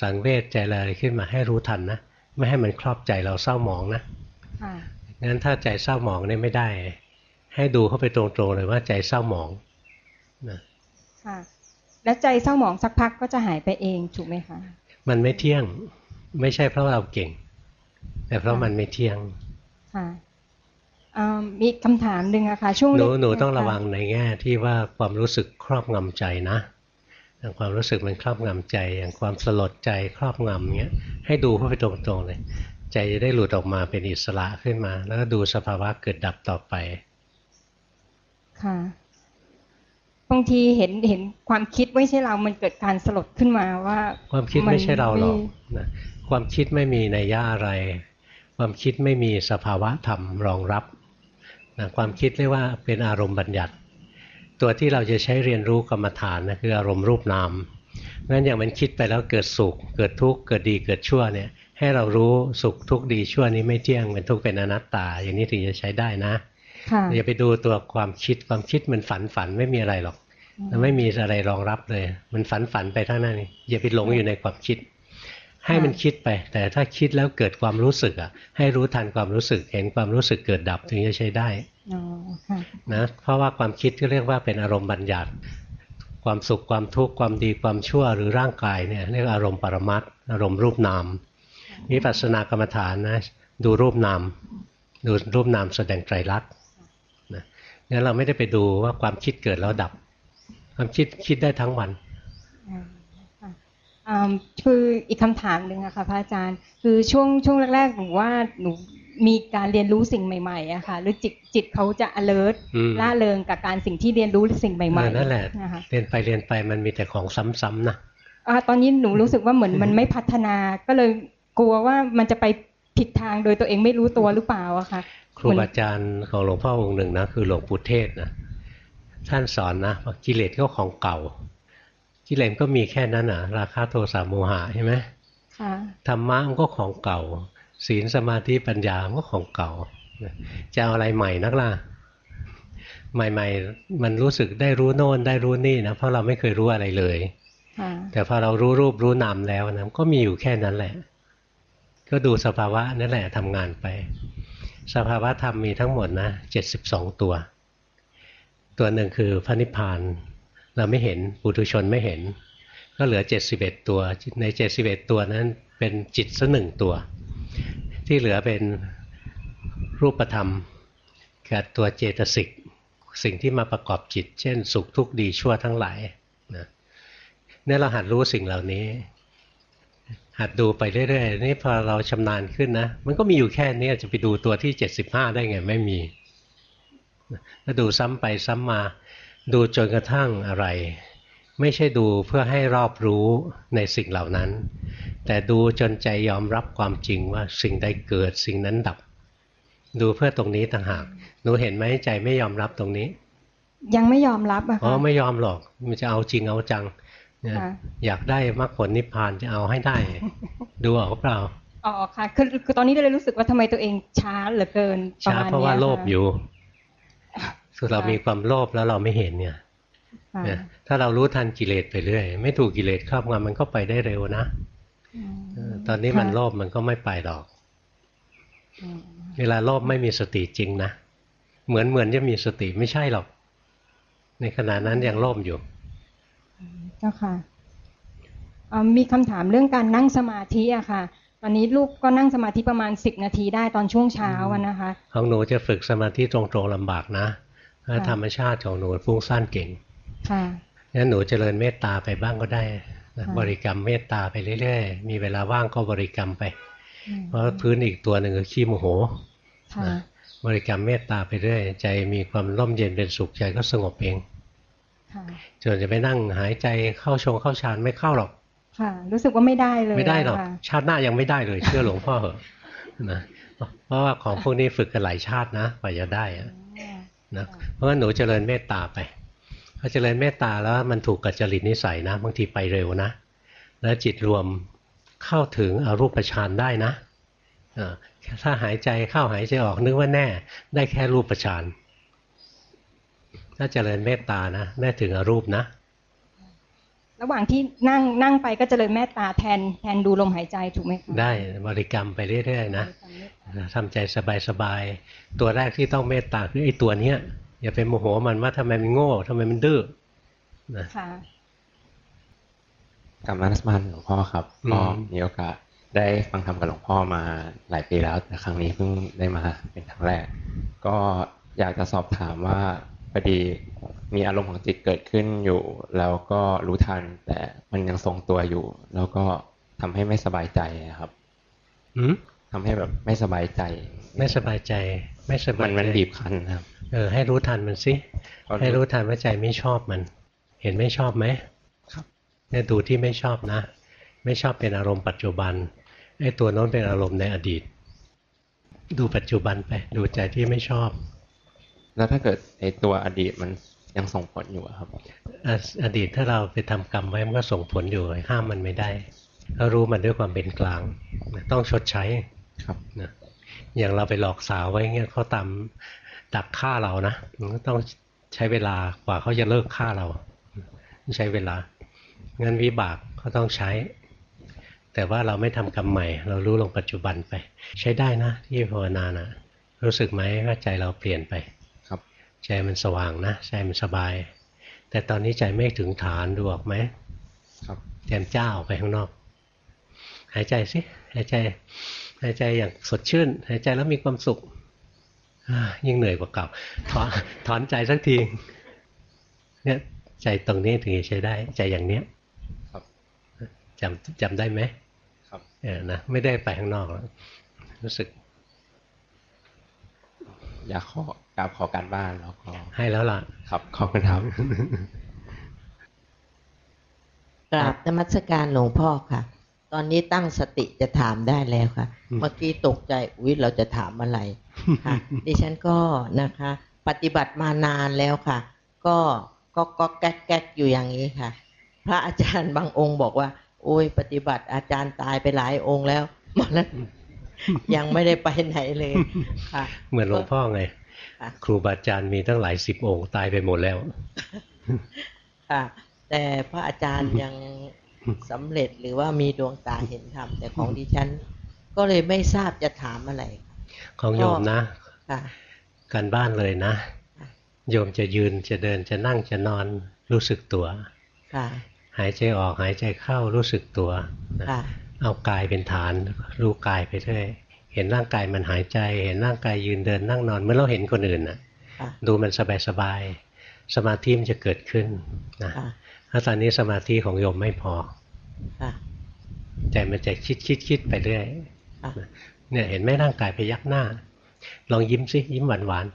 สังเวชใจอะไรขึ้นมาให้รู้ทันนะ ไม่ให้มันครอบใจเราเศร้าหมองนะค่ะงั้นถ้าใจเศร้าหมองเนี่ยไม่ได้ ให้ดูเข้าไปตรงๆเลยว่าใจเศร้าหมองนะค่ะแล้วใจเศร้าหมองสักพักก็จะหายไปเองถูกไหมคะ มันไม่เที่ยงไม่ใช่เพราะเราเก่ง แต่เพราะมันไม่เที่ยงค่ะอ่ามีคำถามหนึ่งอะค่ะช่วงหนูเล็กหนูต้องค่ระวังในแง่ที่ว่าความรู้สึกครอบงำใจนะอย่างความรู้สึกมันครอบงำใจ อย่างความสลดใจครอบงำเงี้ยให้ดูเข้าไปตรงๆเลย ใจจะได้หลุดออกมาเป็นอิสระขึ้นมา แล้วก็ดูสภาวะเกิดดับต่อไป ค่ะ บางทีเห็นเห็นความคิดไม่ใช่เรา มันเกิดการสลดขึ้นมาว่า ความคิดไม่ใช่เราหรอกไม่นะความคิดไม่มีในยยะอะไร ความคิดไม่มีสภาวะธรรมรองรับนะความคิดเรียกว่าเป็นอารมณ์บัญญัติ ตัวที่เราจะใช้เรียนรู้กรรมฐานนะคืออารมณ์รูปนามงั้นอย่างมันคิดไปแล้วเกิดสุข เกิดทุกข์เกิดดีเกิดชั่วเนี่ยให้เรารู้สุขทุกข์ดีชั่วนี้ไม่เที่ยงเป็นทุกข์เป็นอนัตตา อย่างนี้ถึงจะใช้ได้นะค่ะ อย่าไปดูตัวความคิดความคิดมันฝันฝันไม่มีอะไรหรอกมันไม่มีอะไรรองรับเลย มันฝันฝันไปเท่านั้นเองอย่าไปหลงอยู่ในความคิด ให้มันคิดไป แต่ถ้าคิดแล้วเกิดความรู้สึกอะ ให้รู้ทันความรู้สึก เห็นความรู้สึกเกิดดับถึงจะใช้ได้อ๋อค่ะนะเพราะว่าความคิดก็เรียกว่าเป็นอารมณ์บัญญัติ ความสุขความทุกข์ความดีความชั่วหรือร่างกายเนี่ยเรียกอารมณ์ปรมัตถ์อารมณ์รูปนามวิปัสสนากรรมฐานนะดูรูปนามดูรูปนามแสดงไตรลักษณ์นะ งั้นเราไม่ได้ไปดูว่าความคิดเกิดแล้วดับ ความคิดคิดได้ทั้งวันอ่าค่ะอ่าคืออีกคำถามหนึ่งอะค่ะพระอาจารย์ คือช่วงช่วงแรกๆหนูว่าหนูมีการเรียนรู้สิ่งใหม่ๆอะค่ะหรือจิตจิตเขาจะ alert อืมล่าเริงกับการสิ่งที่เรียนรู้สิ่งใหม่เออๆนั่นแหละนะคะเรียนไปเรียนไปมันมีแต่ของซ้ำๆนะอ่าตอนนี้หนูรู้สึกว่าเหมือนมันไม่พัฒนาก็เลยกลัวว่ามันจะไปผิดทางโดยตัวเองไม่รู้ตัวหรือเปล่าอะค่ะ ครูบาอาจารย์ของหลวงพ่อองค์หนึ่งนะคือหลวงปู่เทศนะท่านสอนนะว่ากิเลสก็ของเก่า กิเลสก็มีแค่นั้นอะ ราคะโทสะโมหะใช่ไหมค่ะธรรมะมันก็ของเก่า ศีลสมาธิปัญญามันก็ของเก่าจะเอาอะไรใหม่นักล่ะ ใหม่ ๆ มันรู้สึกได้รู้โน่นได้รู้นี่นะเพราะเราไม่เคยรู้อะไรเลยค่ะแต่พอเรารู้รูปรู้นามแล้วนะก็มีอยู่แค่นั้นแหละ ก็ดูสภาวะนั่นแหละทำงานไป สภาวะธรรมมีทั้งหมดนะเจ็ดสิบสองตัว ตัวหนึ่งคือพระนิพพาน เราไม่เห็นปุถุชนไม่เห็น ก็เหลือเจ็ดสิบเอ็ดตัว ในเจ็ดสิบเอ็ดตัวนั้นเป็นจิตสักหนึ่งตัว ที่เหลือเป็นรูปธรรมกับตัวเจตสิกสิ่งที่มาประกอบจิต เช่น สุขทุกข์ดีชั่วทั้งหลายนะเนี่ยเราหัดรู้สิ่งเหล่านี้ หัดดูไปเรื่อยๆนี่พอเราชำนาญขึ้นนะ มันก็มีอยู่แค่นี้จะไปดูตัวที่ 75 ได้ไงไม่มีก็ดูซ้ำไปซ้ำมา ดูจนกระทั่งอะไร ไม่ใช่ดูเพื่อให้รอบรู้ในสิ่งเหล่านั้น แต่ดูจนใจยอมรับความจริงว่าสิ่งใดเกิดสิ่งนั้นดับ ดูเพื่อตรงนี้ต่างหากหนูเห็นไหมใจไม่ยอมรับตรงนี้ ยังไม่ยอมรับอะอ๋อค่ะไม่ยอมหรอกมันจะเอาจริงเอาจังเนี่ยค่ะอยากได้มรรคผลนิพพานจะเอาให้ได้ ดูออกเปล่าอ๋อค่ะคือคือตอนนี้ก็เลยรู้สึกว่าทำไมตัวเองช้าเหลือเกินประช้ามาณเพราะว่านี้ยโลภค่ะอยู่คือเรามีความโลภแล้วเราไม่เห็นเนี่ยค่ะเนี่ยถ้าเรารู้ทันกิเลสไปเรื่อย ไม่ถูกกิเลสครอบงำมันก็ไปได้เร็วนะอืมเออตอนนี้มันโลภมันก็ไม่ไปหรอกอืมเวลาโลภไม่มีสติจริงนะ เหมือนเหมือนจะมีสติไม่ใช่หรอก ในขณะนั้นยังโลภอยู่ เจ้าค่ะเอ่อมีคำถามเรื่องการนั่งสมาธิอะค่ะ ตอนนี้ลูกก็นั่งสมาธิประมาณสิบนาทีได้ตอนช่วงเช้าอะนะคะ ของหนูจะฝึกสมาธิตรงๆลำบากนะเพราะค่ะธรรมชาติของหนูฟุ้งซ่านเก่ง ค่ะงั้นหนูเจริญเมตตาไปบ้างก็ได้นะค่ะบริกรรมเมตตาไปเรื่อยๆ มีเวลาว่างก็บริกรรมไปอืมเพราะพื้นอีกตัวหนึ่งคือขี้โมโหค่ะนะบริกรรมเมตตาไปเรื่อยใจมีความร่มเย็นเป็นสุขใจก็สงบเอง ค่ะจนจะไปนั่งหายใจเข้าชงเข้าฌานไม่เข้าหรอก ค่ะ รู้สึกว่าไม่ได้เลย ไม่ได้หรอกค่ะชาติหน้ายังไม่ได้เลยเชื่อหลวงพ่อเหอะนะเพราะว่าของพวกนี้ฝึกกันหลายชาตินะกว่าจะได้อะนะเพราะงั้นหนูเจริญเมตตาไปพอเจริญเมตตาแล้วมันถูกกับจริตนิสัยนะบางทีไปเร็วนะ แล้วจิตรวมเข้าถึงอรูปฌานได้นะเออถ้าหายใจเข้าหายใจออกนึกว่าแน่ ได้แค่รูปฌาน ถ้าเจริญเมตตานะได้ถึงอรูปนะ ระหว่างที่นั่งนั่งไปก็เจริญเมตตาแทนแทนดูลมหายใจถูกไหมคะได้บริกรรมไปเรื่อยๆนะทำใจสบายๆตัวแรกที่ต้องเมตตาคือไอ้ตัวเนี้ยอย่าไปโมโหมันว่าทำไมมันโง่ทำไมมันดื้อนะค่ะกรรมนัสมันหลวงพ่อครับอืมก็มีโอกาสได้ฟังธรรมกับหลวงพ่อมาหลายปีแล้วแต่ครั้งนี้เพิ่งได้มาเป็นครั้งแรก ก็อยากจะสอบถามว่า พอดีมีอารมณ์ของจิตเกิดขึ้นอยู่ แล้วก็รู้ทัน แต่มันยังทรงตัวอยู่ แล้วก็ทำให้ไม่สบายใจครับหืมทำให้แบบไม่สบายใจ ไม่สบายใจ ไม่สบายมันมันใจบีบคั้นครับ เออ ให้รู้ทันมันสิก็รู้ให้รู้ทันว่าใจไม่ชอบมัน เห็นไม่ชอบไหมครับเนี่ยดูที่ไม่ชอบนะ ไม่ชอบเป็นอารมณ์ปัจจุบันไอ้ตัวโน้นเป็นอารมณ์ในอดีต ดูปัจจุบันไป ดูใจที่ไม่ชอบ แล้วถ้าเกิดไอตัวอดีตมันยังส่งผลอยู่อะครับออดีตถ้าเราไปทำกรรมไว้มันก็ส่งผลอยู่ห้ามมันไม่ได้ก็รู้มันด้วยความเป็นกลางนะต้องชดใช้ครับนะอย่างเราไปหลอกสาวไว้เงี้ยเขาตามดักฆ่าเรานะมันก็ต้องใช้เวลากว่าเขาจะเลิกฆ่าเรา ใช้เวลางั้นวิบากก็ต้องใช้ แต่ว่าเราไม่ทำกรรมใหม่ เรารู้ลงปัจจุบันไป ใช้ได้นะที่ภาวนานะรู้สึกไหมว่าใจเราเปลี่ยนไปครับ ใจมันสว่างนะใจมันสบาย แต่ตอนนี้ใจไม่ถึงฐานดูออกไหมครับแจมเจ้าออกไปข้างนอก หายใจสิหายใจหายใจอย่างสดชื่น หายใจแล้วมีความสุขอ่ายิ่งเหนื่อยกว่าเก่าถอนถอนใจสักทีเนี่ยใจตรงนี้ถึงจะใช้ได้ ใจอย่างเนี้ยครับจำจำได้ไหมครับเออนะไม่ได้ไปข้างนอกแล้วรู้สึก อยากขอ กราบขอการบ้านแล้วก็ให้แล้วล่ะ ครับขอบคุณครับกราบนมัสการหลวงพ่อค่ะ ตอนนี้ตั้งสติจะถามได้แล้วค่ะอืมเมื่อกี้ตกใจอุ๊ยเราจะถามอะไรค่ะดิฉันก็นะคะ ปฏิบัติมานานแล้วค่ะ ก็ก็ก็แก๊กแก๊กอยู่อย่างนี้ค่ะ พระอาจารย์บางองค์บอกว่า โอ้ยปฏิบัติอาจารย์ตายไปหลายองค์แล้วมันนั้นยังไม่ได้ไปไหนเลยค่ะ เหมือนหลวงพ่อไง ค่ะครูบาอาจารย์มีตั้งหลายสิบองค์ตายไปหมดแล้วค่ะแต่พระอาจารย์ยังสำเร็จหรือว่ามีดวงตาเห็นธรรมแต่ของดิฉัน ก็เลยไม่ทราบจะถามอะไร ของโยมนะค่ะการบ้านเลยนะ โยมจะยืนจะเดินจะนั่งจะนอนรู้สึกตัวค่ะหายใจออกหายใจเข้ารู้สึกตัวนะค่ะเอากายเป็นฐาน รู้กายไปเรื่อย เห็นร่างกายมันหายใจ เห็นร่างกายยืนเดินนั่งนอนเหมื่อนเราเห็นคนอื่นนะค่ะ ดูมันสบายๆสมาธิมันจะเกิดขึ้นนะค่ะถ้าตอนนี้สมาธิของโยมไม่พอค่ะใจมันจะคิดคิดคิดไปเรื่อยค่ะเนี่ยเห็นไหมร่างกายไปยักหน้า ลองยิ้มสิยิ้มหวานหวาน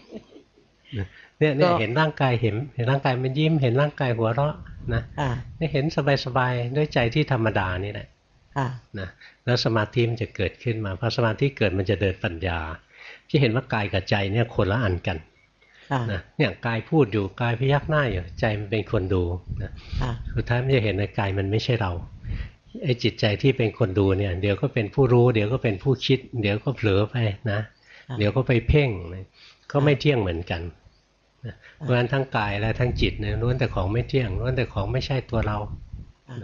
ๆเนี่ยเนี่ยเห็นร่างกายเห็น เห็นร่างกายมันยิ้ม เห็นร่างกายหัวเราะนะค่ะเนี่ยเห็นสบายๆด้วยใจที่ธรรมดานี่แหละค่ะ นะแล้วสมาธิมันจะเกิดขึ้นมาพอสมาธิเกิดมันจะเดินปัญญา ที่เห็นว่ากายกับใจเนี่ยคนละอันกันค่ะนะเนี่ยกายพูดอยู่กายพยักหน้าอยู่ใจมันเป็นคนดูนะค่ะสุดท้ายมันจะเห็นในกายมันไม่ใช่เราไอ้จิตใจที่เป็นคนดูเนี่ย เดี๋ยวก็เป็นผู้รู้ เดี๋ยวก็เป็นผู้คิด เดี๋ยวก็เผลอไปนะค่ะเดี๋ยวก็ไปเพ่งนะก็ไม่เที่ยงเหมือนกันนะเพราะฉะนั้นทั้งกายและทั้งจิตเนี่ยล้วนแต่ของไม่เที่ยงล้วนแต่ของไม่ใช่ตัวเราค่ะ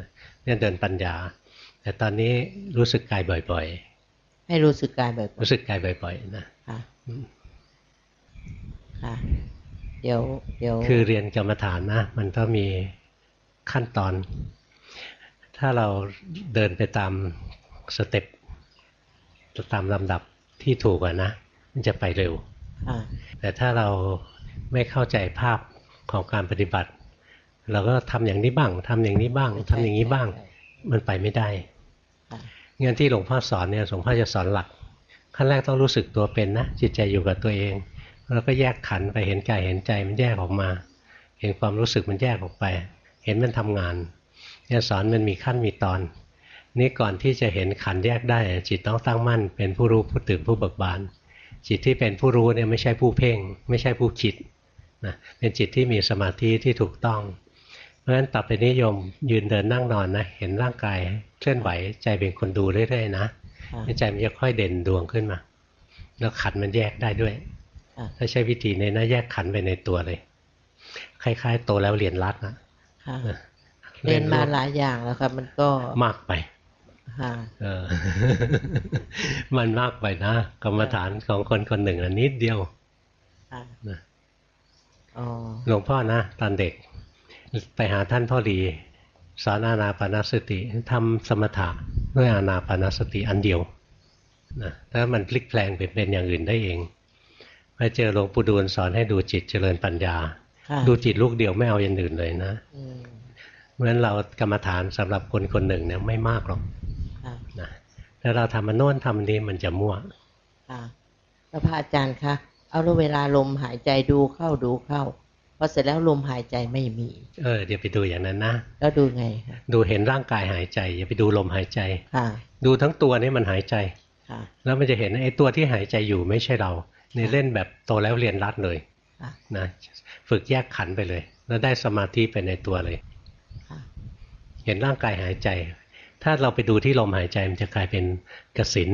เนี่ยเดินปัญญา แต่ตอนนี้รู้สึกกายบ่อยให้รู้สึกกายแบบๆรู้สึกกายบ่อย ๆ นะค่ะอืมค่ะเดี๋ยวเดี๋ยวคือเรียนกรรมฐานนะ มันต้องมีขั้นตอน ถ้าเราเดินไปตามสเต็ปตามลำดับที่ถูกอะนะ มันจะไปเร็วค่ะแต่ถ้าเราไม่เข้าใจภาพของการปฏิบัติ เราก็ทำอย่างนี้บ้างทำอย่างนี้บ้างทำอย่างนี้บ้าง มันไปไม่ได้ค่ะ งั้นที่หลวงพ่อสอนเนี่ยหลวงพ่อจะสอนหลัก ขั้นแรกต้องรู้สึกตัวเป็นนะ จิตใจอยู่กับตัวเอง แล้วก็แยกขันไปเห็นกายเห็นใจมันแยกออกมา เห็นความรู้สึกมันแยกออกไป เห็นมันทำงานเนี่ยสอนมันมีขั้นมีตอน นี่ก่อนที่จะเห็นขันแยกได้ จิตต้องตั้งมั่น เป็นผู้รู้ผู้ตื่นผู้เบิกบานจิตที่เป็นผู้รู้เนี่ยไม่ใช่ผู้เพ่ง ไม่ใช่ผู้คิดนะเป็นจิตที่มีสมาธิที่ถูกต้อง ราะฉะนั้นต่อไปนิยมยืนเดินนั่งนอนนะเห็นร่างกายเคลื่อนไหวใจเป็นคนดูเรื่อยๆนะค่ะใจมันจะค่อยเด่นดวงขึ้นมา แล้วขันธ์มันแยกได้ด้วยค่ะถ้าใช้วิธีนี้นะแยกขันธ์ไปในตัวเลย คล้าย ๆ โตแล้วเรียนรัดนะค่ะเรียนมาหลายอย่างแล้วครับ มันก็มากไปค่ะเออมันมากไปนะกรรมฐานของคนคนหนึ่งอันนิดเดียวค่ะนะอ๋อหลวงพ่อนะตอนเด็ก ไปหาท่านพ่อรีสอนอานาปานสติทำสมถะด้วยอานาปานสติอันเดียวนะแล้วมันพลิกแปลงไปเป็นอย่างอื่นได้เองไปเจอหลวงปู่ดูลสอนให้ดูจิตเจริญปัญญาค่ะดูจิตลูกเดียวไม่เอาอย่างอื่นเลยนะอืมเพราะฉะนั้นเรากรรมฐานสำหรับคนคนหนึ่งเนี่ยไม่มากหรอกค่ะนะถ้าเราทำมันโน้นทำอันนี้มันจะมั่วค่ะแล้วพระอาจารย์คะเอาแล้วเวลาลมหายใจดูเข้าดูเข้า พอเสร็จแล้วลมหายใจไม่มี เออเดี๋ยวไปดูอย่างนั้นนะแล้วดูไงคะดูเห็นร่างกายหายใจอย่าไปดูลมหายใจค่ะดูทั้งตัวนี่มันหายใจค่ะแล้วมันจะเห็นไอ้ตัวที่หายใจอยู่ไม่ใช่เราในเล่นแบบโตแล้วเรียนรัดเลยค่ะนะฝึกแยกขันธ์ไปเลย แล้วได้สมาธิไปในตัวเลยค่ะเห็นร่างกายหายใจ ถ้าเราไปดูที่ลมหายใจมันจะกลายเป็นกสิน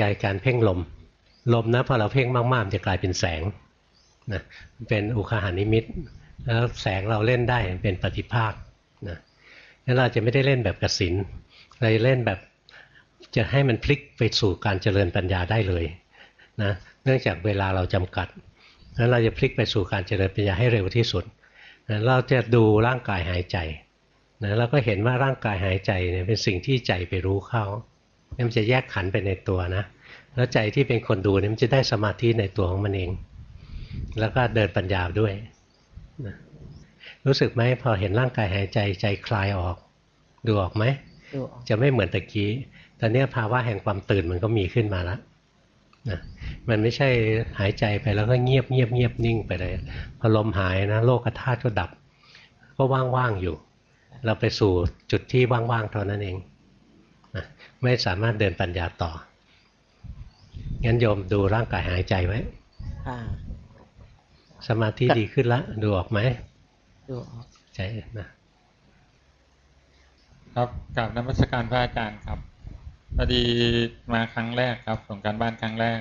ยายการเพ่งลม ลมนะพอเราเพ่งมากๆมันจะกลายเป็นแสง นะเป็นอุคหานิมิตแล้วแสงเราเล่นได้เป็นปฏิภาคนะงั้นเราจะไม่ได้เล่นแบบกสินเราจะเล่นแบบจะให้มันพลิกไปสู่การเจริญปัญญาได้เลยนะเนื่องจากเวลาเราจำกัดงั้นเราจะพลิกไปสู่การเจริญปัญญาให้เร็วที่สุดนะเราจะดูร่างกายหายใจนะเราก็เห็นว่าร่างกายหายใจเนี่ยเป็นสิ่งที่ใจไปรู้เข้ามันจะแยกขันไปในตัวนะ แล้วใจที่เป็นคนดูเนี่ยมันจะได้สมาธิในตัวของมันเอง แล้วก็เดินปัญญาด้วยนะรู้สึกไหมพอเห็นร่างกายหายใจใจคลายออก ดูออกไหมดูออกจะไม่เหมือนตะกี้ตอนเนี้ยภาวะแห่งความตื่นมันก็มีขึ้นมาแล้วนะมันไม่ใช่หายใจไปแล้วก็เงียบเงียบเงียบนิ่งไปเลยพอลมหายนะ โลกธาตุก็ดับ ก็ว่างๆอยู่ เราไปสู่จุดที่ว่างๆเท่านั้นเองนะไม่สามารถเดินปัญญาต่องั้นโยมดูร่างกายหายใจไว้ค่ะ สมาธิดีขึ้นละดูออกไหมดูออกใจนะครับกราบนมัสการพระอาจารย์ครับพอดีมาครั้งแรกครับส่งการบ้านครั้งแรก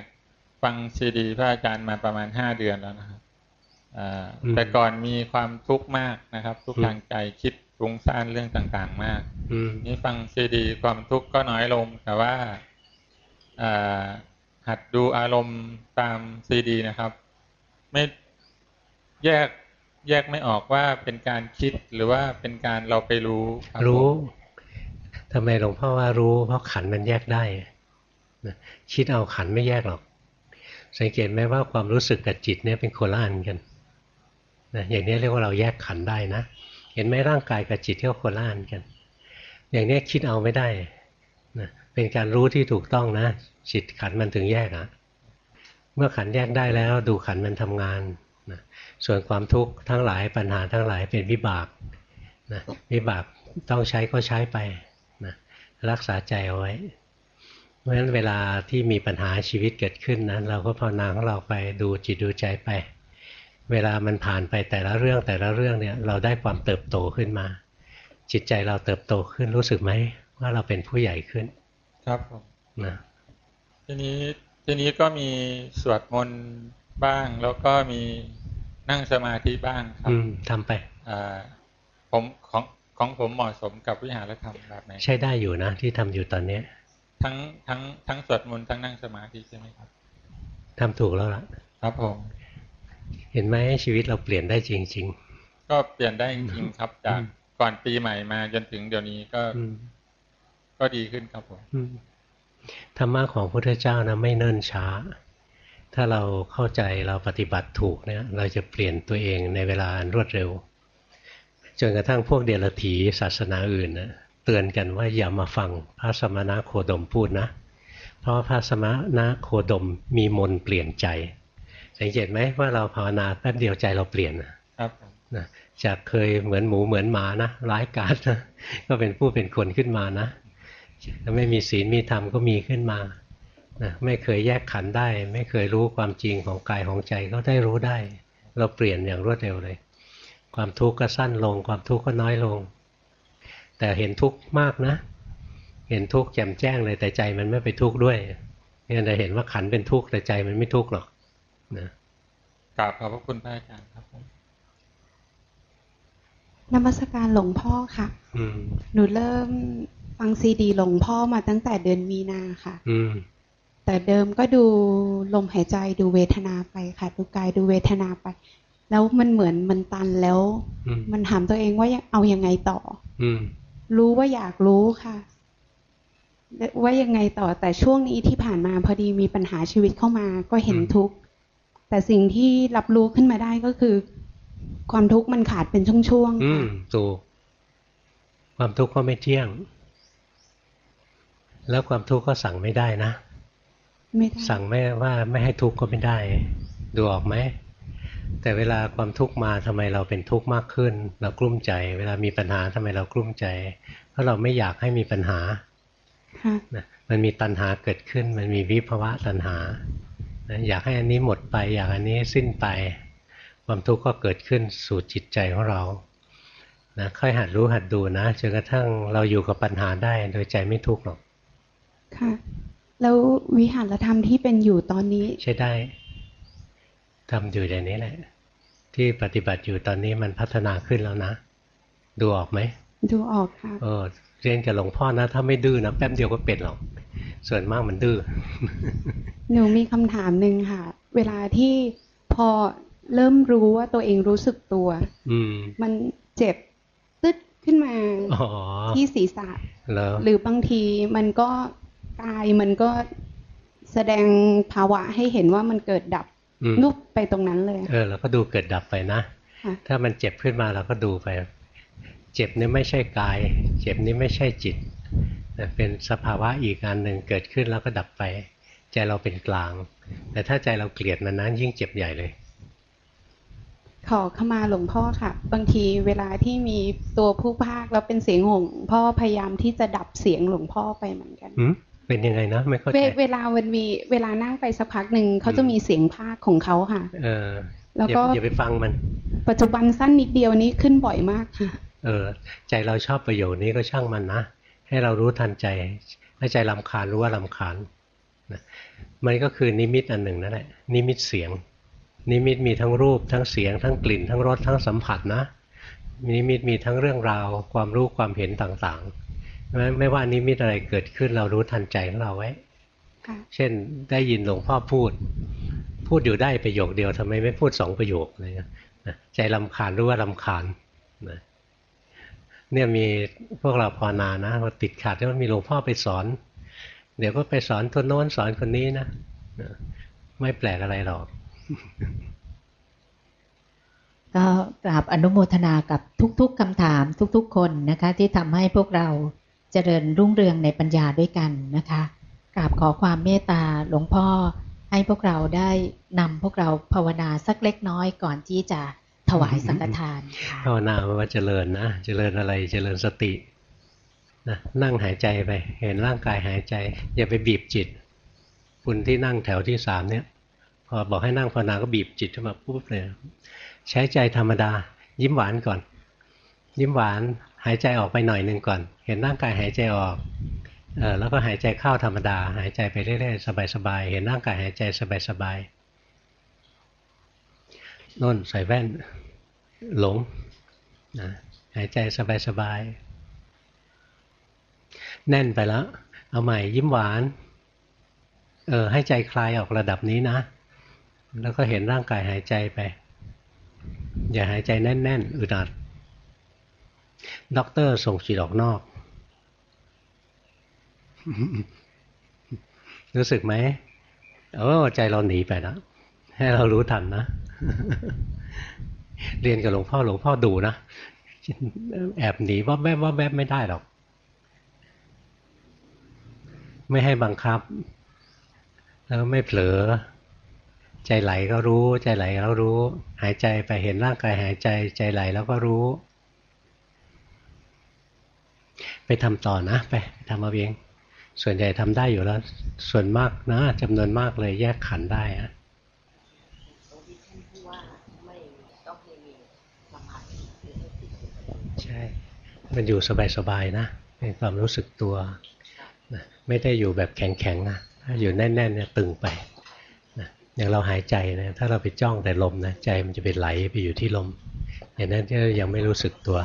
ฟังซีดีพระอาจารย์มาประมาณห้าเดือนแล้วนะครับอ่าแต่ก่อนมีความทุกข์มากนะครับ ทุกข์ทางใจคิดรุงซ่านเรื่องต่างๆ มากอืมนี่ฟังซีดีความทุกข์ก็น้อยลง แต่ว่าอ่าหัดดูอารมณ์ตามซีดีนะครับ ไม่ แยกแยกไม่ออกว่าเป็นการคิดหรือว่าเป็นการเราไปรู้คบรู้ผมทำไมหลวงพ่อว่ารู้ เพราะขันธ์มันแยกได้นะคิดเอาขันธ์ไม่แยกหรอก สังเกตไหมว่าความรู้สึกกับจิตเนี่ยเป็นโคนละอันกันนะอย่างนี้เรียกว่าเราแยกขันธ์ได้นะ เห็นไหมร่างกายกับจิตเที่ยวโคนละอันกัน อย่างนี้คิดเอาไม่ได้นะเป็นการรู้ที่ถูกต้องนะจิตขันธ์มันถึงแยกอะเมื่อขันธ์แยกได้แล้วดูขันธ์มันทำงานนะ ส่วนความทุกข์ทั้งหลายปัญหาทั้งหลายเป็นวิบากนะวิบากต้องใช้ก็ใช้ไปนะรักษาใจเอาไว้ เพราะฉะนั้นเวลาที่มีปัญหาชีวิตเกิดขึ้นนะเราก็ภาวนาของเราไปดูจิตดูใจไป เวลามันผ่านไปแต่ละเรื่องแต่ละเรื่องเนี่ยเราได้ความเติบโตขึ้นมา จิตใจเราเติบโตขึ้นรู้สึกไหมว่าเราเป็นผู้ใหญ่ขึ้น ครับผมนะทีนี้ทีนี้ก็มีสวดมนต์บ้างแล้วก็มี นั่งสมาธิบ้างครับอืมทำไปอ่าผมของของผมเหมาะสมกับวิหารธรรมแบบไหนใช้ได้อยู่นะที่ทำอยู่ตอนเนี้ยทั้งทั้งทั้งสวดมนต์ทั้งนั่งสมาธิใช่ไหมครับทำถูกแล้วล่ะ ครับผม เห็นไหมชีวิตเราเปลี่ยนได้จริงกก็เปลี่ยนได้จริงๆครับ จากก่อนปีใหม่มาจนถึงเดี๋ยวนี้ก็อืมก็ดีขึ้นครับผมอืมธรรมะของพระพุทธเจ้านะไม่เนิ่นช้า ถ้าเราเข้าใจเราปฏิบัติถูกเนี่ยเราจะเปลี่ยนตัวเองในเวลาอันรวดเร็ว จนกระทั่งพวกเดรัจฉีศาสนาอื่นนะเตือนกันว่าอย่ามาฟังพระสมณะโคดมพูดนะ เพราะว่าพระสมณะโคดมมีมนต์เปลี่ยนใจ สังเกตไหมว่าเราภาวนาแป๊บเดียวใจเราเปลี่ยนนะครับนะจากเคยเหมือนหมูเหมือนหมานะร้ายกาจนะก็เป็นผู้เป็นคนขึ้นมานะถ้าไม่มีศีลมีธรรมก็มีขึ้นมา นะไม่เคยแยกขันธ์ได้ ไม่เคยรู้ความจริงของกายของใจก็ได้รู้ได้ เราเปลี่ยนอย่างรวดเร็วเลย ความทุกข์ก็สั้นลง ความทุกข์ก็น้อยลง แต่เห็นทุกข์มากนะ เห็นทุกข์แจ่มแจ้งเลยแต่ใจมันไม่ไปทุกข์ด้วยเนี่ยจะเห็นว่าขันธ์เป็นทุกข์แต่ใจมันไม่ทุกข์หรอกนะกราบขอบพระคุณพระอาจารย์ครับผมนมัสการหลวงพ่อค่ะ อืมหนูเริ่มฟังซีดีหลวงพ่อมาตั้งแต่เดือนมีนาค่ะ อืม แต่เดิมก็ดูลมหายใจดูเวทนาไปค่ะ ดูกายดูเวทนาไป แล้วมันเหมือนมันตันแล้วอืมมันถามตัวเองว่ายังเอายังไงต่อ อืมรู้ว่าอยากรู้ค่ะว่ายังไงต่อแต่ช่วงนี้ที่ผ่านมาพอดีมีปัญหาชีวิตเข้ามาก็เห็นทุกข์แต่สิ่งที่รับรู้ขึ้นมาได้ก็คือ ความทุกข์มันขาดเป็นช่วงๆอืค่ะมถูกความทุกข์ก็ไม่เที่ยง แล้วความทุกข์ก็สั่งไม่ได้นะ ไม่ได้สั่งไม่ว่าไม่ให้ทุกข์ก็ไม่ได้ ดูออกไหมแต่เวลาความทุกข์มาทำไมเราเป็นทุกข์มากขึ้น เรากลุ้มใจ เวลามีปัญหาทำไมเรากลุ้มใจ เพราะเราไม่อยากให้มีปัญหาค่ะนะมันมีตัณหาเกิดขึ้น มันมีวิภวะตัณหานะอยากให้อันนี้หมดไป อยากอันนี้สิ้นไป ความทุกข์ก็เกิดขึ้นสู่จิตใจของเรานะค่อยหัดรู้หัดดูนะจนกระทั่งเราอยู่กับปัญหาได้โดยใจไม่ทุกข์หรอกค่ะ แล้ววิหารธรรมที่เป็นอยู่ตอนนี้ ใช้ได้ทำอยู่ในนี้แหละ ที่ปฏิบัติอยู่ตอนนี้มันพัฒนาขึ้นแล้วนะ ดูออกไหม ดูออกค่ะเออเรียนกับหลวงพ่อนะ ถ้าไม่ดื้อนะแป๊บเดียวก็เป็นหรอก ส่วนมากมันดื้อหนูมีคำถามหนึ่งค่ะ เวลาที่พอเริ่มรู้ว่าตัวเองรู้สึกตัว อืม มันเจ็บตึ๊ดขึ้นมาอ๋อที่ศีรษะแล้วหรือบางทีมันก็ กายมันก็แสดงภาวะให้เห็นว่ามันเกิดดับอืมนุบไปตรงนั้นเลย เออเราก็ดูเกิดดับไปนะค่ะถ้ามันเจ็บขึ้นมาเราก็ดูไป เจ็บนี่ไม่ใช่กาย เจ็บนี่ไม่ใช่จิตแต่เป็นสภาวะอีกอันหนึ่งเกิดขึ้นแล้วก็ดับไป ใจเราเป็นกลาง แต่ถ้าใจเราเกลียดมันนั้นยิ่งเจ็บใหญ่เลย ขอขมาหลวงพ่อค่ะ บางทีเวลาที่มีตัวผู้ภาคแล้วเป็นเสียงหงพ่อพยายามที่จะดับเสียงหลวงพ่อไปเหมือนกันหืม เป็นยังไงนะไม่เข้าเวใจเวลามันมีเวลานั่งไปสักพักหนึ่งเขาจะมีเสียงภาคของเขาค่ะ เออ แล้วอย่าก็อย่าไปฟังมัน ปัจจุบันสั้นนิดเดียวนี้ขึ้นบ่อยมากค่ะ เออ ใจเราชอบประโยชน์นี้ก็ช่างมันนะให้เรารู้ทันใจให้ใจลำคาญรู้ว่าลำคาญนะมันก็คือนิมิตอันหนึ่งนั่นแหละนิมิตเสียง นิมิตมีทั้งรูปทั้งเสียง ทั้งกลิ่น ทั้งรสทั้งสัมผัสนะนิมิตมีทั้งเรื่องราว ความรู้ความเห็นต่างๆ ไม่ไม่ว่านิมิตอะไรเกิดขึ้นเรารู้ทันใจของเราไว้นะเช่นได้ยินหลวงพ่อพูด พูดอยู่ได้ประโยคเดียวทำไมไม่พูดสองประโยคอะไรเงี้ยนะใจรำคาญรู้ว่ารำคาญนะเนี่ยมีพวกเราภาวนานะพอติดขัดแล้วมีหลวงพ่อไปสอน เดี๋ยวก็ไปสอนคนโน้นสอนคนนี้นะนะไม่แปลกอะไรหรอกก็กราบอนุโมทนากับทุก ๆคำถามทุก ๆ คนนะคะ ที่ทำให้พวกเรา เจริญรุ่งเรืองในปัญญาด้วยกันนะคะกราบขอความเมตตาหลวงพ่อให้พวกเราได้นำพวกเราภาวนาสักเล็กน้อยก่อนที่จะถวายสังฆทานค่ะภาวนาว่าเจริญนะ เจริญอะไรเจริญสตินะนั่งหายใจไป เห็นร่างกายหายใจ อย่าไปบีบจิต คุณที่นั่งแถวที่สามเนี่ยพอบอกให้นั่งภาวนาก็บีบจิตขึ้นมาปุ๊บเลยใช้ใจธรรมดา ยิ้มหวานก่อน ยิ้มหวาน หายใจออกไปหน่อยหนึ่งก่อน เห็นร่างกายหายใจออกเออแล้วก็หายใจเข้าธรรมดา หายใจไปเรื่อยๆสบายๆเห็นร่างกายหายใจสบายๆน่นใส่แว่นหลงนะหายใจสบายๆแน่นไปแล้ว เอาใหม่ยิ้มหวานเออให้ใจคลายออกระดับนี้นะ แล้วก็เห็นร่างกายหายใจไป อย่าหายใจแน่นๆอึดอัด ด็อกเตอร์ส่งจิตออกนอก รู้สึกไหมโอ้ใจเราหนีไปแล้วให้เรารู้ทันนะ เรียนกับหลวงพ่อหลวงพ่อดูนะแอบหนีว่าแวบว่าแวบไม่ได้หรอก ไม่ให้บังคับ แล้วไม่เผลอ ใจไหลก็รู้ ใจไหลแล้วรู้ หายใจไปเห็นร่างกายหายใจ ใจไหลแล้วก็รู้ ไปทำต่อนะ ไปทำเอาเองส่วนใหญ่ทำได้อยู่แล้ว ส่วนมากนะจำนวนมากเลยแยกขันได้อะใช่ มันอยู่สบายๆนะเป็นความรู้สึกตัวนะไม่ได้อยู่แบบแข็งๆนะถ้าอยู่แน่นๆเนี่ยตึงไปนะอย่างเราหายใจนะถ้าเราไปจ้องแต่ลมนะใจมันจะไปไหลไปอยู่ที่ลมอย่างนั้นก็ยังไม่รู้สึกตัว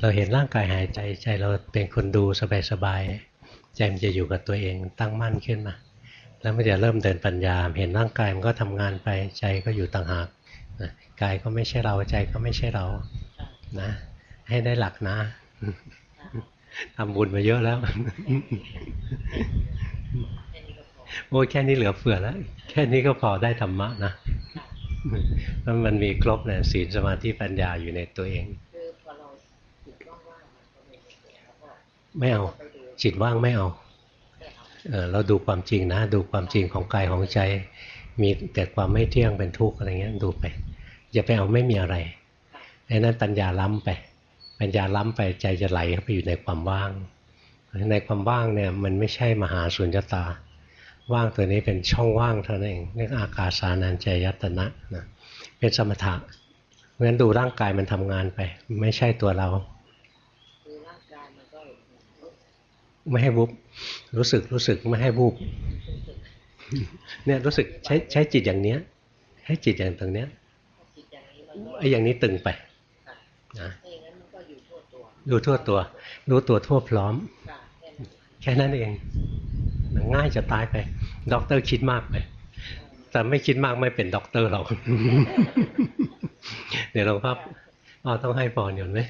เราเห็นร่างกายหายใจใจเราเป็นคนดูสบายๆใจมันจะอยู่กับตัวเองตั้งมั่นขึ้นมา แล้วมันจะเริ่มเดินปัญญา เห็นร่างกายมันก็ทำงานไปใจก็อยู่ต่างหากกายก็ไม่ใช่เราใจก็ไม่ใช่เรานะ ให้ได้หลักนะทำบุญมาเยอะแล้ว โอ้แค่นี้เหลือเฟือแล้ว แค่นี้ก็พอได้ธรรมะนะมันมีครบเลยศีลสมาธิปัญญาอยู่ในตัวเอง ไม่เอา จิตว่างไม่เอาเราดูความจริงนะ ดูความจริงของกายของใจ มีแต่ความไม่เที่ยงเป็นทุกข์อะไรเงี้ยดูไปอย่าไปเอาไม่มีอะไรไอ้นั้นปัญญาล้ำไป ปัญญาล้ำไปใจจะไหลเข้าไปอยู่ในความว่าง ในความว่างเนี่ยมันไม่ใช่มหาสุญญตา ว่างตัวนี้เป็นช่องว่างเท่านั้นเองเรียกอากาสานัญจยตนะนะเป็นสมถะเพราะฉะนั้นดูร่างกายมันทำงานไป ไม่ใช่ตัวเรา ไม่ให้บุบรู้สึกรู้สึกไม่ให้บุบเนี่ยรู้สึกใช้ใช้จิตอย่างเนี้ย ให้จิตอย่างตรงเนี้ยไอ้อย่างนี้ตึงไปนะดูทั่วตัวรู้ตัวทั่วพร้อม แค่นั้นเองง่ายจะตายไป ด็อกเตอร์คิดมากไป แต่ไม่คิดมากไม่เป็นด็อกเตอร์หรอก เดี๋ยวหลวงพ่อต้องให้พรอยู่ไหม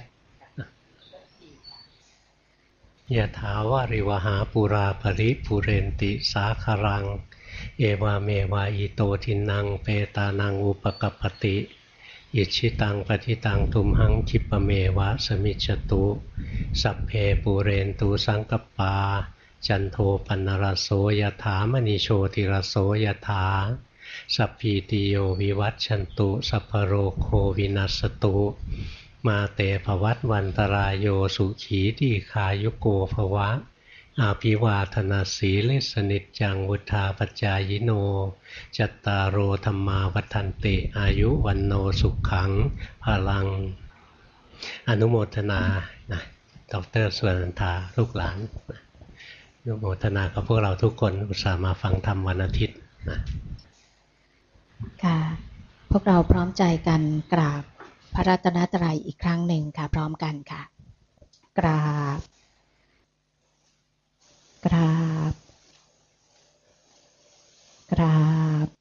ยะถาวาริวหาปุราปริปุเรนติสาคารัง เอวาเมวาอิโตทินังเปตานังอุปกปติ อิจฉิตังปัตถิตังตุมหังขิปปเมวะสมิชฌตุ สัพเพปูเรนตุสังกัปปา จันโทปัณณรโสยถามณีโชติรโสยถา สัพพีติโยวิวัชชันตุ สัพพโรโควินัสสตุ มาเตภวัตวันตราโยสุขีทีฆายุโกภวะ อภิวาทนสีลิสสนิจจังวุฑฒาปจายิโน จัตตารโอธรรมาวัันติอายุวันโนสุขขังพลัง อนุโมทนานะดรสุนันทาลูกหลานอนุโมทนากับพวกเราทุกคนอุตส่าห์มาฟังธรรมวันอาทิตย์นะค่ะ พวกเราพร้อมใจกันกราบ พระรัตนตรัยอีกครั้งหนึ่งค่ะ พร้อมกันค่ะ กราบ กราบ กราบ